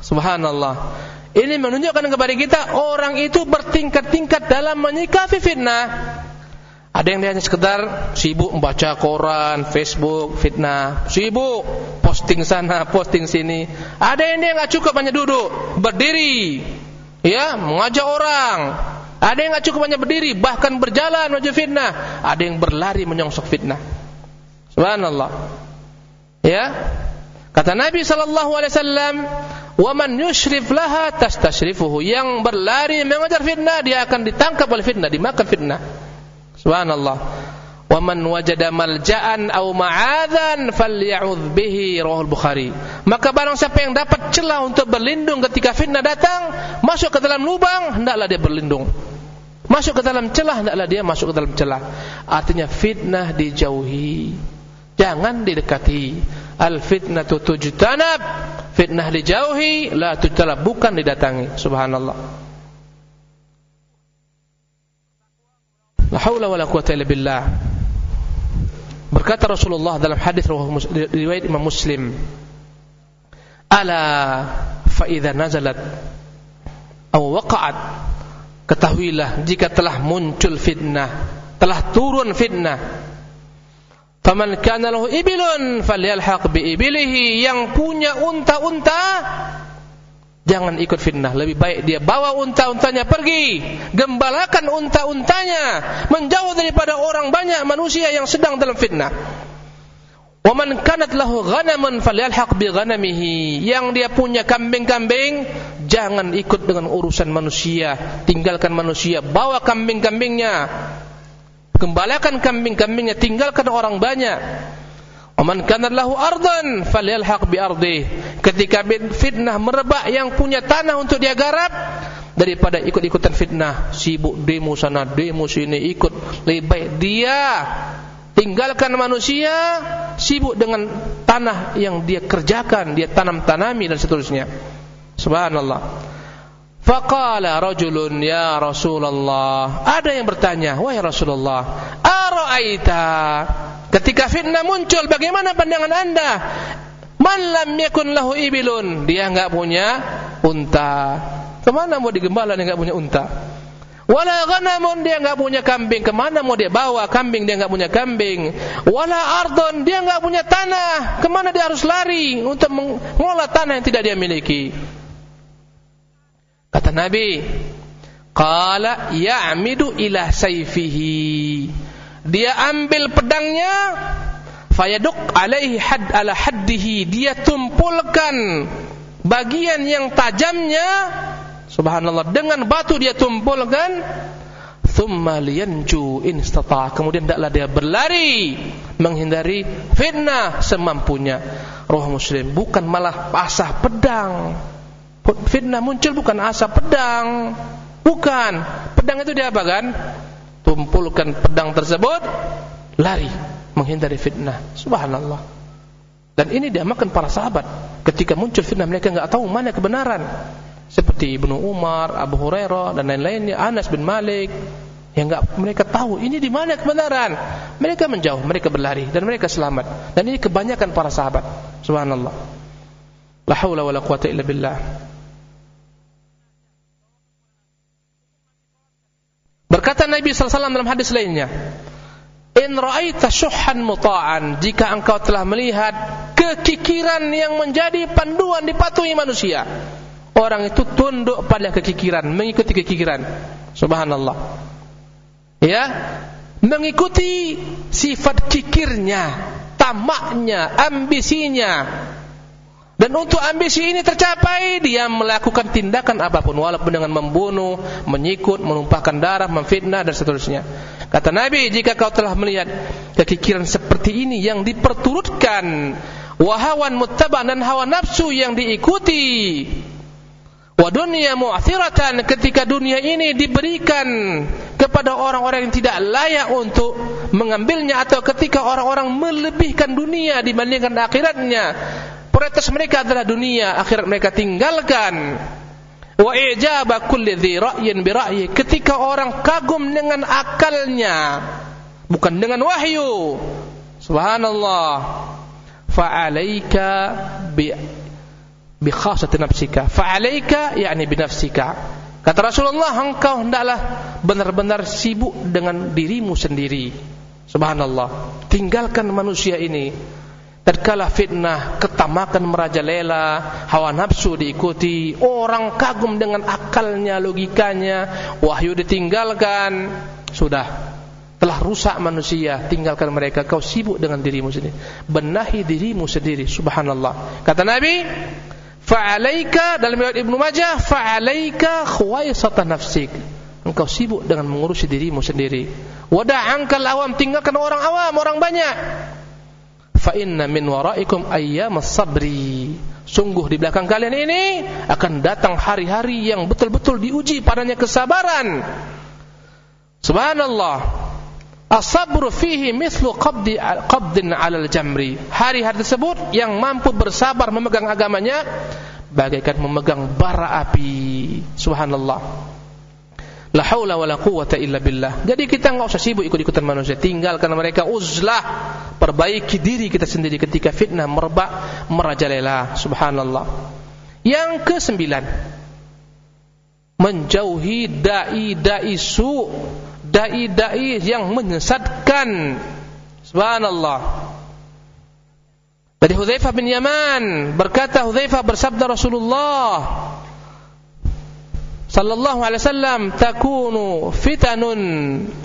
Subhanallah. Ini menunjukkan kepada kita orang itu bertingkat-tingkat dalam menyikapi fitnah. Ada yang dia hanya sekedar sibuk membaca koran, Facebook, fitnah, sibuk posting sana, posting sini. Ada yang dia nggak cukup hanya duduk, berdiri, ya mengajak orang, ada yang nggak cukup hanya berdiri, bahkan berjalan menuju fitnah. Ada yang berlari menyongsong fitnah. Subhanallah. Ya. Kata Nabi sallallahu alaihi wasallam, "Wa man yushrif laha tastashrifuhu." Yang berlari mengejar fitnah, dia akan ditangkap oleh fitnah, dimakan fitnah. Subhanallah. Wa man wajada malja'an aw ma'adan falya'udz bihi rawahul Bukhari. Maka barang siapa yang dapat celah untuk berlindung ketika fitnah datang, masuk ke dalam lubang, hendaklah dia berlindung. Masuk ke dalam celah, hendaklah dia masuk ke dalam celah. Artinya fitnah dijauhi. Jangan didekati. Al fitnatu tujtanab. Fitnah dijauhi, la tujtalab bukan didatangi. Subhanallah. La haula wala quwata illa billah. Berkata Rasulullah dalam hadis riwayat Imam Muslim, "Ala fa idza nazalat aw waqa'at" Ketahuilah jika telah muncul fitnah, telah turun fitnah. Faman kana lahu ibilun falyalhaq bi ibilihi yang punya unta-unta jangan ikut fitnah lebih baik dia bawa unta-untanya pergi gembalakan unta-untanya menjauh daripada orang banyak manusia yang sedang dalam fitnah wa man kanat lahu ghanamun falyalhaq bi ghanamihi. Yang dia punya kambing-kambing jangan ikut dengan urusan manusia. Tinggalkan manusia bawa kambing-kambingnya. Gembalakan kambing-kambingnya tinggalkan orang banyak. Oman kanat lahu ardan falyalhaq bi ardi. Ketika fitnah merebak yang punya tanah untuk dia garap daripada ikut-ikutan fitnah, sibuk demo sana, demo sini, ikut lebih baik dia tinggalkan manusia sibuk dengan tanah yang dia kerjakan, dia tanam-tanami dan seterusnya. Subhanallah. Faqala rajulun ya Rasulullah. Ada yang bertanya, "Wahai Rasulullah, ara'aita Ketika fitnah muncul, bagaimana pandangan anda? Man lam yakun lahu ibilun. Dia enggak punya unta. Ke mana mau digembala dia enggak punya unta? Wala ghanamun dia enggak punya kambing. Ke mana mau dia bawa kambing dia enggak punya kambing. Wala ardon dia enggak punya tanah. Ke mana dia harus lari untuk mengolah tanah yang tidak dia miliki? Kata Nabi, qala ya'midu ila sayfihi dia ambil pedangnya fayaduk alaihi had ala haddihi dia tumpulkan bagian yang tajamnya subhanallah. Dengan batu dia tumpulkan thumma liyanju in istata kemudian hendaklah dia berlari menghindari fitnah semampunya. Roh muslim bukan malah asah pedang. Fitnah muncul bukan asah pedang. Bukan. Pedang itu dia apa kan? Tumpulkan pedang tersebut lari menghindari fitnah. Subhanallah. Dan ini diamalkan para sahabat. Ketika muncul fitnah mereka enggak tahu mana kebenaran seperti Ibnu Umar, Abu Hurairah dan lain-lainnya Anas bin Malik. Yang enggak mereka tahu ini di mana kebenaran. Mereka menjauh mereka berlari dan mereka selamat. Dan ini kebanyakan para sahabat. Subhanallah. La haula wala quwata illa billah. Berkata Nabi SAW dalam hadis lainnya, In ra'aita syuhan muta'an. Jika engkau telah melihat kekikiran yang menjadi panduan dipatuhi manusia Orang itu tunduk pada kekikiran Mengikuti kekikiran. Subhanallah. Ya? Mengikuti sifat kikirnya Tamaknya Ambisinya. Dan untuk ambisi ini tercapai, dia melakukan tindakan apa pun, walaupun dengan membunuh, menyikut, menumpahkan darah, memfitnah dan seterusnya. Kata Nabi, jika kau telah melihat kekikiran seperti ini yang diperturutkan, wahawan muttaba dan hawa nafsu yang diikuti, wa dunia mu'athiratan ketika dunia ini diberikan kepada orang-orang yang tidak layak untuk mengambilnya atau ketika orang-orang melebihkan dunia dibandingkan akhiratnya prioritas mereka adalah dunia, akhirat mereka tinggalkan. Wa ijaba kulli dhi ra'yin bi ra'yi. Ketika orang kagum dengan akalnya, bukan dengan wahyu subhanallah fa'alaika bi bi khasati nafsika. Fa'alaika yakni bi nafsika kata Rasulullah engkau hendaklah benar-benar sibuk dengan dirimu sendiri. Subhanallah. Tinggalkan manusia ini. Tatkala fitnah, ketamakan merajalela, hawa nafsu diikuti, orang kagum dengan akalnya, logikanya, wahyu ditinggalkan, sudah. Telah rusak manusia, tinggalkan mereka, kau sibuk dengan dirimu sendiri. Benahi dirimu sendiri, subhanallah. Kata Nabi, fa'alaika dalam riwayat Ibnu Majah, fa'alaika khuwaisata nafsik. Engkau sibuk dengan mengurusi dirimu sendiri. Wada'ankal awam, tinggalkan orang awam, orang banyak fa inna min waraikum ayyamas sabri sungguh di belakang kalian ini akan datang hari-hari yang betul-betul diuji padanya kesabaran subhanallah as-sabru fihi mithlu qabdi qabdin 'alal jamri. Hari-hari tersebut yang mampu bersabar memegang agamanya bagaikan memegang bara api. Subhanallah. La haula wala quwata illa billah. Jadi kita enggak usah sibuk ikut-ikutan manusia, tinggalkan mereka uzlah, perbaiki diri kita sendiri ketika fitnah merebak merajalela. Subhanallah. Yang kesembilan, menjauhi dai-dai su, dai-dai yang menyesatkan. Subhanallah. Dari Hudzaifah bin Yaman berkata Hudzaifah bersabda Rasulullah sallallahu alaihi wasallam takunu fitanun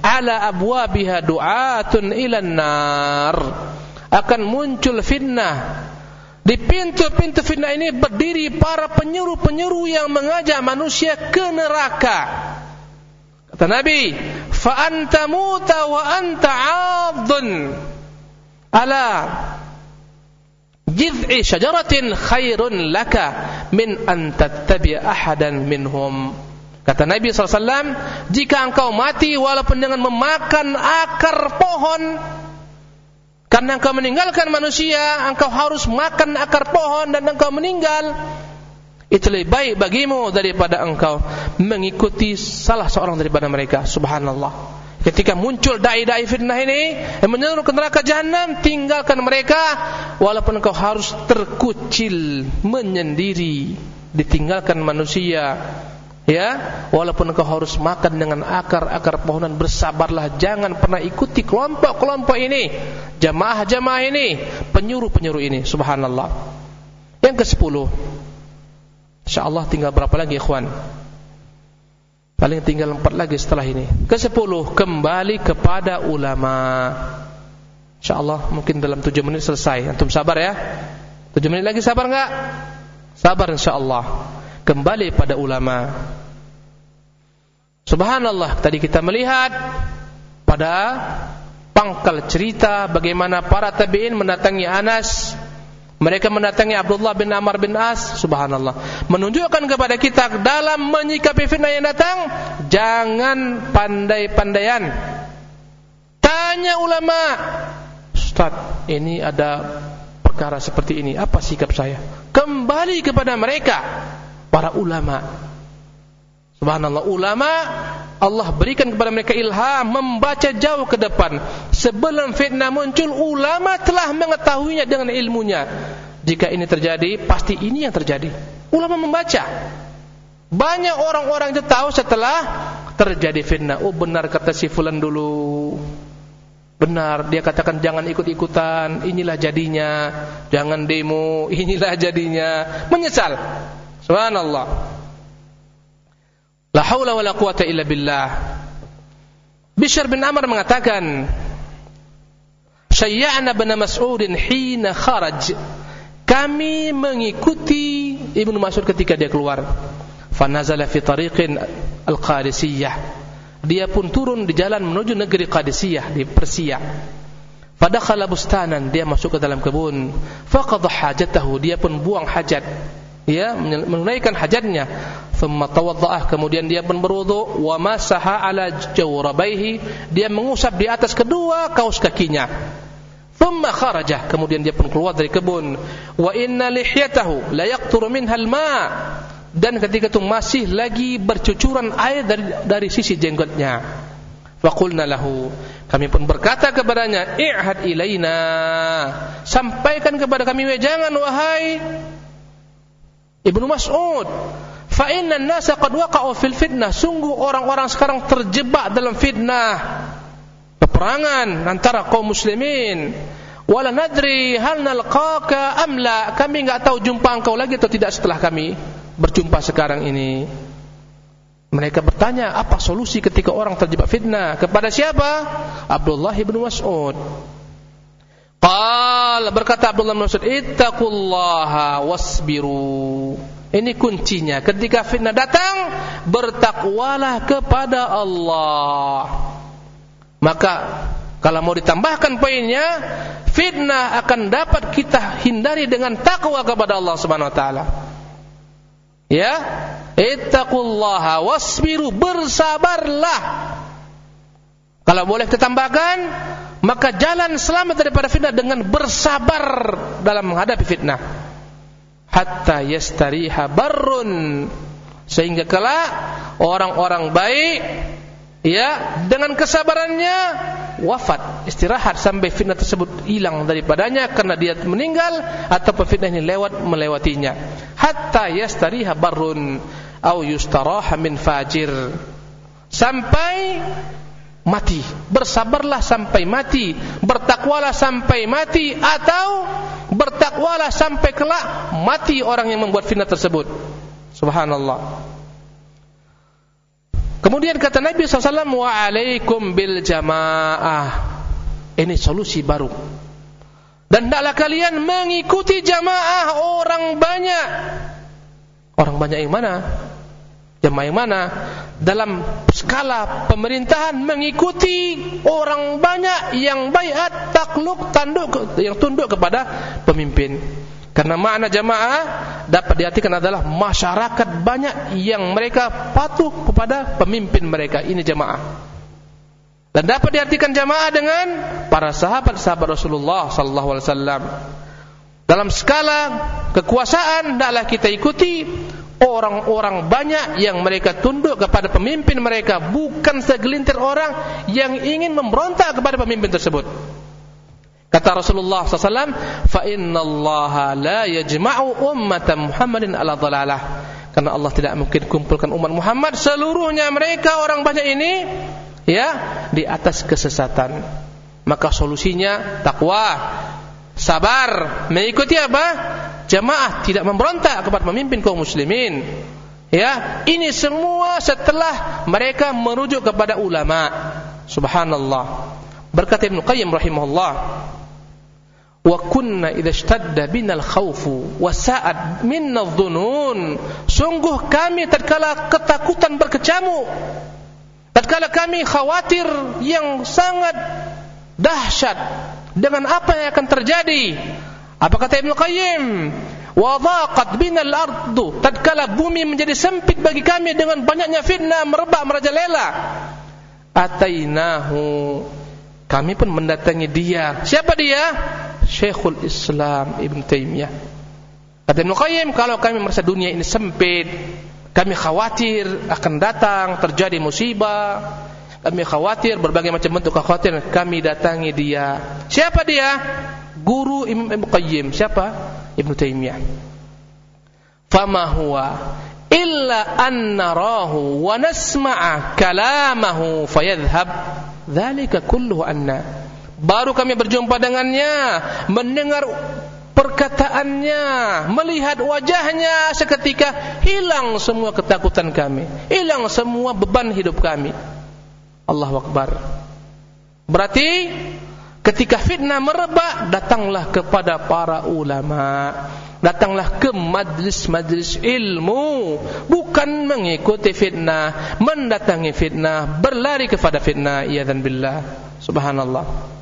ala abwabiha du'atun ilan nar akan muncul fitnah di pintu-pintu fitnah ini berdiri para penyuruh-penyuruh yang mengajak manusia ke neraka kata Nabi fa anta muta wa anta 'adun ala jiz'i syajaratin khairun laka min an tattabi' ahadan minhum. Kata Nabi SAW jika engkau mati walaupun dengan memakan akar pohon karena engkau meninggalkan manusia engkau harus makan akar pohon dan engkau meninggal itu lebih baik bagimu daripada engkau mengikuti salah seorang daripada mereka subhanallah Ketika muncul dai-dai fitnah ini yang menyeru ke neraka jahanam, tinggalkan mereka walaupun engkau harus terkucil menyendiri, ditinggalkan manusia. Ya, walaupun engkau harus makan dengan akar-akar pohonan bersabarlah, jangan pernah ikuti kelompok-kelompok ini, jamaah-jamaah ini, penyuruh-penyuruh ini. Subhanallah. Yang ke-10. Insyaallah tinggal berapa lagi ikhwan? Paling tinggal empat lagi setelah ini. Kesepuluh kembali kepada ulama. InsyaAllah mungkin dalam tujuh menit selesai. Antum sabar ya. Tujuh menit lagi sabar enggak? Sabar insyaAllah. Kembali pada ulama. Subhanallah. Tadi kita melihat pada pangkal cerita bagaimana para tabi'in mendatangi Anas mereka mendatangi Abdullah bin Amr bin As, subhanallah. Menunjukkan kepada kita dalam menyikapi fitnah yang datang, jangan pandai-pandaian. Tanya ulama, Ustaz, ini ada perkara seperti ini, apa sikap saya? Kembali kepada mereka, para ulama. Subhanallah, ulama Allah berikan kepada mereka ilham membaca jauh ke depan. Sebelum fitnah muncul, ulama telah mengetahuinya dengan ilmunya. Jika ini terjadi, pasti ini yang terjadi. Ulama membaca. Banyak orang-orang itu tahu setelah terjadi fitnah. Oh benar kata si fulan dulu. Benar, dia katakan jangan ikut-ikutan, inilah jadinya. Jangan demo, *laughs* inilah jadinya. Menyesal. Subhanallah. La haula wala quwata illa billah. Bishr bin Amr mengatakan, "Syayya'na bin Mas'udin hina kharaj." Kami mengikuti Ibnu Mas'ud ketika dia keluar. Fanazala fi tariqin al-Qadisiyah. Dia pun turun di jalan menuju negeri Qadisiyah di Persia. Fadakhala bustanan, dia masuk ke dalam kebun. Faqadha hajatahu, dia pun buang hajat. Ya, menunaikan hajatnya thumma tawadda'ah kemudian dia pun berwudu wa masaha ala jawrabaihi dia mengusap di atas kedua kaus kakinya thumma kharaja kemudian dia pun keluar dari kebun wa inna lihyatahu la yaqturu minha alma dan ketika itu masih lagi bercucuran air dari dari sisi jenggotnya faqulna lahu Kami pun berkata kepadanya, "I'had ilaina." Sampaikan kepada kami, jangan wahai Ibnu Mas'ud, fa inna an-nasa qad waqa'u fil fitnah. Sungguh orang-orang sekarang terjebak dalam fitnah. Peperangan antara kaum muslimin. Wala nadri hal nalqaka am la. Kami enggak tahu jumpa engkau lagi atau tidak setelah kami berjumpa sekarang ini. Mereka bertanya, apa solusi ketika orang terjebak fitnah? Kepada siapa? Abdullah bin Mas'ud. Qal berkata Abdullah bin Mas'ud, "Ittaqullaha wasbiru." Ini kuncinya. Ketika fitnah datang, bertakwalah kepada Allah. Maka kalau mau ditambahkan poinnya, fitnah akan dapat kita hindari dengan takwa kepada Allah Subhanahu wa taala. Ya, ittaqullaha wasbiru bersabarlah. Kalau boleh kita tambahkan, maka jalan selamat daripada fitnah dengan bersabar dalam menghadapi fitnah. Hatta yastariha barrun sehingga kelak orang-orang baik ya dengan kesabarannya wafat istirahat sampai fitnah tersebut hilang daripadanya karena dia meninggal atau fitnah ini lewat melewatinya. Hatta yastariha barrun au yustaraha min fajir. Sampai mati. Bersabarlah sampai mati. Bertakwalah sampai mati atau bertakwalah sampai kelak mati orang yang membuat fitnah tersebut. Subhanallah Kemudian kata Nabi SAW, Wa'alaikum bil jamaah. Ini solusi baru. Dan tidaklah kalian mengikuti jamaah orang banyak. Orang banyak yang mana? Jamaah yang mana? Dalam skala pemerintahan mengikuti orang banyak yang bayat takluk tanduk yang tunduk kepada pemimpin. Karena makna jamaah dapat diartikan adalah masyarakat banyak yang mereka patuh kepada pemimpin mereka. Ini jamaah. Dan dapat diartikan jamaah dengan para sahabat-sahabat Rasulullah sallallahu alaihi wasallam. Dalam skala kekuasaan hendaklah kita ikuti orang-orang banyak yang mereka tunduk kepada pemimpin mereka, bukan segelintir orang yang ingin memberontak kepada pemimpin tersebut. Kata Rasulullah SAW, inna Allah la yajma'u ummatan Muhammadin ala dhalalah. Karena Allah tidak mungkin kumpulkan umat Muhammad seluruhnya mereka orang banyak ini ya di atas kesesatan. Maka solusinya takwa, sabar, mengikuti apa? Jamaah tidak memberontak kepada pemimpin kaum muslimin. Ya, ini semua setelah mereka merujuk kepada ulama. Subhanallah. Berkata Ibnu Qayyim rahimahullah, wa kunna idza ishtadda binal khawfu wa sa'ad minna dhunun. Sungguh kami tatkala ketakutan berkecamuk tatkala kami khawatir yang sangat dahsyat dengan apa yang akan terjadi. Apa kata Ibnu Qayyim? Wa dhaqat binal ardu. Tatkala bumi menjadi sempit bagi kami dengan banyaknya fitnah merebak merajalela. Atainahu kami pun mendatangi dia siapa dia Syekhul Islam Ibn Taymiyah. Kata Ibn Qayyim, kalau kami merasa dunia ini sempit, kami khawatir akan datang terjadi musibah, kami khawatir berbagai macam bentuk kekhawatiran, kami datangi dia. Siapa dia? Guru Ibn Qayyim. Siapa? Ibn Taymiyah. Fama huwa illa an narahu wa nasma'a kalamahu fayadhhab dhalika kulluhu anna Baru kami berjumpa dengannya, mendengar perkataannya, melihat wajahnya seketika hilang semua ketakutan kami, hilang semua beban hidup kami. Allahu Akbar. Berarti ketika fitnah merebak, datanglah kepada para ulama. Datanglah ke majlis-majlis ilmu Bukan mengikuti fitnah Mendatangi fitnah Berlari kepada fitnah Ya dan billah Subhanallah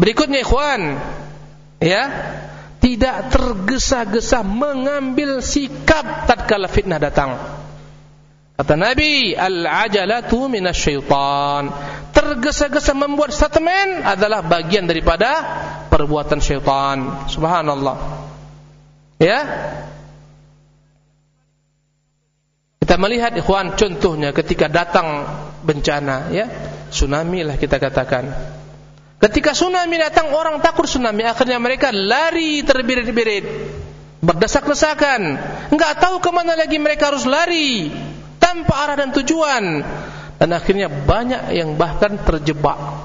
Berikutnya ikhwan, ya, tidak tergesa-gesa mengambil sikap tatkala fitnah datang. Kata Nabi, al-ajalatu minasyaitan. Tergesa-gesa membuat statement adalah bagian daripada perbuatan syaitan. Subhanallah. Ya. Kita melihat ikhwan contohnya ketika datang bencana, ya tsunami lah kita katakan. Ketika tsunami datang orang takut tsunami, akhirnya mereka lari terbirit-birit, berdesak-desakan, enggak tahu ke mana lagi mereka harus lari tanpa arah dan tujuan, dan akhirnya banyak yang bahkan terjebak.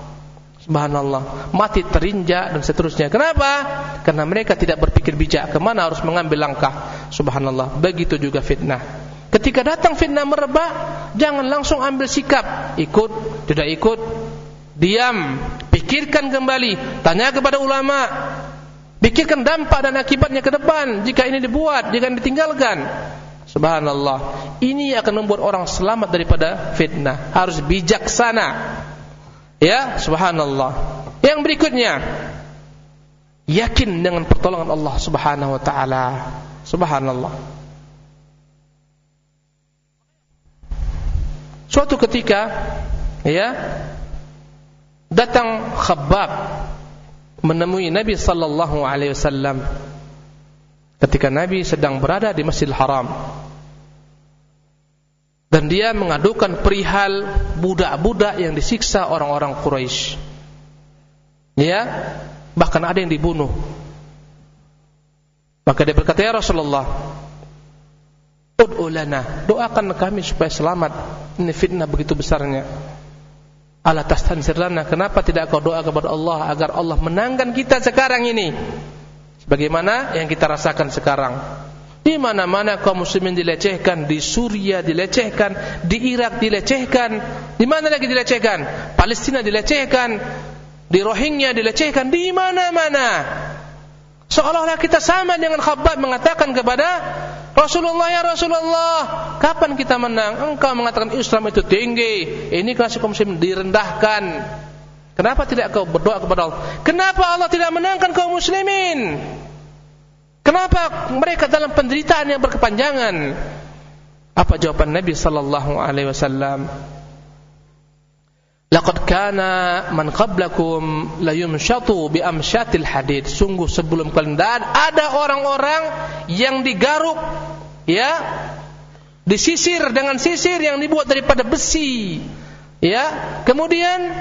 Subhanallah, mati terinjak dan seterusnya. Kenapa? Karena mereka tidak berpikir bijak ke mana harus mengambil langkah. Subhanallah, begitu juga fitnah. Ketika datang fitnah merebak, jangan langsung ambil sikap, ikut, tidak ikut, diam, pikirkan kembali, tanya kepada ulama, pikirkan dampak dan akibatnya ke depan jika ini dibuat, jika ini ditinggalkan. Subhanallah, ini akan membuat orang selamat daripada fitnah. Harus bijaksana. Ya, subhanallah. Yang berikutnya, yakin dengan pertolongan Allah Subhanahu wa taala. Subhanallah. Suatu ketika, ya, datang Khabbab menemui Nabi sallallahu alaihi wasallam ketika Nabi sedang berada di Masjidil Haram dan dia mengadukan perihal budak-budak yang disiksa orang-orang Quraisy. Ya, bahkan ada yang dibunuh. Maka dia berkata, "Ya Rasulullah, ud'u lana, doakan kami supaya selamat. Ini fitnah begitu besarnya." Ala tastansir lana, kenapa tidak kau doa kepada Allah agar Allah menangkan kita sekarang ini? Sebagaimana yang kita rasakan sekarang. Di mana-mana kaum muslimin dilecehkan, di Suriah dilecehkan, di Irak dilecehkan, di mana lagi dilecehkan? Palestina dilecehkan, di Rohingya dilecehkan, di mana-mana. Seolah-olah kita sama dengan Khabbab mengatakan kepada Rasulullah ya Rasulullah, kapan kita menang? Engkau mengatakan Islam itu tinggi, ini kelas kaum muslim direndahkan. Kenapa tidak kau berdoa kepada Allah? Kenapa Allah tidak menangkan kaum muslimin? Kenapa mereka dalam penderitaan yang berkepanjangan? Apa jawaban Nabi sallallahu alaihi wasallam? Laqad kana man qablakum la yumshatu bi amshatil hadid. Sungguh sebelum kalian ada orang-orang yang digaruk ya disisir dengan sisir yang dibuat daripada besi. Ya, kemudian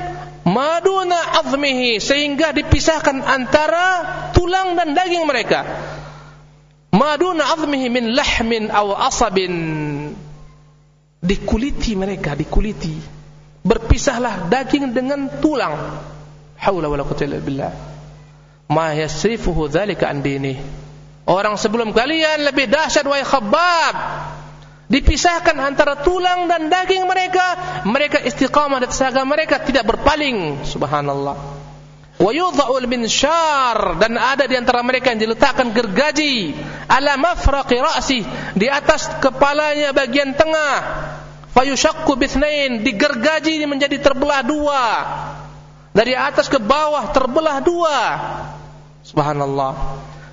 maduna azmihi sehingga dipisahkan antara tulang dan daging mereka. Maduna azmihi min lahmin aw asabin dikuliti mereka, dikuliti berpisahlah daging dengan tulang. Haula wala quwwata illa billah. Ma yasrifuhu dzalika an dini. Orang sebelum kalian lebih dahsyat wahai Khabbab. Dipisahkan antara tulang dan daging mereka, mereka istiqamah di atas agama mereka tidak berpaling. Subhanallah. Wa yudha'ul minsyar dan ada di antara mereka yang diletakkan gergaji ala mafraqi ra'si di atas kepalanya bagian tengah. Fayushakku bithnain digergaji menjadi terbelah dua. Dari atas ke bawah terbelah dua. Subhanallah.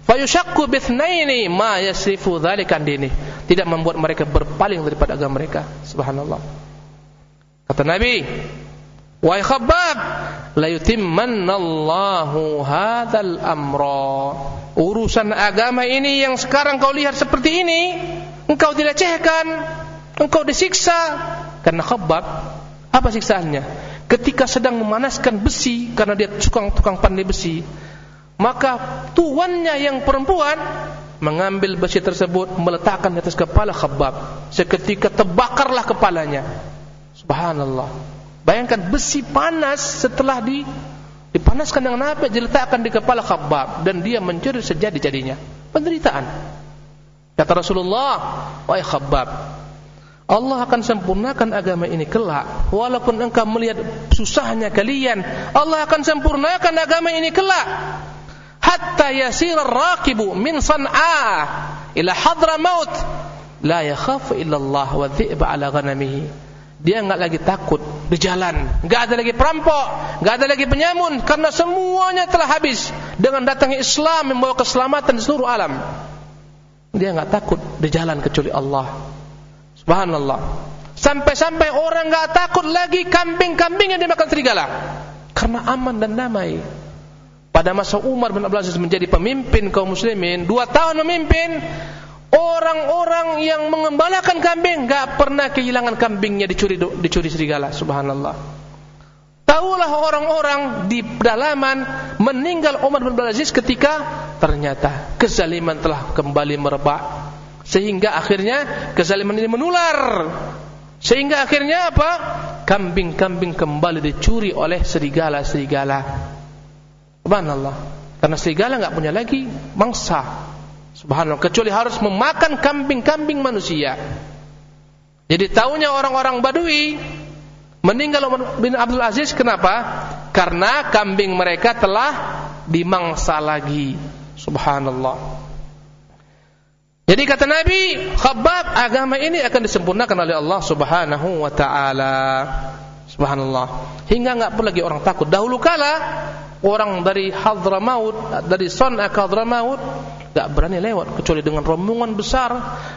Fayushakku bithnaini ma yasifu dzalika dini tidak membuat mereka berpaling daripada agama mereka. Subhanallah. Kata nabi wahai khabbab la yutimmanallahu hadzal amra. Urusan agama ini yang sekarang kau lihat seperti ini engkau dilecehkan engkau disiksa. Karena khabab apa siksaannya? Ketika sedang memanaskan besi karena dia tukang-tukang pandai besi maka tuannya yang perempuan mengambil besi tersebut meletakkan di atas kepala khabab seketika terbakarlah kepalanya. Subhanallah bayangkan besi panas setelah di dipanaskan dengan api diletakkan di kepala khabab dan dia mencuri sejadi-jadinya penderitaan kata Rasulullah wahai khabab Allah akan sempurnakan agama ini kelak. Walaupun engkau melihat susahnya kalian, Allah akan sempurnakan agama ini kelak. Hatta yasir rakibu min san'a ila hadramaut la yakhafu illa Allah wa dhi'ba ala ghanamihi. Dia enggak lagi takut di jalan, enggak ada lagi perampok, enggak ada lagi penyamun karena semuanya telah habis dengan datangnya Islam membawa keselamatan di seluruh alam. Dia enggak takut di jalan kecuali Allah. Subhanallah. Sampai-sampai orang nggak takut lagi kambing-kambing yang dimakan serigala. Karena aman dan damai. Pada masa Umar bin Abdul Aziz menjadi pemimpin kaum muslimin, dua tahun memimpin, orang-orang yang mengembalakan kambing nggak pernah kehilangan kambingnya dicuri dicuri serigala. Subhanallah. Tahulah orang-orang di pedalaman meninggal Umar bin Abdul ketika ternyata kezaliman telah kembali merebak sehingga akhirnya kezaliman ini menular sehingga akhirnya apa? Kambing-kambing kembali dicuri oleh serigala-serigala. Subhanallah. Karena serigala enggak punya lagi mangsa. Subhanallah. Kecuali harus memakan kambing-kambing manusia. Jadi tahunya orang-orang Badui meninggal Umar bin Abdul Aziz kenapa? Karena kambing mereka telah dimangsa lagi. Subhanallah. Jadi kata Nabi, khabab agama ini akan disempurnakan oleh Allah Subhanahu wa taala. Subhanallah. Hingga enggak pun lagi orang takut. Dahulu kala orang dari Hadramaut, dari Son'a ke Hadramaut enggak berani lewat kecuali dengan rombongan besar,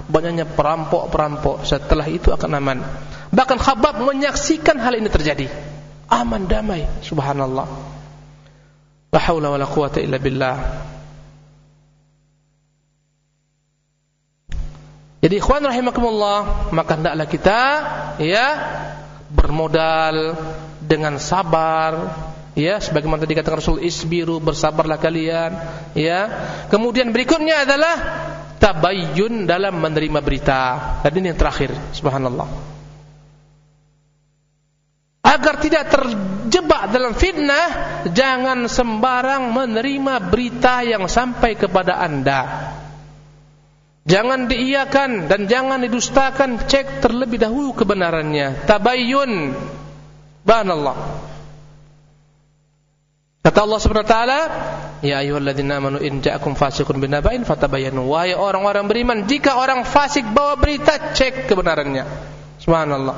banyaknya perampok-perampok. Setelah itu akan aman. Bahkan Khabab menyaksikan hal ini terjadi. Aman damai, subhanallah. La haula wala quwata illa billah. Jadi ikhwan rahimakumullah, maka hendaklah kita ya bermodal dengan sabar ya sebagaimana tadi katakan Rasul isbiru bersabarlah kalian ya kemudian berikutnya adalah tabayyun dalam menerima berita dan ini yang terakhir subhanallah agar tidak terjebak dalam fitnah jangan sembarang menerima berita yang sampai kepada anda Jangan diiyakan dan jangan didustakan, cek terlebih dahulu kebenarannya. Tabayyun. Banallah. Kata Allah Subhanahu wa taala, "Ya ayyuhalladzina amanu in ja'akum fasiqun binaba'in fatabayyanu." Wahai orang-orang beriman, jika orang fasik bawa berita, cek kebenarannya. Subhanallah.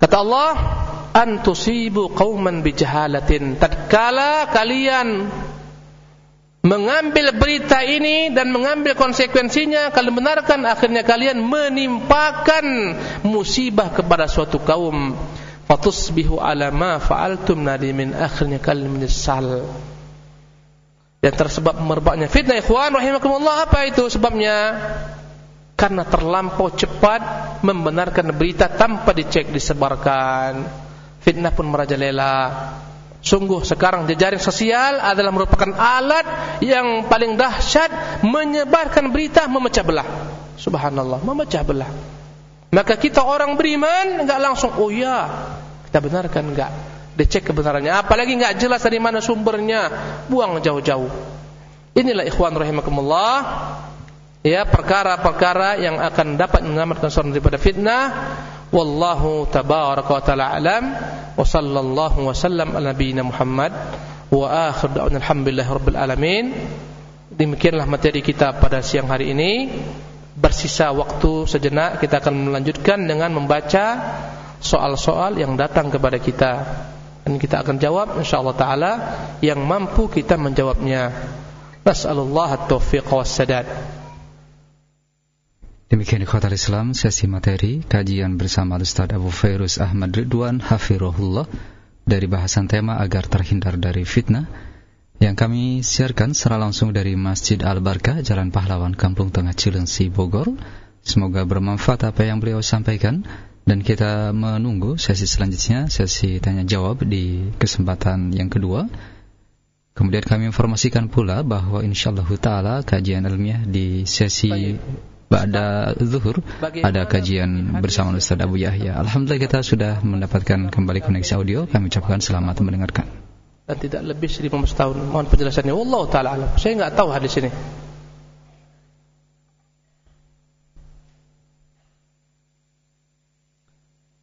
Kata Allah, "An tusibu qauman bijahalatin." Tatkala kalian mengambil berita ini dan mengambil konsekuensinya kalau benarkan akhirnya kalian menimpakan musibah kepada suatu kaum fatusbihu ala ma fa'altum nadimin akhirnya kalian menyesal dan tersebab merebaknya fitnah ikhwan rahimakumullah apa itu sebabnya karena terlampau cepat membenarkan berita tanpa dicek disebarkan fitnah pun merajalela Sungguh sekarang jejaring sosial adalah merupakan alat yang paling dahsyat menyebarkan berita memecah belah. Subhanallah, memecah belah. Maka kita orang beriman enggak langsung oh ya, kita benarkan enggak. Dicek kebenarannya, apalagi enggak jelas dari mana sumbernya, buang jauh-jauh. Inilah ikhwan rahimakumullah. Ya perkara-perkara yang akan dapat menyelamatkan seorang daripada fitnah. Wallahu tabaraka wa taala alam. Wa sallallahu wa sallam ala nabiyina Muhammad. Wa akhir da'wana alhamdulillahi rabbil alamin. Demikianlah materi kita pada siang hari ini. Bersisa waktu sejenak kita akan melanjutkan dengan membaca soal-soal yang datang kepada kita. Dan kita akan jawab insyaallah taala yang mampu kita menjawabnya. Nasallallahu at-taufiq was-sadad Demikian ikhwatal Islam sesi materi kajian bersama Ustaz Abu Fairuz Ahmad Ridwan Hafirullah dari bahasan tema agar terhindar dari fitnah yang kami siarkan secara langsung dari Masjid Al-Barkah Jalan Pahlawan Kampung Tengah Cilengsi Bogor. Semoga bermanfaat apa yang beliau sampaikan dan kita menunggu sesi selanjutnya sesi tanya jawab di kesempatan yang kedua. Kemudian kami informasikan pula bahwa insyaallah taala kajian ilmiah di sesi Ba'da zuhur ada kajian bersama Ustaz Abu Yahya. Alhamdulillah kita sudah mendapatkan kembali koneksi audio. Kami ucapkan selamat mendengarkan. Dan tidak lebih 15 tahun. Mohon penjelasannya. Wallahu taala alam. Saya enggak tahu hadis ini.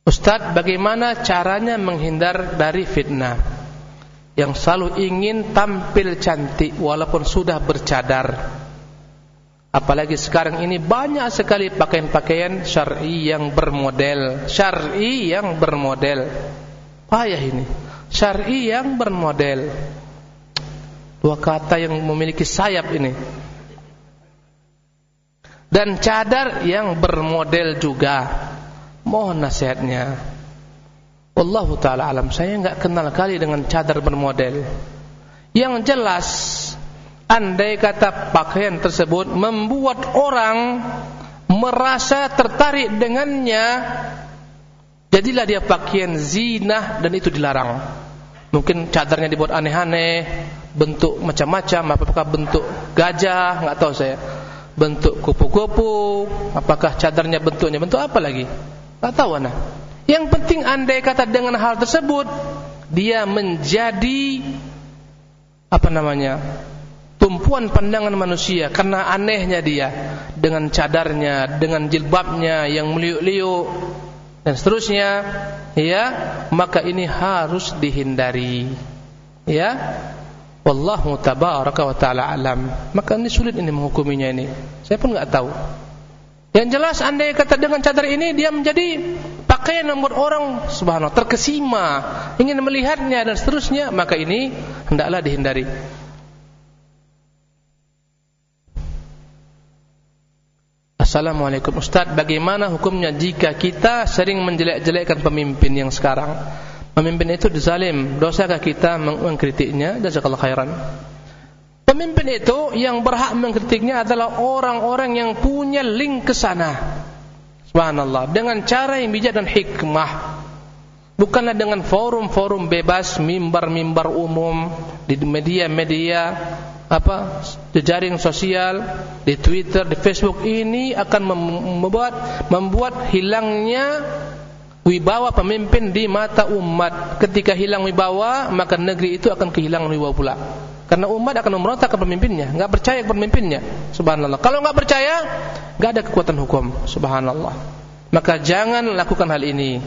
Ustaz, bagaimana caranya menghindar dari fitnah? Yang selalu ingin tampil cantik walaupun sudah bercadar. Apalagi sekarang ini banyak sekali pakaian-pakaian syar'i yang bermodel, syar'i yang bermodel. Payah ini. Syar'i yang bermodel. Dua kata yang memiliki sayap ini. Dan cadar yang bermodel juga. Mohon nasihatnya. Wallahu taala alam. Saya enggak kenal kali dengan cadar bermodel. Yang jelas andai kata pakaian tersebut membuat orang merasa tertarik dengannya Jadilah dia pakaian zinah dan itu dilarang. Mungkin cadarnya dibuat aneh-aneh, bentuk macam-macam, apakah bentuk gajah, nggak tahu saya. Bentuk kupu-kupu, apakah cadarnya bentuknya bentuk apa lagi? Nggak tahu ana. Yang penting andai kata dengan hal tersebut dia menjadi apa namanya? tumpuan pandangan manusia karena anehnya dia dengan cadarnya, dengan jilbabnya yang meliuk-liuk dan seterusnya, ya, maka ini harus dihindari. Ya. Wallahu tabaraka wa taala alam. Maka ini sulit ini menghukuminya ini. Saya pun enggak tahu. Yang jelas andai kata dengan cadar ini dia menjadi pakaian membuat orang subhanallah terkesima, ingin melihatnya dan seterusnya, maka ini hendaklah dihindari. Assalamualaikum Ustaz, bagaimana hukumnya jika kita sering menjelek-jelekkan pemimpin yang sekarang? Pemimpin itu dizalim, dosakah kita mengkritiknya? Jazakallah khairan. Pemimpin itu yang berhak mengkritiknya adalah orang-orang yang punya link ke sana. Subhanallah, dengan cara yang bijak dan hikmah. Bukanlah dengan forum-forum bebas, mimbar-mimbar umum di media-media apa jejaring sosial di Twitter, di Facebook ini akan membuat membuat hilangnya wibawa pemimpin di mata umat. Ketika hilang wibawa, maka negeri itu akan kehilangan wibawa pula. Karena umat akan memberontak ke pemimpinnya, enggak percaya ke pemimpinnya. Subhanallah. Kalau enggak percaya, enggak ada kekuatan hukum. Subhanallah. Maka jangan lakukan hal ini.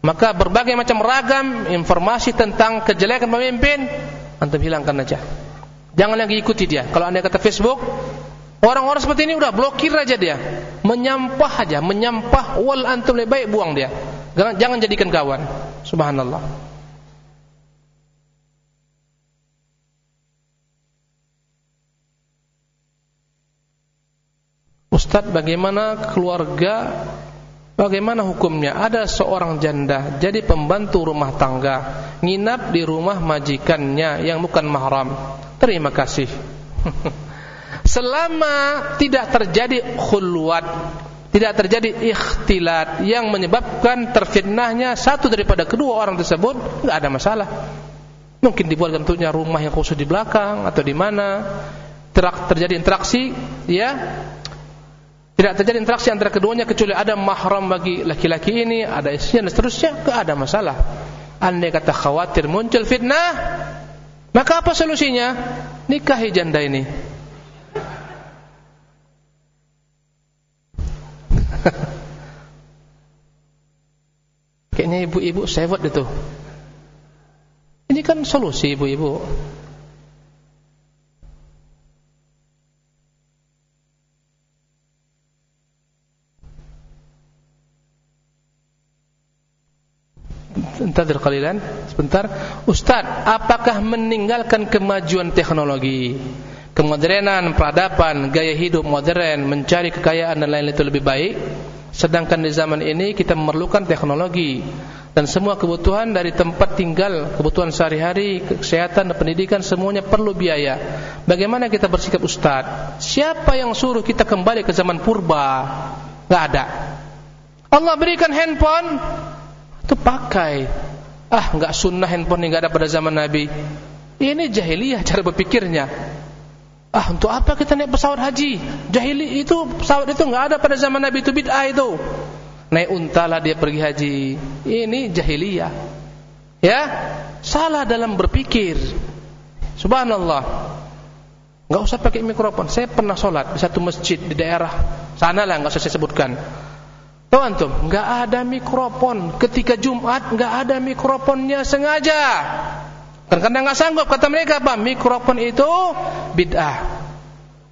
Maka berbagai macam ragam informasi tentang kejelekan pemimpin antum hilangkan aja. Jangan lagi ikuti dia. Kalau anda kata Facebook, orang-orang seperti ini udah blokir aja dia. Menyampah aja, menyampah wal antum lebih baik buang dia. Jangan, jangan jadikan kawan. Subhanallah. Ustaz, bagaimana keluarga Bagaimana hukumnya? Ada seorang janda jadi pembantu rumah tangga, nginap di rumah majikannya yang bukan mahram. Terima kasih. *laughs* Selama tidak terjadi khulwat, tidak terjadi ikhtilat yang menyebabkan terfitnahnya satu daripada kedua orang tersebut, enggak ada masalah. Mungkin dibuat bentuknya rumah yang khusus di belakang atau di mana terjadi interaksi, ya tidak terjadi interaksi antara keduanya kecuali ada mahram bagi laki-laki ini, ada istrinya dan seterusnya, tidak ada masalah. Andai kata khawatir muncul fitnah, maka apa solusinya? Nikahi janda ini. *laughs* Kayaknya ibu-ibu sewot itu. Ini kan solusi ibu-ibu. Entar qalilan sebentar. Ustaz apakah meninggalkan kemajuan teknologi? Kemodernan peradaban gaya hidup modern mencari kekayaan dan lain-lain itu lebih baik. Sedangkan di zaman ini kita memerlukan teknologi. Dan semua kebutuhan dari tempat tinggal kebutuhan sehari-hari kesehatan dan pendidikan semuanya perlu biaya. Bagaimana kita bersikap Ustaz? Siapa yang suruh kita kembali ke zaman purba? Enggak ada. Allah berikan handphone itu pakai. Ah, enggak sunnah handphone enggak ada pada zaman Nabi. Ini jahiliyah cara berpikirnya. Ah, untuk apa kita naik pesawat haji? Jahili itu pesawat itu enggak ada pada zaman Nabi itu bid'ah itu. Naik untalah dia pergi haji. Ini jahiliyah. Ya, salah dalam berpikir. Subhanallah. Enggak usah pakai mikrofon. Saya pernah sholat di satu masjid di daerah sana lah, enggak usah saya sebutkan. Tahu antum, enggak ada mikrofon. Ketika Jumat enggak ada mikrofonnya sengaja. Karena enggak sanggup kata mereka apa? Mikrofon itu bid'ah.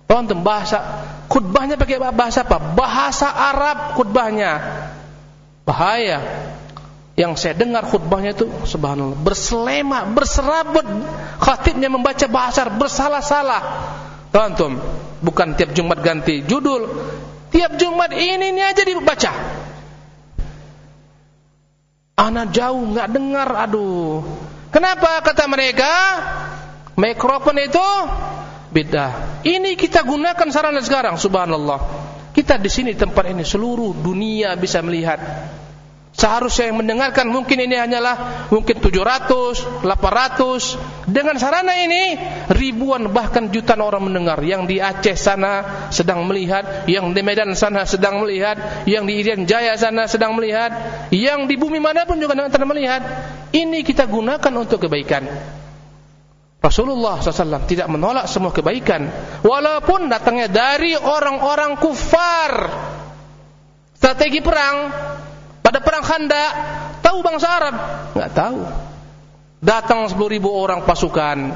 Tahu antum bahasa khutbahnya pakai bahasa apa? Bahasa Arab khutbahnya. Bahaya. Yang saya dengar khutbahnya itu subhanallah berselema, berserabut. Khatibnya membaca bahasa bersalah-salah. Tahu antum, bukan tiap Jumat ganti judul Tiap Jumat ini ini aja dibaca. Anak jauh nggak dengar, aduh. Kenapa kata mereka? Mikrofon itu beda. Ini kita gunakan sarana sekarang, subhanallah. Kita di sini tempat ini seluruh dunia bisa melihat. Seharusnya yang mendengarkan mungkin ini hanyalah mungkin 700, 800. Dengan sarana ini ribuan bahkan jutaan orang mendengar. Yang di Aceh sana sedang melihat, yang di Medan sana sedang melihat, yang di Irian Jaya sana sedang melihat, yang di bumi mana pun juga sedang melihat. Ini kita gunakan untuk kebaikan. Rasulullah SAW tidak menolak semua kebaikan walaupun datangnya dari orang-orang kufar. Strategi perang pada perang Khandaq, tahu bangsa Arab? Enggak tahu. Datang 10 ribu orang pasukan.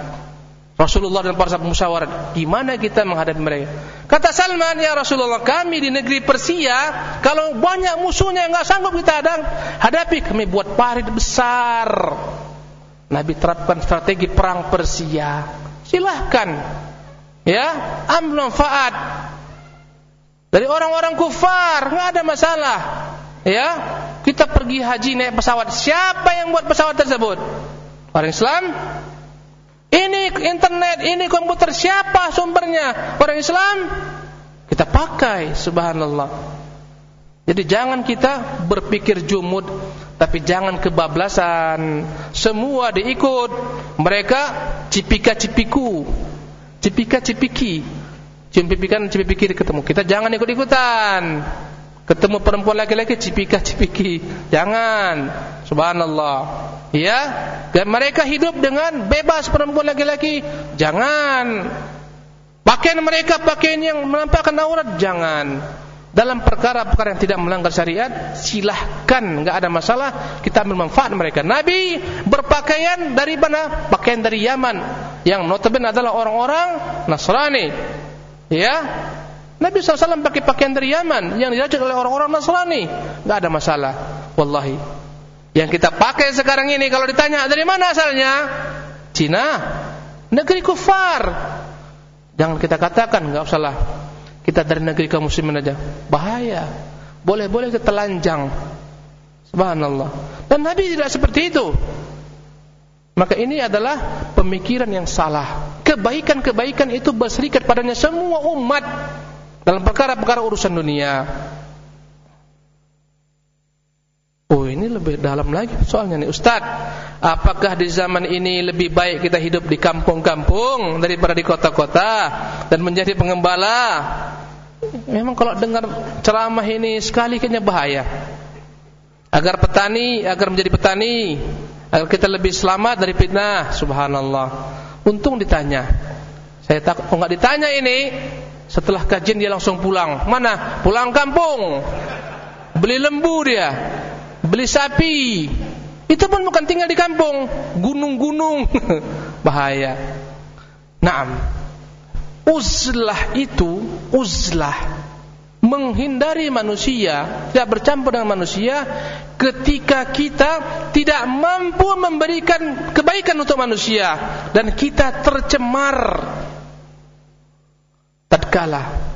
Rasulullah dan para sahabat musyawarah, gimana kita menghadapi mereka? Kata Salman, ya Rasulullah, kami di negeri Persia, kalau banyak musuhnya enggak sanggup kita hadang, hadapi, kami buat parit besar. Nabi terapkan strategi perang Persia. Silahkan. Ya, ambil manfaat. Dari orang-orang kufar, enggak ada masalah. Ya, kita pergi haji naik pesawat. Siapa yang buat pesawat tersebut? Orang Islam? Ini internet, ini komputer siapa sumbernya? Orang Islam? Kita pakai, subhanallah. Jadi jangan kita berpikir jumud, tapi jangan kebablasan. Semua diikut. Mereka cipika-cipiku. Cipika-cipiki. Cipika-cipikan, cipiki ketemu. Kita jangan ikut-ikutan. Ketemu perempuan laki-laki cipika-cipiki. Jangan. Subhanallah. Ya. Dan mereka hidup dengan bebas perempuan laki-laki. Jangan. Pakaian mereka pakaian yang menampakkan aurat. Jangan. Dalam perkara-perkara yang tidak melanggar syariat, silahkan, enggak ada masalah. Kita ambil manfaat mereka. Nabi berpakaian dari mana? Pakaian dari Yaman, yang notabene adalah orang-orang Nasrani. Ya, Nabi SAW pakai pakaian dari Yaman yang dirajut oleh orang-orang Nasrani. Tidak ada masalah. Wallahi. Yang kita pakai sekarang ini kalau ditanya dari mana asalnya? Cina. Negeri kufar. Jangan kita katakan enggak usahlah. Kita dari negeri kaum muslimin aja. Bahaya. Boleh-boleh kita telanjang. Subhanallah. Dan Nabi tidak seperti itu. Maka ini adalah pemikiran yang salah. Kebaikan-kebaikan itu berserikat padanya semua umat dalam perkara-perkara urusan dunia. Oh ini lebih dalam lagi soalnya nih Ustaz Apakah di zaman ini lebih baik kita hidup di kampung-kampung Daripada di kota-kota Dan menjadi pengembala? Memang kalau dengar ceramah ini sekali kayaknya bahaya. Agar petani, agar menjadi petani Agar kita lebih selamat dari fitnah. Subhanallah. Untung ditanya. Saya takut, oh enggak ditanya ini setelah kajian dia langsung pulang. Mana? Pulang kampung. Beli lembu dia. Beli sapi. Itu pun bukan tinggal di kampung. Gunung-gunung. *laughs* Bahaya. Naam. Uzlah itu, uzlah menghindari manusia, tidak bercampur dengan manusia ketika kita tidak mampu memberikan kebaikan untuk manusia dan kita tercemar tatkala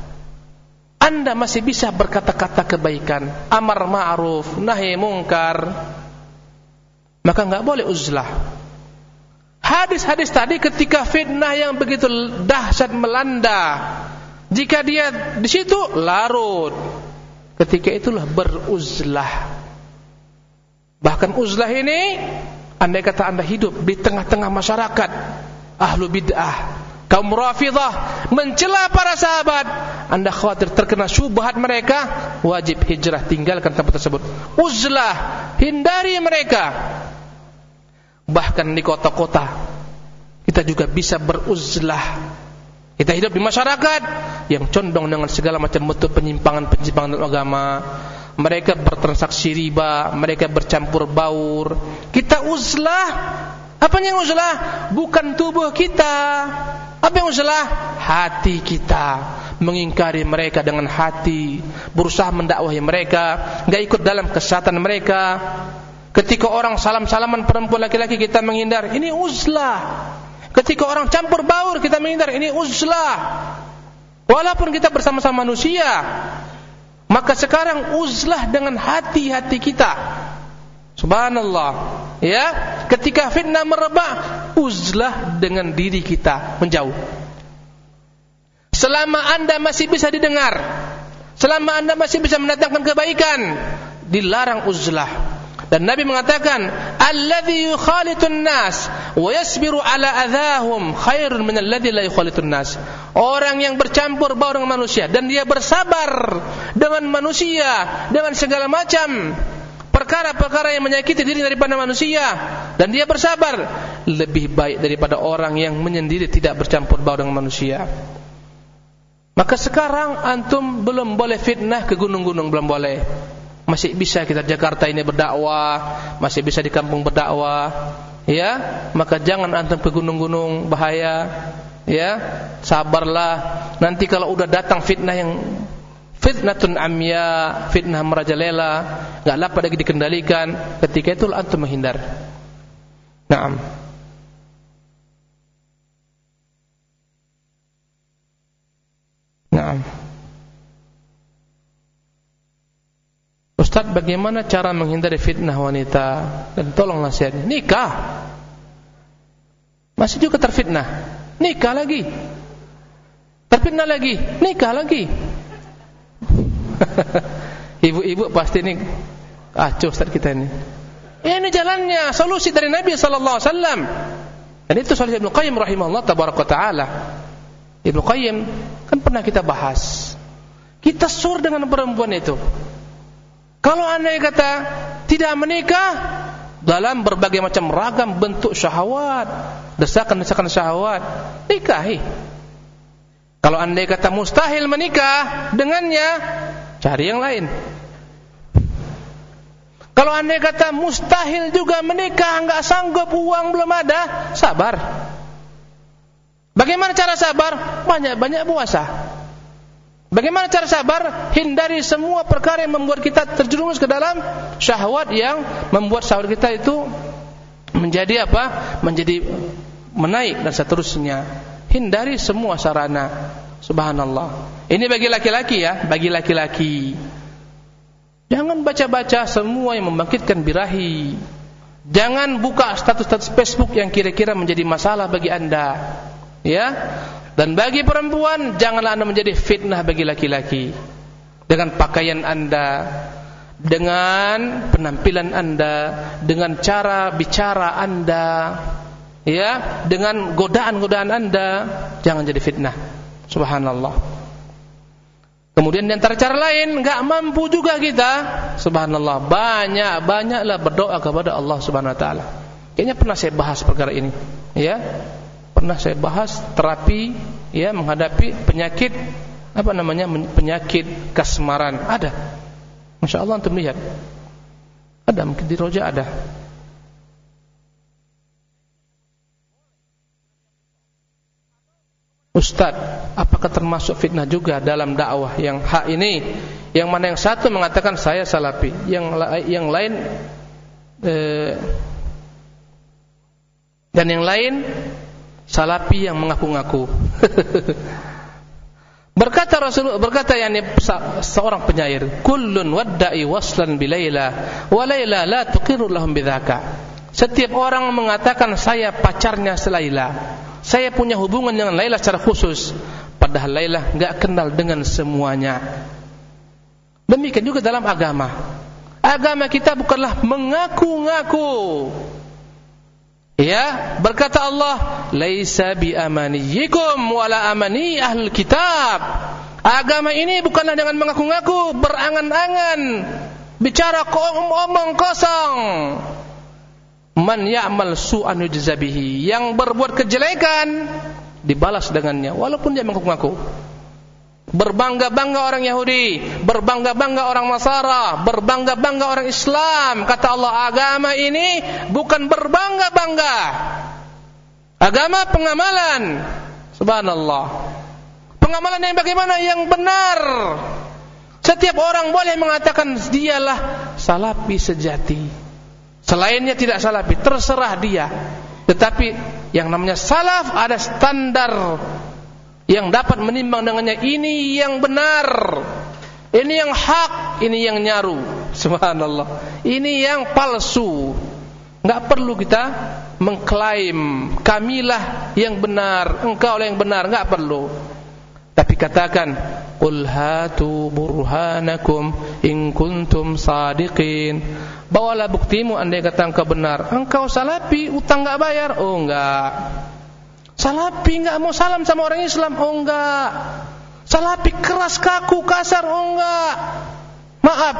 anda masih bisa berkata-kata kebaikan, amar ma'ruf, nahi mungkar, maka enggak boleh uzlah. Hadis-hadis tadi ketika fitnah yang begitu dahsyat melanda, jika dia di situ larut, ketika itulah beruzlah. Bahkan uzlah ini, andai kata anda hidup di tengah-tengah masyarakat ahlu bid'ah, kaum Rafidah mencela para sahabat, Anda khawatir terkena syubhat mereka, wajib hijrah tinggalkan tempat tersebut. Uzlah, hindari mereka. Bahkan di kota-kota kita juga bisa beruzlah. Kita hidup di masyarakat yang condong dengan segala macam bentuk penyimpangan-penyimpangan agama. Mereka bertransaksi riba, mereka bercampur baur. Kita uzlah. Apa yang uzlah? Bukan tubuh kita, apa yang salah? Hati kita mengingkari mereka dengan hati, berusaha mendakwahi mereka, enggak ikut dalam kesesatan mereka. Ketika orang salam-salaman perempuan laki-laki kita menghindar, ini uzlah. Ketika orang campur baur kita menghindar, ini uzlah. Walaupun kita bersama-sama manusia, maka sekarang uzlah dengan hati-hati kita. Subhanallah. Ya, ketika fitnah merebak, uzlah dengan diri kita menjauh. Selama Anda masih bisa didengar, selama Anda masih bisa mendatangkan kebaikan, dilarang uzlah. Dan Nabi mengatakan, "Alladzi yukhalitun nas wa yasbiru ala adahum khairun min alladzi la yukhalitun nas." Orang yang bercampur baur dengan manusia dan dia bersabar dengan manusia dengan segala macam perkara-perkara yang menyakiti diri daripada manusia dan dia bersabar lebih baik daripada orang yang menyendiri tidak bercampur baur dengan manusia. Maka sekarang antum belum boleh fitnah ke gunung-gunung belum boleh. Masih bisa kita Jakarta ini berdakwah, masih bisa di kampung berdakwah. Ya, maka jangan antum ke gunung-gunung bahaya. Ya, sabarlah. Nanti kalau udah datang fitnah yang fitnatun amya, fitnah merajalela, enggak dapat lagi dikendalikan, ketika itu antum menghindar. Naam. Naam. Ustaz, bagaimana cara menghindari fitnah wanita? Dan tolong nasihatnya. Nikah. Masih juga terfitnah. Nikah lagi. Terfitnah lagi. Nikah lagi. *laughs* Ibu-ibu pasti ini acuh Ustaz kita ini. Ini jalannya, solusi dari Nabi sallallahu alaihi wasallam. Dan itu solusi Ibnu Qayyim rahimahullah tabaraka taala. Ibnu Qayyim kan pernah kita bahas. Kita sur dengan perempuan itu. Kalau anda kata tidak menikah dalam berbagai macam ragam bentuk syahwat, desakan-desakan syahwat, nikahi. Kalau anda kata mustahil menikah dengannya, Cari yang lain. Kalau anda kata mustahil juga menikah, enggak sanggup, uang belum ada, sabar. Bagaimana cara sabar? Banyak-banyak puasa. Bagaimana cara sabar? Hindari semua perkara yang membuat kita terjerumus ke dalam syahwat yang membuat syahwat kita itu menjadi apa? Menjadi menaik dan seterusnya. Hindari semua sarana. Subhanallah. Ini bagi laki-laki ya, bagi laki-laki. Jangan baca-baca semua yang membangkitkan birahi. Jangan buka status-status Facebook yang kira-kira menjadi masalah bagi Anda. Ya. Dan bagi perempuan, janganlah Anda menjadi fitnah bagi laki-laki. Dengan pakaian Anda, dengan penampilan Anda, dengan cara bicara Anda, ya, dengan godaan-godaan Anda, jangan jadi fitnah. Subhanallah. Kemudian di antara cara lain enggak mampu juga kita. Subhanallah, banyak-banyaklah berdoa kepada Allah Subhanahu wa taala. Kayaknya pernah saya bahas perkara ini, ya. Pernah saya bahas terapi ya menghadapi penyakit apa namanya penyakit kasmaran. Ada. Masya Allah untuk melihat. Ada mungkin di roja ada. Ustaz, apakah termasuk fitnah juga dalam dakwah yang hak ini? Yang mana yang satu mengatakan saya salafi, yang yang lain eh, dan yang lain salafi yang mengaku-ngaku. *laughs* berkata Rasul berkata yakni seorang penyair, kullun wadda'i waslan bi Laila wa Laila la tuqiru lahum bidzaka. Setiap orang mengatakan saya pacarnya Selaila saya punya hubungan dengan Laila secara khusus. Padahal Laila enggak kenal dengan semuanya. Demikian juga dalam agama. Agama kita bukanlah mengaku-ngaku. Ya berkata Allah laisa bi amaniyikum wala amani ahlul kitab. Agama ini bukanlah dengan mengaku-ngaku berangan-angan bicara omong kosong man ya'mal su'an yujzabihi yang berbuat kejelekan dibalas dengannya. Walaupun dia mengaku-ngaku. Berbangga-bangga orang Yahudi berbangga-bangga orang Nasara berbangga-bangga orang Islam. Kata Allah agama ini bukan berbangga-bangga. Agama pengamalan. Subhanallah. Pengamalan yang bagaimana? Yang benar. Setiap orang boleh mengatakan dialah salafi sejati Selainnya tidak salafi, terserah dia. Tetapi yang namanya salaf ada standar yang dapat menimbang dengannya ini yang benar. Ini yang hak, ini yang nyaru. *laughs* Subhanallah. Ini yang palsu. Enggak perlu kita mengklaim kamilah yang benar, engkau yang benar, enggak perlu. Tapi katakan, "Qul hatu burhanakum in kuntum sadiqin. Bawalah buktimu andai kata engkau benar. Engkau salafi, utang enggak bayar? Oh enggak. Salafi enggak mau salam sama orang Islam? Oh enggak. Salafi keras kaku kasar? Oh enggak. Maaf,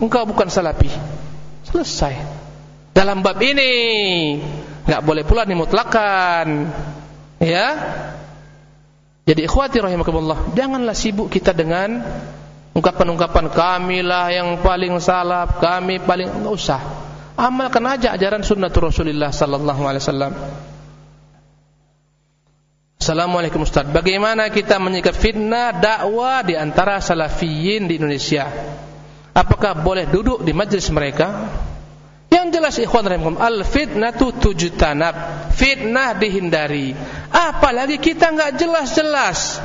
engkau bukan salafi. Selesai. Dalam bab ini enggak boleh pula dimutlakan. Ya. Jadi ikhwati rahimakumullah, janganlah sibuk kita dengan ungkapan-ungkapan kamilah yang paling salaf, kami paling enggak usah. Amalkan aja ajaran sunnah Rasulullah sallallahu alaihi wasallam. Assalamualaikum Ustaz. Bagaimana kita menyikap fitnah dakwah di antara salafiyin di Indonesia? Apakah boleh duduk di majlis mereka? Yang jelas ikhwan rahimahum al fitnatu tujtanab. Fitnah dihindari. Apalagi kita enggak jelas-jelas.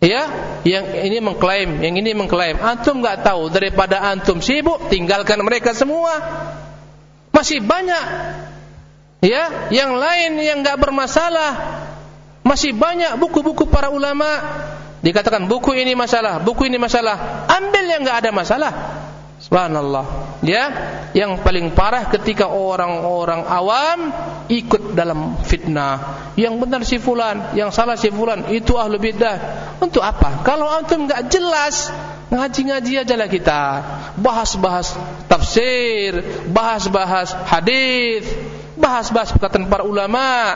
Ya, yang ini mengklaim, yang ini mengklaim. Antum enggak tahu daripada antum sibuk tinggalkan mereka semua. Masih banyak ya, yang lain yang enggak bermasalah. Masih banyak buku-buku para ulama dikatakan buku ini masalah, buku ini masalah. Ambil yang enggak ada masalah. Subhanallah. Ya, yang paling parah ketika orang-orang awam ikut dalam fitnah. Yang benar si fulan, yang salah si fulan, itu ahlu bidah. Untuk apa? Kalau antum enggak jelas, ngaji-ngaji aja lah kita. Bahas-bahas tafsir, bahas-bahas hadis, bahas-bahas perkataan para ulama.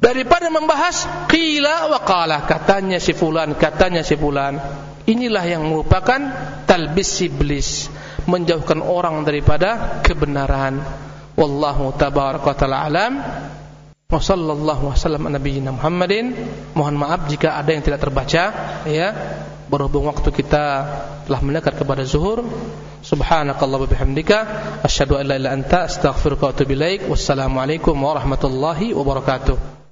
Daripada membahas qila wa qala, katanya si fulan, katanya si fulan. Inilah yang merupakan talbis iblis menjauhkan orang daripada kebenaran. Wallahu tabaraka taala alam. Wa sallallahu wasallam nabiyina Muhammadin. Mohon maaf jika ada yang tidak terbaca ya. Berhubung waktu kita telah mendekat kepada zuhur. Subhanakallah wa bihamdika asyhadu an la ilaha illa anta astaghfiruka wa atubu ilaik. Wassalamualaikum warahmatullahi wabarakatuh.